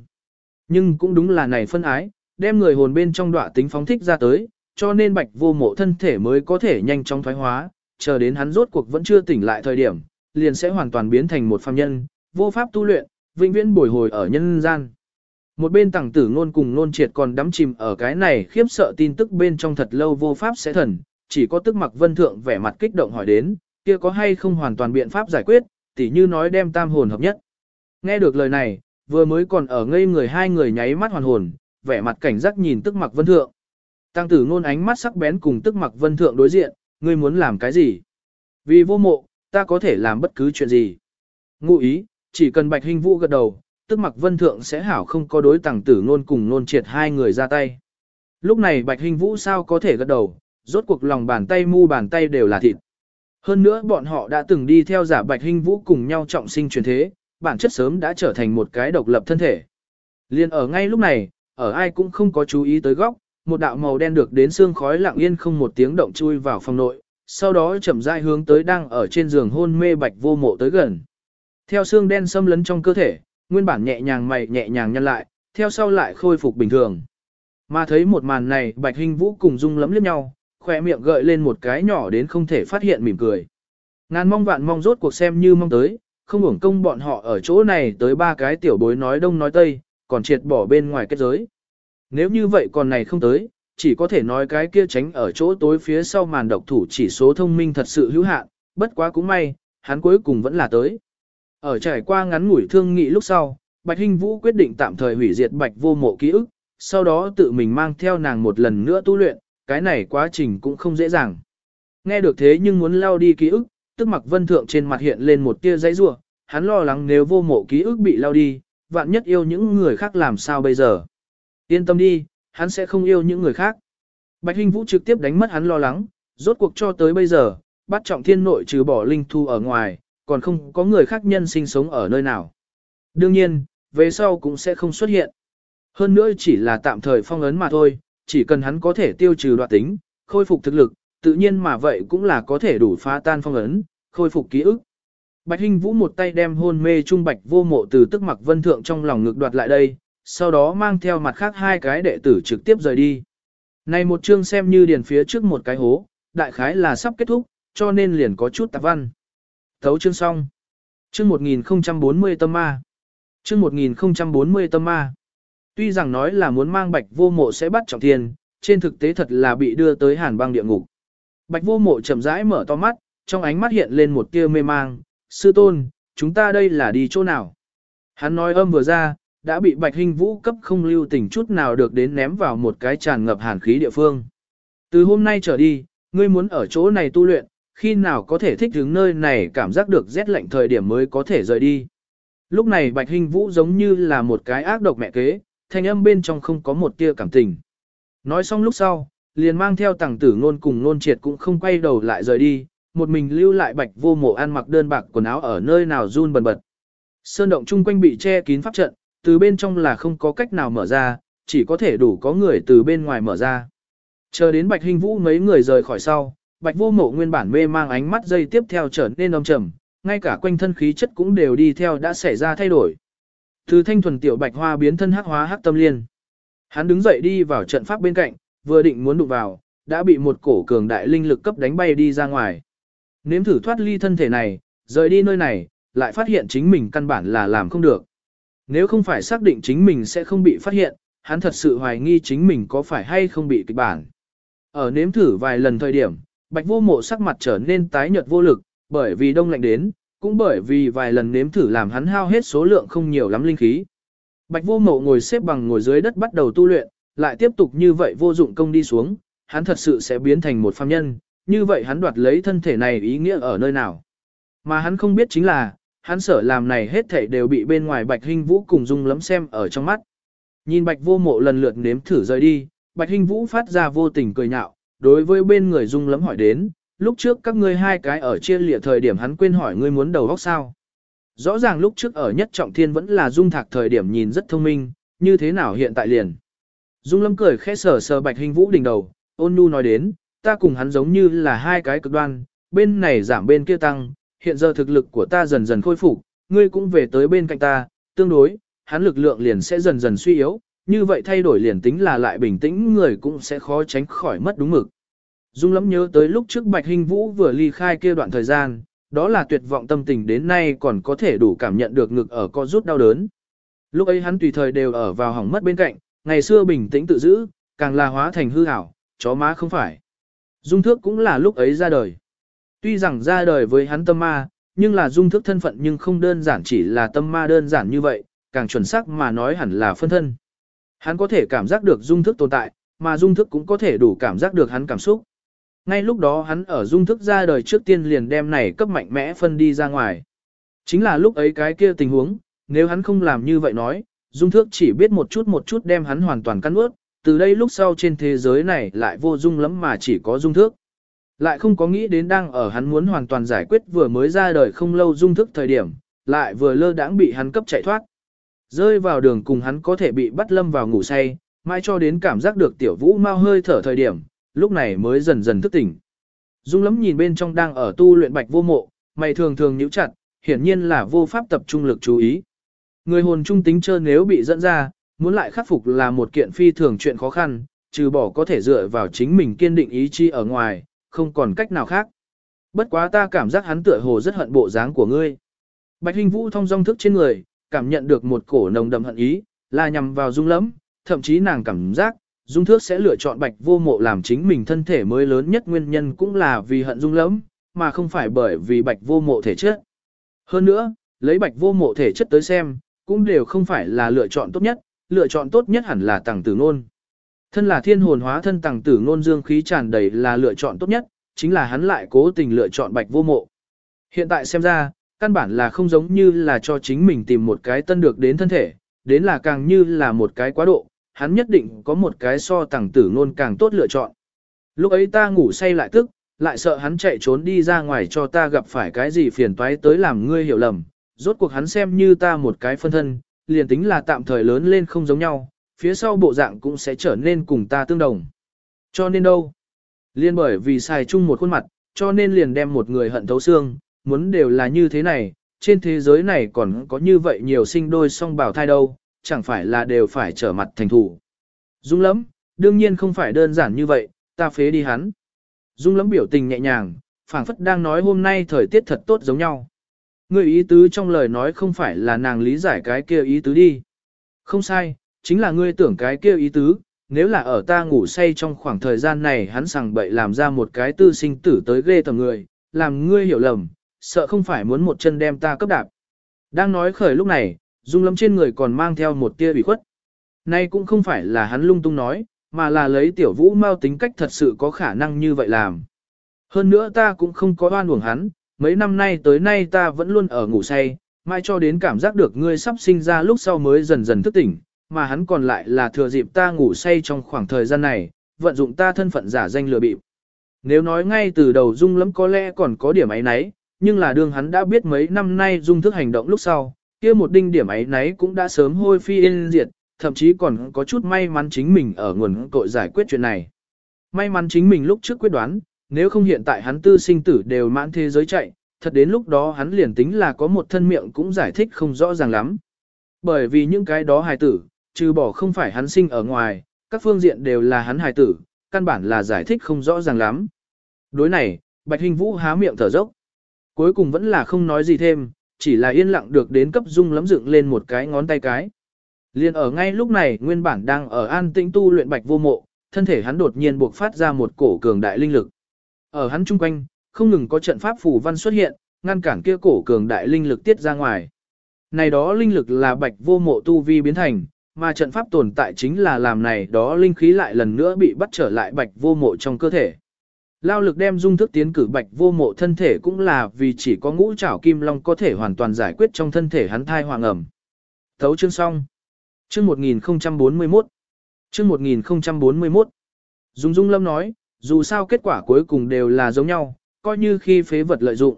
Nhưng cũng đúng là này phân ái, đem người hồn bên trong đọa tính phóng thích ra tới, cho nên bạch vô mộ thân thể mới có thể nhanh chóng thoái hóa, chờ đến hắn rốt cuộc vẫn chưa tỉnh lại thời điểm, liền sẽ hoàn toàn biến thành một phàm nhân, vô pháp tu luyện, vĩnh viễn bồi hồi ở nhân gian. Một bên tàng tử ngôn cùng ngôn triệt còn đắm chìm ở cái này khiếp sợ tin tức bên trong thật lâu vô pháp sẽ thần, chỉ có tức mặc vân thượng vẻ mặt kích động hỏi đến, kia có hay không hoàn toàn biện pháp giải quyết, tỉ như nói đem tam hồn hợp nhất. Nghe được lời này, vừa mới còn ở ngây người hai người nháy mắt hoàn hồn, vẻ mặt cảnh giác nhìn tức mặc vân thượng. Tăng tử ngôn ánh mắt sắc bén cùng tức mặc vân thượng đối diện, ngươi muốn làm cái gì? Vì vô mộ, ta có thể làm bất cứ chuyện gì. Ngụ ý, chỉ cần bạch hình vũ gật đầu, tức mặc vân thượng sẽ hảo không có đối tàng tử ngôn cùng nôn triệt hai người ra tay. Lúc này bạch hình vũ sao có thể gật đầu, rốt cuộc lòng bàn tay mu bàn tay đều là thịt. Hơn nữa bọn họ đã từng đi theo giả bạch hình vũ cùng nhau trọng sinh truyền thế, bản chất sớm đã trở thành một cái độc lập thân thể. Liên ở ngay lúc này, ở ai cũng không có chú ý tới góc, một đạo màu đen được đến xương khói lặng yên không một tiếng động chui vào phòng nội, sau đó chậm rãi hướng tới đang ở trên giường hôn mê bạch vô mộ tới gần. Theo xương đen xâm lấn trong cơ thể, nguyên bản nhẹ nhàng mày nhẹ nhàng nhăn lại, theo sau lại khôi phục bình thường. Mà thấy một màn này bạch hình vũ cùng dung lắm liếc nhau, khỏe miệng gợi lên một cái nhỏ đến không thể phát hiện mỉm cười. Ngàn mong vạn mong rốt cuộc xem như mong tới, không hưởng công bọn họ ở chỗ này tới ba cái tiểu bối nói đông nói tây, còn triệt bỏ bên ngoài kết giới. Nếu như vậy còn này không tới, chỉ có thể nói cái kia tránh ở chỗ tối phía sau màn độc thủ chỉ số thông minh thật sự hữu hạn, bất quá cũng may, hắn cuối cùng vẫn là tới. Ở trải qua ngắn ngủi thương nghị lúc sau, Bạch Hinh Vũ quyết định tạm thời hủy diệt Bạch Vô Mộ ký ức, sau đó tự mình mang theo nàng một lần nữa tu luyện, cái này quá trình cũng không dễ dàng. Nghe được thế nhưng muốn lao đi ký ức, tức mặc vân thượng trên mặt hiện lên một tia giấy rua, hắn lo lắng nếu vô mộ ký ức bị lao đi, vạn nhất yêu những người khác làm sao bây giờ. Yên tâm đi, hắn sẽ không yêu những người khác. Bạch Hinh Vũ trực tiếp đánh mất hắn lo lắng, rốt cuộc cho tới bây giờ, bắt trọng thiên nội trừ bỏ linh thu ở ngoài, còn không có người khác nhân sinh sống ở nơi nào. Đương nhiên, về sau cũng sẽ không xuất hiện. Hơn nữa chỉ là tạm thời phong ấn mà thôi, chỉ cần hắn có thể tiêu trừ đoạt tính, khôi phục thực lực, tự nhiên mà vậy cũng là có thể đủ phá tan phong ấn, khôi phục ký ức. Bạch Hinh Vũ một tay đem hôn mê trung bạch vô mộ từ tức mặc vân thượng trong lòng ngực đoạt lại đây, sau đó mang theo mặt khác hai cái đệ tử trực tiếp rời đi. Này một chương xem như điền phía trước một cái hố, đại khái là sắp kết thúc, cho nên liền có chút tạp văn. Thấu chương xong. Chương 1040 tâm ma. Chương 1040 tâm ma. Tuy rằng nói là muốn mang bạch vô mộ sẽ bắt trọng thiên, trên thực tế thật là bị đưa tới hàn băng địa ngục. Bạch vô mộ chậm rãi mở to mắt, trong ánh mắt hiện lên một tia mê mang. Sư tôn, chúng ta đây là đi chỗ nào? Hắn nói âm vừa ra, đã bị bạch Hinh vũ cấp không lưu tình chút nào được đến ném vào một cái tràn ngập hàn khí địa phương. Từ hôm nay trở đi, ngươi muốn ở chỗ này tu luyện, khi nào có thể thích ứng nơi này cảm giác được rét lạnh thời điểm mới có thể rời đi. Lúc này Bạch Hinh Vũ giống như là một cái ác độc mẹ kế, thanh âm bên trong không có một tia cảm tình. Nói xong lúc sau, liền mang theo tàng tử ngôn cùng ngôn triệt cũng không quay đầu lại rời đi, một mình lưu lại Bạch vô mộ ăn mặc đơn bạc quần áo ở nơi nào run bần bật. Sơn động chung quanh bị che kín pháp trận, từ bên trong là không có cách nào mở ra, chỉ có thể đủ có người từ bên ngoài mở ra. Chờ đến Bạch Hình Vũ mấy người rời khỏi sau, Bạch vô mộ nguyên bản mê mang ánh mắt dây tiếp theo trở nên âm trầm, ngay cả quanh thân khí chất cũng đều đi theo đã xảy ra thay đổi. Từ thanh thuần tiểu bạch hoa biến thân hắc hóa hắc tâm liên. Hắn đứng dậy đi vào trận pháp bên cạnh, vừa định muốn đụng vào, đã bị một cổ cường đại linh lực cấp đánh bay đi ra ngoài. Nếm thử thoát ly thân thể này, rời đi nơi này, lại phát hiện chính mình căn bản là làm không được. Nếu không phải xác định chính mình sẽ không bị phát hiện, hắn thật sự hoài nghi chính mình có phải hay không bị kịch bản. Ở nếm thử vài lần thời điểm, Bạch vô mộ sắc mặt trở nên tái nhợt vô lực, bởi vì đông lạnh đến, cũng bởi vì vài lần nếm thử làm hắn hao hết số lượng không nhiều lắm linh khí. Bạch vô mộ ngồi xếp bằng ngồi dưới đất bắt đầu tu luyện, lại tiếp tục như vậy vô dụng công đi xuống, hắn thật sự sẽ biến thành một phàm nhân, như vậy hắn đoạt lấy thân thể này ý nghĩa ở nơi nào. Mà hắn không biết chính là, hắn sở làm này hết thảy đều bị bên ngoài Bạch Hinh Vũ cùng Dung Lấm xem ở trong mắt. Nhìn Bạch Vô Mộ lần lượt nếm thử rời đi, Bạch Hinh Vũ phát ra vô tình cười nhạo, đối với bên người Dung Lấm hỏi đến, lúc trước các ngươi hai cái ở chia lịa thời điểm hắn quên hỏi ngươi muốn đầu óc sao. Rõ ràng lúc trước ở nhất trọng thiên vẫn là Dung Thạc thời điểm nhìn rất thông minh, như thế nào hiện tại liền. Dung Lâm cười khẽ sờ sờ Bạch Hinh Vũ đỉnh đầu, ôn nhu nói đến, ta cùng hắn giống như là hai cái cực đoan, bên này giảm bên kia tăng, hiện giờ thực lực của ta dần dần khôi phục, ngươi cũng về tới bên cạnh ta, tương đối, hắn lực lượng liền sẽ dần dần suy yếu, như vậy thay đổi liền tính là lại bình tĩnh người cũng sẽ khó tránh khỏi mất đúng mực. Dung lắm nhớ tới lúc trước Bạch Hinh Vũ vừa ly khai kia đoạn thời gian, đó là tuyệt vọng tâm tình đến nay còn có thể đủ cảm nhận được ngực ở co rút đau đớn. Lúc ấy hắn tùy thời đều ở vào hỏng mất bên cạnh, ngày xưa bình tĩnh tự giữ, càng là hóa thành hư ảo, chó má không phải. Dung thước cũng là lúc ấy ra đời. Tuy rằng ra đời với hắn tâm ma, nhưng là dung thức thân phận nhưng không đơn giản chỉ là tâm ma đơn giản như vậy, càng chuẩn xác mà nói hẳn là phân thân. Hắn có thể cảm giác được dung thức tồn tại, mà dung thức cũng có thể đủ cảm giác được hắn cảm xúc. Ngay lúc đó hắn ở dung thức ra đời trước tiên liền đem này cấp mạnh mẽ phân đi ra ngoài. Chính là lúc ấy cái kia tình huống, nếu hắn không làm như vậy nói, dung thức chỉ biết một chút một chút đem hắn hoàn toàn cắn ướt, từ đây lúc sau trên thế giới này lại vô dung lắm mà chỉ có dung thức. Lại không có nghĩ đến đang ở hắn muốn hoàn toàn giải quyết vừa mới ra đời không lâu dung thức thời điểm, lại vừa lơ đãng bị hắn cấp chạy thoát. Rơi vào đường cùng hắn có thể bị bắt lâm vào ngủ say, mãi cho đến cảm giác được tiểu vũ mau hơi thở thời điểm, lúc này mới dần dần thức tỉnh. Dung lắm nhìn bên trong đang ở tu luyện bạch vô mộ, mày thường thường nhíu chặt, hiển nhiên là vô pháp tập trung lực chú ý. Người hồn trung tính chơ nếu bị dẫn ra, muốn lại khắc phục là một kiện phi thường chuyện khó khăn, trừ bỏ có thể dựa vào chính mình kiên định ý chí ở ngoài, không còn cách nào khác. Bất quá ta cảm giác hắn tựa hồ rất hận bộ dáng của ngươi. Bạch Hình Vũ thông dong thức trên người, cảm nhận được một cổ nồng đậm hận ý, là nhằm vào Dung Lẫm, thậm chí nàng cảm giác, Dung Thước sẽ lựa chọn Bạch Vô Mộ làm chính mình thân thể mới lớn nhất nguyên nhân cũng là vì hận Dung Lẫm, mà không phải bởi vì Bạch Vô Mộ thể chất. Hơn nữa, lấy Bạch Vô Mộ thể chất tới xem, cũng đều không phải là lựa chọn tốt nhất, lựa chọn tốt nhất hẳn là Tằng Tử Nôn. Thân là thiên hồn hóa thân tàng Tử ngôn dương khí tràn đầy là lựa chọn tốt nhất, chính là hắn lại cố tình lựa chọn Bạch Vô Mộ. Hiện tại xem ra, căn bản là không giống như là cho chính mình tìm một cái tân được đến thân thể, đến là càng như là một cái quá độ, hắn nhất định có một cái so tàng tử ngôn càng tốt lựa chọn. Lúc ấy ta ngủ say lại tức, lại sợ hắn chạy trốn đi ra ngoài cho ta gặp phải cái gì phiền toái tới làm ngươi hiểu lầm, rốt cuộc hắn xem như ta một cái phân thân, liền tính là tạm thời lớn lên không giống nhau, phía sau bộ dạng cũng sẽ trở nên cùng ta tương đồng. Cho nên đâu? Liên bởi vì xài chung một khuôn mặt, cho nên liền đem một người hận thấu xương, muốn đều là như thế này, trên thế giới này còn có như vậy nhiều sinh đôi song bào thai đâu, chẳng phải là đều phải trở mặt thành thủ. Dung lắm, đương nhiên không phải đơn giản như vậy, ta phế đi hắn. Dung lắm biểu tình nhẹ nhàng, phảng phất đang nói hôm nay thời tiết thật tốt giống nhau. Người ý tứ trong lời nói không phải là nàng lý giải cái kia ý tứ đi. Không sai, chính là ngươi tưởng cái kia ý tứ, nếu là ở ta ngủ say trong khoảng thời gian này hắn sằng bậy làm ra một cái tư sinh tử tới ghê tầm người, làm ngươi hiểu lầm, sợ không phải muốn một chân đem ta cấp đạp. Đang nói khởi lúc này, Dung Lâm trên người còn mang theo một tia ủy khuất. Nay cũng không phải là hắn lung tung nói, mà là lấy tiểu vũ mau tính cách thật sự có khả năng như vậy làm. Hơn nữa ta cũng không có oan uổng hắn, mấy năm nay tới nay ta vẫn luôn ở ngủ say, mai cho đến cảm giác được ngươi sắp sinh ra lúc sau mới dần dần thức tỉnh, mà hắn còn lại là thừa dịp ta ngủ say trong khoảng thời gian này, vận dụng ta thân phận giả danh lừa bịp. Nếu nói ngay từ đầu Dung lắm có lẽ còn có điểm ấy nấy, nhưng là đương hắn đã biết mấy năm nay dung thức hành động lúc sau, kia một đinh điểm ấy nấy cũng đã sớm hôi phi yên diệt, thậm chí còn có chút may mắn chính mình ở nguồn cội giải quyết chuyện này. May mắn chính mình lúc trước quyết đoán, nếu không hiện tại hắn tư sinh tử đều mãn thế giới chạy, thật đến lúc đó hắn liền tính là có một thân miệng cũng giải thích không rõ ràng lắm. Bởi vì những cái đó hài tử, trừ bỏ không phải hắn sinh ở ngoài, các phương diện đều là hắn hài tử, căn bản là giải thích không rõ ràng lắm. Đối này, Bạch Hình Vũ há miệng thở dốc. Cuối cùng vẫn là không nói gì thêm, chỉ là yên lặng được đến cấp dung lắm dựng lên một cái ngón tay cái. Liên ở ngay lúc này nguyên bản đang ở an tĩnh tu luyện bạch vô mộ, thân thể hắn đột nhiên buộc phát ra một cổ cường đại linh lực. Ở hắn chung quanh, không ngừng có trận pháp phù văn xuất hiện, ngăn cản kia cổ cường đại linh lực tiết ra ngoài. Này đó linh lực là bạch vô mộ tu vi biến thành, mà trận pháp tồn tại chính là làm này đó linh khí lại lần nữa bị bắt trở lại bạch vô mộ trong cơ thể. Lao lực đem dung thức tiến cử bạch vô mộ thân thể cũng là vì chỉ có ngũ trảo kim long có thể hoàn toàn giải quyết trong thân thể hắn thai hoàng ẩm. Thấu chương xong. Chương 1041. Chương 1041. Dung Dung Lâm nói, dù sao kết quả cuối cùng đều là giống nhau, coi như khi phế vật lợi dụng.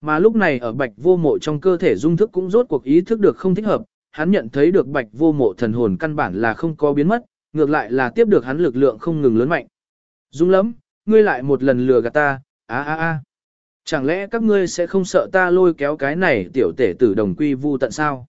Mà lúc này ở bạch vô mộ trong cơ thể dung thức cũng rốt cuộc ý thức được không thích hợp, hắn nhận thấy được bạch vô mộ thần hồn căn bản là không có biến mất, ngược lại là tiếp được hắn lực lượng không ngừng lớn mạnh. Dung lắm, ngươi lại một lần lừa gạt ta, á á á. Chẳng lẽ các ngươi sẽ không sợ ta lôi kéo cái này tiểu tể tử đồng quy vu tận sao?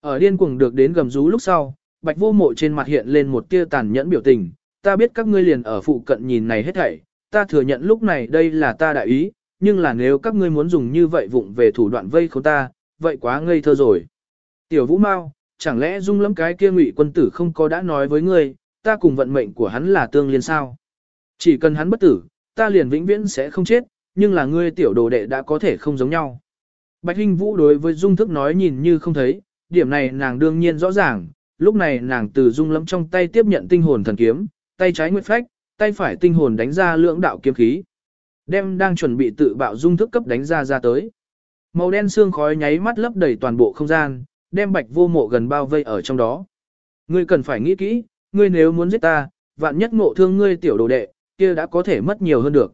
Ở điên cuồng được đến gầm rú lúc sau, bạch vô mộ trên mặt hiện lên một tia tàn nhẫn biểu tình, ta biết các ngươi liền ở phụ cận nhìn này hết thảy, ta thừa nhận lúc này đây là ta đại ý, nhưng là nếu các ngươi muốn dùng như vậy vụng về thủ đoạn vây khốn ta, vậy quá ngây thơ rồi. Tiểu Vũ Mao, chẳng lẽ dung lắm cái kia ngụy quân tử không có đã nói với ngươi, ta cùng vận mệnh của hắn là tương liên sao? Chỉ cần hắn bất tử, ta liền vĩnh viễn sẽ không chết, nhưng là ngươi tiểu đồ đệ đã có thể không giống nhau. Bạch Hinh Vũ đối với Dung Thức nói nhìn như không thấy, điểm này nàng đương nhiên rõ ràng, lúc này nàng từ Dung lắm trong tay tiếp nhận tinh hồn thần kiếm, tay trái nguyệt phách, tay phải tinh hồn đánh ra lưỡng đạo kiếm khí. Đem đang chuẩn bị tự bạo Dung Thức cấp đánh ra ra tới. Màu đen xương khói nháy mắt lấp đầy toàn bộ không gian, đem bạch vô mộ gần bao vây ở trong đó. Ngươi cần phải nghĩ kỹ, ngươi nếu muốn giết ta, vạn nhất ngộ thương ngươi tiểu đồ đệ, kia đã có thể mất nhiều hơn được.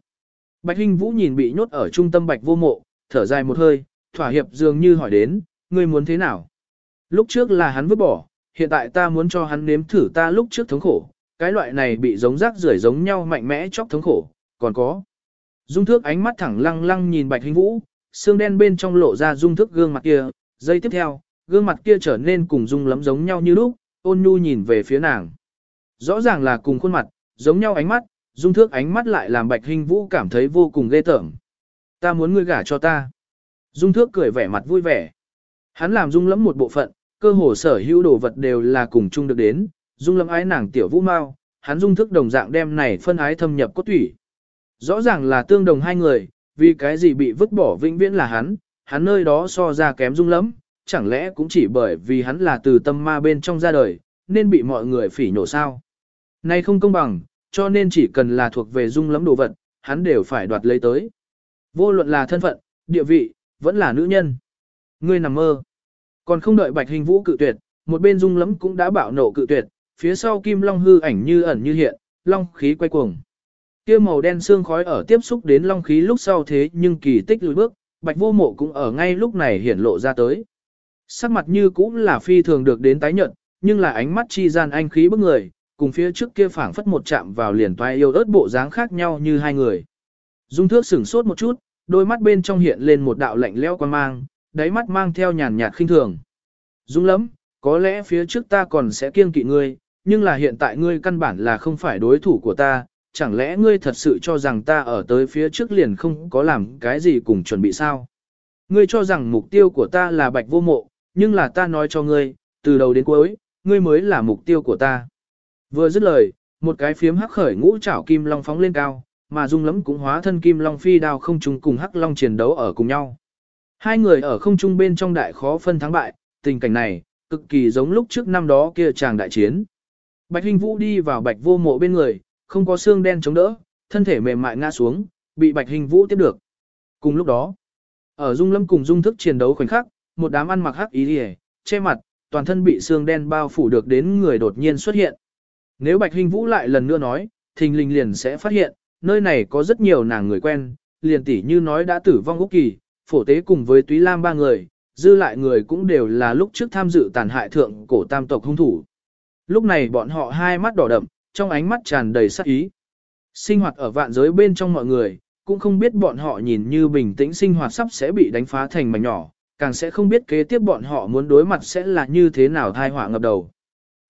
Bạch Hinh Vũ nhìn bị nhốt ở trung tâm bạch vô mộ, thở dài một hơi, thỏa hiệp dường như hỏi đến, ngươi muốn thế nào? Lúc trước là hắn vứt bỏ, hiện tại ta muốn cho hắn nếm thử ta lúc trước thống khổ, cái loại này bị giống rác rưởi giống nhau mạnh mẽ chóc thống khổ, còn có. Dung thước ánh mắt thẳng lăng lăng nhìn bạch Hinh Vũ, xương đen bên trong lộ ra dung thước gương mặt kia, giây tiếp theo, gương mặt kia trở nên cùng dung lắm giống nhau như lúc, ôn nhu nhìn về phía nàng. Rõ ràng là cùng khuôn mặt, giống nhau ánh mắt, dung thước ánh mắt lại làm bạch hình vũ cảm thấy vô cùng ghê tởm. Ta muốn ngươi gả cho ta. Dung thước cười vẻ mặt vui vẻ. Hắn làm dung lắm một bộ phận, cơ hồ sở hữu đồ vật đều là cùng chung được đến, dung lắm ái nàng tiểu vũ mau, hắn dung thức đồng dạng đem này phân ái thâm nhập cốt thủy. Rõ ràng là tương đồng hai người, vì cái gì bị vứt bỏ vĩnh viễn là hắn, hắn nơi đó so ra kém dung lắm, chẳng lẽ cũng chỉ bởi vì hắn là từ tâm ma bên trong ra đời, nên bị mọi người phỉ nhổ sao. Nay không công bằng, cho nên chỉ cần là thuộc về dung lắm đồ vật, hắn đều phải đoạt lấy tới. Vô luận là thân phận, địa vị, vẫn là nữ nhân. Ngươi nằm mơ. Còn không đợi bạch hình vũ cự tuyệt, một bên dung lắm cũng đã bạo nộ cự tuyệt, phía sau kim long hư ảnh như ẩn như hiện, long khí quay cuồng. Kia màu đen xương khói ở tiếp xúc đến long khí lúc sau thế nhưng kỳ tích lùi bước, bạch vô mộ cũng ở ngay lúc này hiển lộ ra tới. Sắc mặt như cũng là phi thường được đến tái nhận, nhưng là ánh mắt chi gian anh khí bức người, cùng phía trước kia phảng phất một chạm vào liền toai yêu ớt bộ dáng khác nhau như hai người. Dung thước sửng sốt một chút, đôi mắt bên trong hiện lên một đạo lạnh lẽo quan mang, đáy mắt mang theo nhàn nhạt khinh thường. Dung lắm, có lẽ phía trước ta còn sẽ kiêng kỵ ngươi, nhưng là hiện tại ngươi căn bản là không phải đối thủ của ta, chẳng lẽ ngươi thật sự cho rằng ta ở tới phía trước liền không có làm cái gì cùng chuẩn bị sao? Ngươi cho rằng mục tiêu của ta là bạch vô mộ, nhưng là ta nói cho ngươi, từ đầu đến cuối, ngươi mới là mục tiêu của ta. Vừa dứt lời, một cái phiếm hắc khởi ngũ trảo kim long phóng lên cao, mà dung lắm cũng hóa thân kim long phi đao không trung cùng hắc long chiến đấu ở cùng nhau. Hai người ở không trung bên trong đại khó phân thắng bại, tình cảnh này, cực kỳ giống lúc trước năm đó kia chàng đại chiến. Bạch Hình Vũ đi vào Bạch Vô Mộ bên người, không có xương đen chống đỡ, thân thể mềm mại ngã xuống, bị Bạch Hình Vũ tiếp được. Cùng lúc đó, ở Dung Lâm cùng Dung Thức chiến đấu khoảnh khắc, một đám ăn mặc hắc ý liề, che mặt, toàn thân bị xương đen bao phủ được đến người đột nhiên xuất hiện. Nếu Bạch Hình Vũ lại lần nữa nói, thình lình liền sẽ phát hiện, nơi này có rất nhiều nàng người quen, liền tỷ như nói đã tử vong Úc Kỳ, phổ tế cùng với Túy Lam ba người, dư lại người cũng đều là lúc trước tham dự tàn hại thượng cổ tam tộc hung thủ. Lúc này bọn họ hai mắt đỏ đậm, trong ánh mắt tràn đầy sát ý. Sinh hoạt ở vạn giới bên trong mọi người, cũng không biết bọn họ nhìn như bình tĩnh sinh hoạt sắp sẽ bị đánh phá thành mảnh nhỏ, càng sẽ không biết kế tiếp bọn họ muốn đối mặt sẽ là như thế nào thai họa ngập đầu.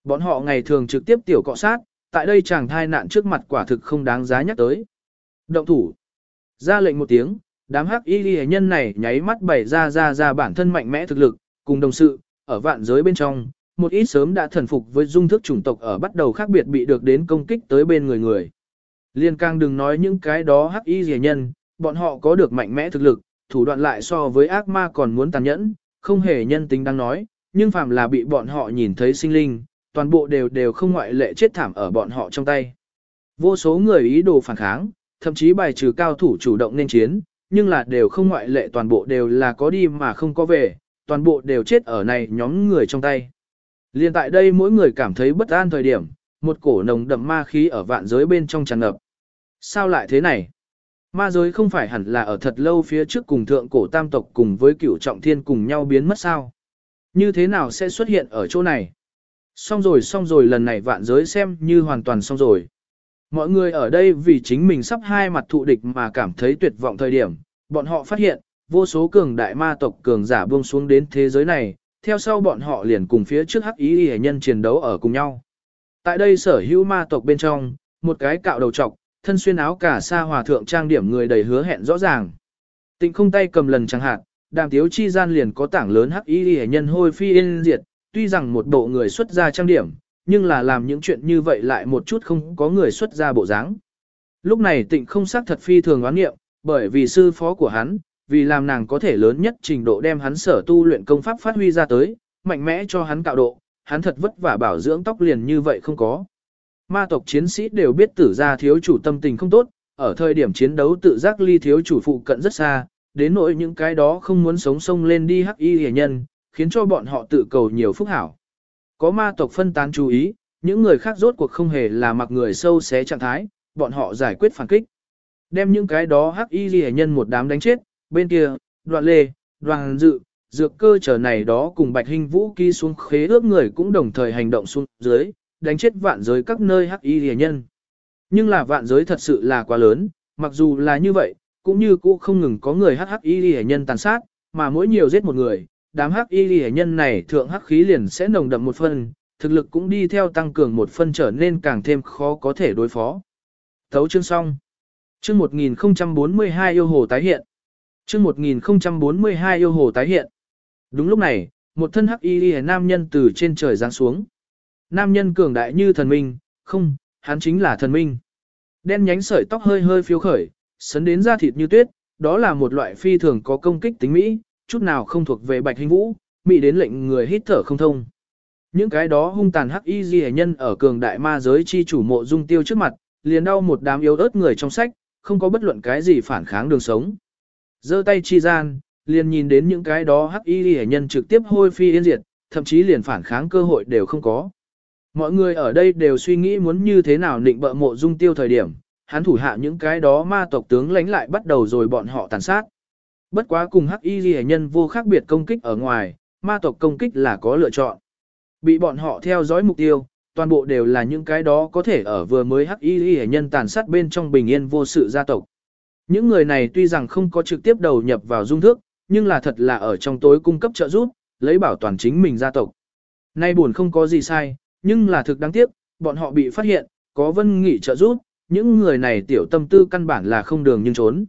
Bọn họ ngày thường trực tiếp tiểu cọ sát, tại đây chàng thai nạn trước mặt quả thực không đáng giá nhắc tới. Động thủ. Ra lệnh một tiếng, đám hắc y ghi nhân này nháy mắt bày ra ra ra bản thân mạnh mẽ thực lực, cùng đồng sự, ở vạn giới bên trong, một ít sớm đã thần phục với dung thức chủng tộc ở bắt đầu khác biệt bị được đến công kích tới bên người người. Liên càng đừng nói những cái đó hắc y ghi nhân, bọn họ có được mạnh mẽ thực lực, thủ đoạn lại so với ác ma còn muốn tàn nhẫn, không hề nhân tính đang nói, nhưng phàm là bị bọn họ nhìn thấy sinh linh, toàn bộ đều đều không ngoại lệ chết thảm ở bọn họ trong tay. Vô số người ý đồ phản kháng, thậm chí bài trừ cao thủ chủ động nên chiến, nhưng là đều không ngoại lệ toàn bộ đều là có đi mà không có về, toàn bộ đều chết ở này nhóm người trong tay. Liên tại đây mỗi người cảm thấy bất an thời điểm, một cổ nồng đậm ma khí ở vạn giới bên trong tràn ngập. Sao lại thế này? Ma giới không phải hẳn là ở thật lâu phía trước cùng thượng cổ tam tộc cùng với cửu trọng thiên cùng nhau biến mất sao? Như thế nào sẽ xuất hiện ở chỗ này? Xong rồi xong rồi lần này vạn giới xem như hoàn toàn xong rồi. Mọi người ở đây vì chính mình sắp hai mặt thụ địch mà cảm thấy tuyệt vọng thời điểm, bọn họ phát hiện, vô số cường đại ma tộc cường giả buông xuống đến thế giới này, theo sau bọn họ liền cùng phía trước hắc ý hệ nhân chiến đấu ở cùng nhau. Tại đây sở hữu ma tộc bên trong, một cái cạo đầu trọc, thân xuyên áo cả sa hòa thượng trang điểm người đầy hứa hẹn rõ ràng. Tịnh không tay cầm lần chẳng hạn, đàm tiếu chi gian liền có tảng lớn hắc y hệ nhân hôi phi yên diệt, tuy rằng một bộ người xuất ra trang điểm, nhưng là làm những chuyện như vậy lại một chút không có người xuất ra bộ dáng. Lúc này tịnh không xác thật phi thường oán nghiệm, bởi vì sư phó của hắn, vì làm nàng có thể lớn nhất trình độ đem hắn sở tu luyện công pháp phát huy ra tới, mạnh mẽ cho hắn cạo độ, hắn thật vất vả bảo dưỡng tóc liền như vậy không có. Ma tộc chiến sĩ đều biết tử gia thiếu chủ tâm tình không tốt, ở thời điểm chiến đấu tự giác ly thiếu chủ phụ cận rất xa, đến nỗi những cái đó không muốn sống sông lên đi hắc y hề nhân, khiến cho bọn họ tự cầu nhiều phúc hảo. Có ma tộc phân tán chú ý, những người khác rốt cuộc không hề là mặc người sâu xé trạng thái, bọn họ giải quyết phản kích. Đem những cái đó hắc y hề nhân một đám đánh chết, bên kia, đoạn lê, đoàn dự, dược cơ trở này đó cùng bạch hình vũ ký xuống khế ước người cũng đồng thời hành động xuống dưới, đánh chết vạn giới các nơi hắc y rìa nhân. Nhưng là vạn giới thật sự là quá lớn, mặc dù là như vậy, cũng như cũ không ngừng có người hắc hắc y rìa nhân tàn sát, mà mỗi nhiều giết một người, đám hắc y rìa nhân này thượng hắc khí liền sẽ nồng đậm một phần, thực lực cũng đi theo tăng cường một phân trở nên càng thêm khó có thể đối phó. Thấu chương xong. Chương 1042 yêu hồ tái hiện. Chương 1042 yêu hồ tái hiện. Đúng lúc này, một thân hắc y y nam nhân từ trên trời giáng xuống. Nam nhân cường đại như thần minh, không, hắn chính là thần minh. Đen nhánh sợi tóc hơi hơi phiêu khởi, sấn đến da thịt như tuyết, đó là một loại phi thường có công kích tính mỹ, chút nào không thuộc về bạch hình vũ, mỹ đến lệnh người hít thở không thông. Những cái đó hung tàn hắc y di nhân ở cường đại ma giới chi chủ mộ dung tiêu trước mặt, liền đau một đám yếu ớt người trong sách, không có bất luận cái gì phản kháng đường sống. giơ tay chi gian, liền nhìn đến những cái đó hắc y di nhân trực tiếp hôi phi yên diệt, thậm chí liền phản kháng cơ hội đều không có. Mọi người ở đây đều suy nghĩ muốn như thế nào định bợ mộ dung tiêu thời điểm, hắn thủ hạ những cái đó ma tộc tướng lãnh lại bắt đầu rồi bọn họ tàn sát. Bất quá cùng hắc y ghi nhân vô khác biệt công kích ở ngoài, ma tộc công kích là có lựa chọn. Bị bọn họ theo dõi mục tiêu, toàn bộ đều là những cái đó có thể ở vừa mới hắc y ghi nhân tàn sát bên trong bình yên vô sự gia tộc. Những người này tuy rằng không có trực tiếp đầu nhập vào dung thức, nhưng là thật là ở trong tối cung cấp trợ giúp, lấy bảo toàn chính mình gia tộc. Nay buồn không có gì sai, nhưng là thực đáng tiếc, bọn họ bị phát hiện, có vân nghị trợ giúp, những người này tiểu tâm tư căn bản là không đường nhưng trốn.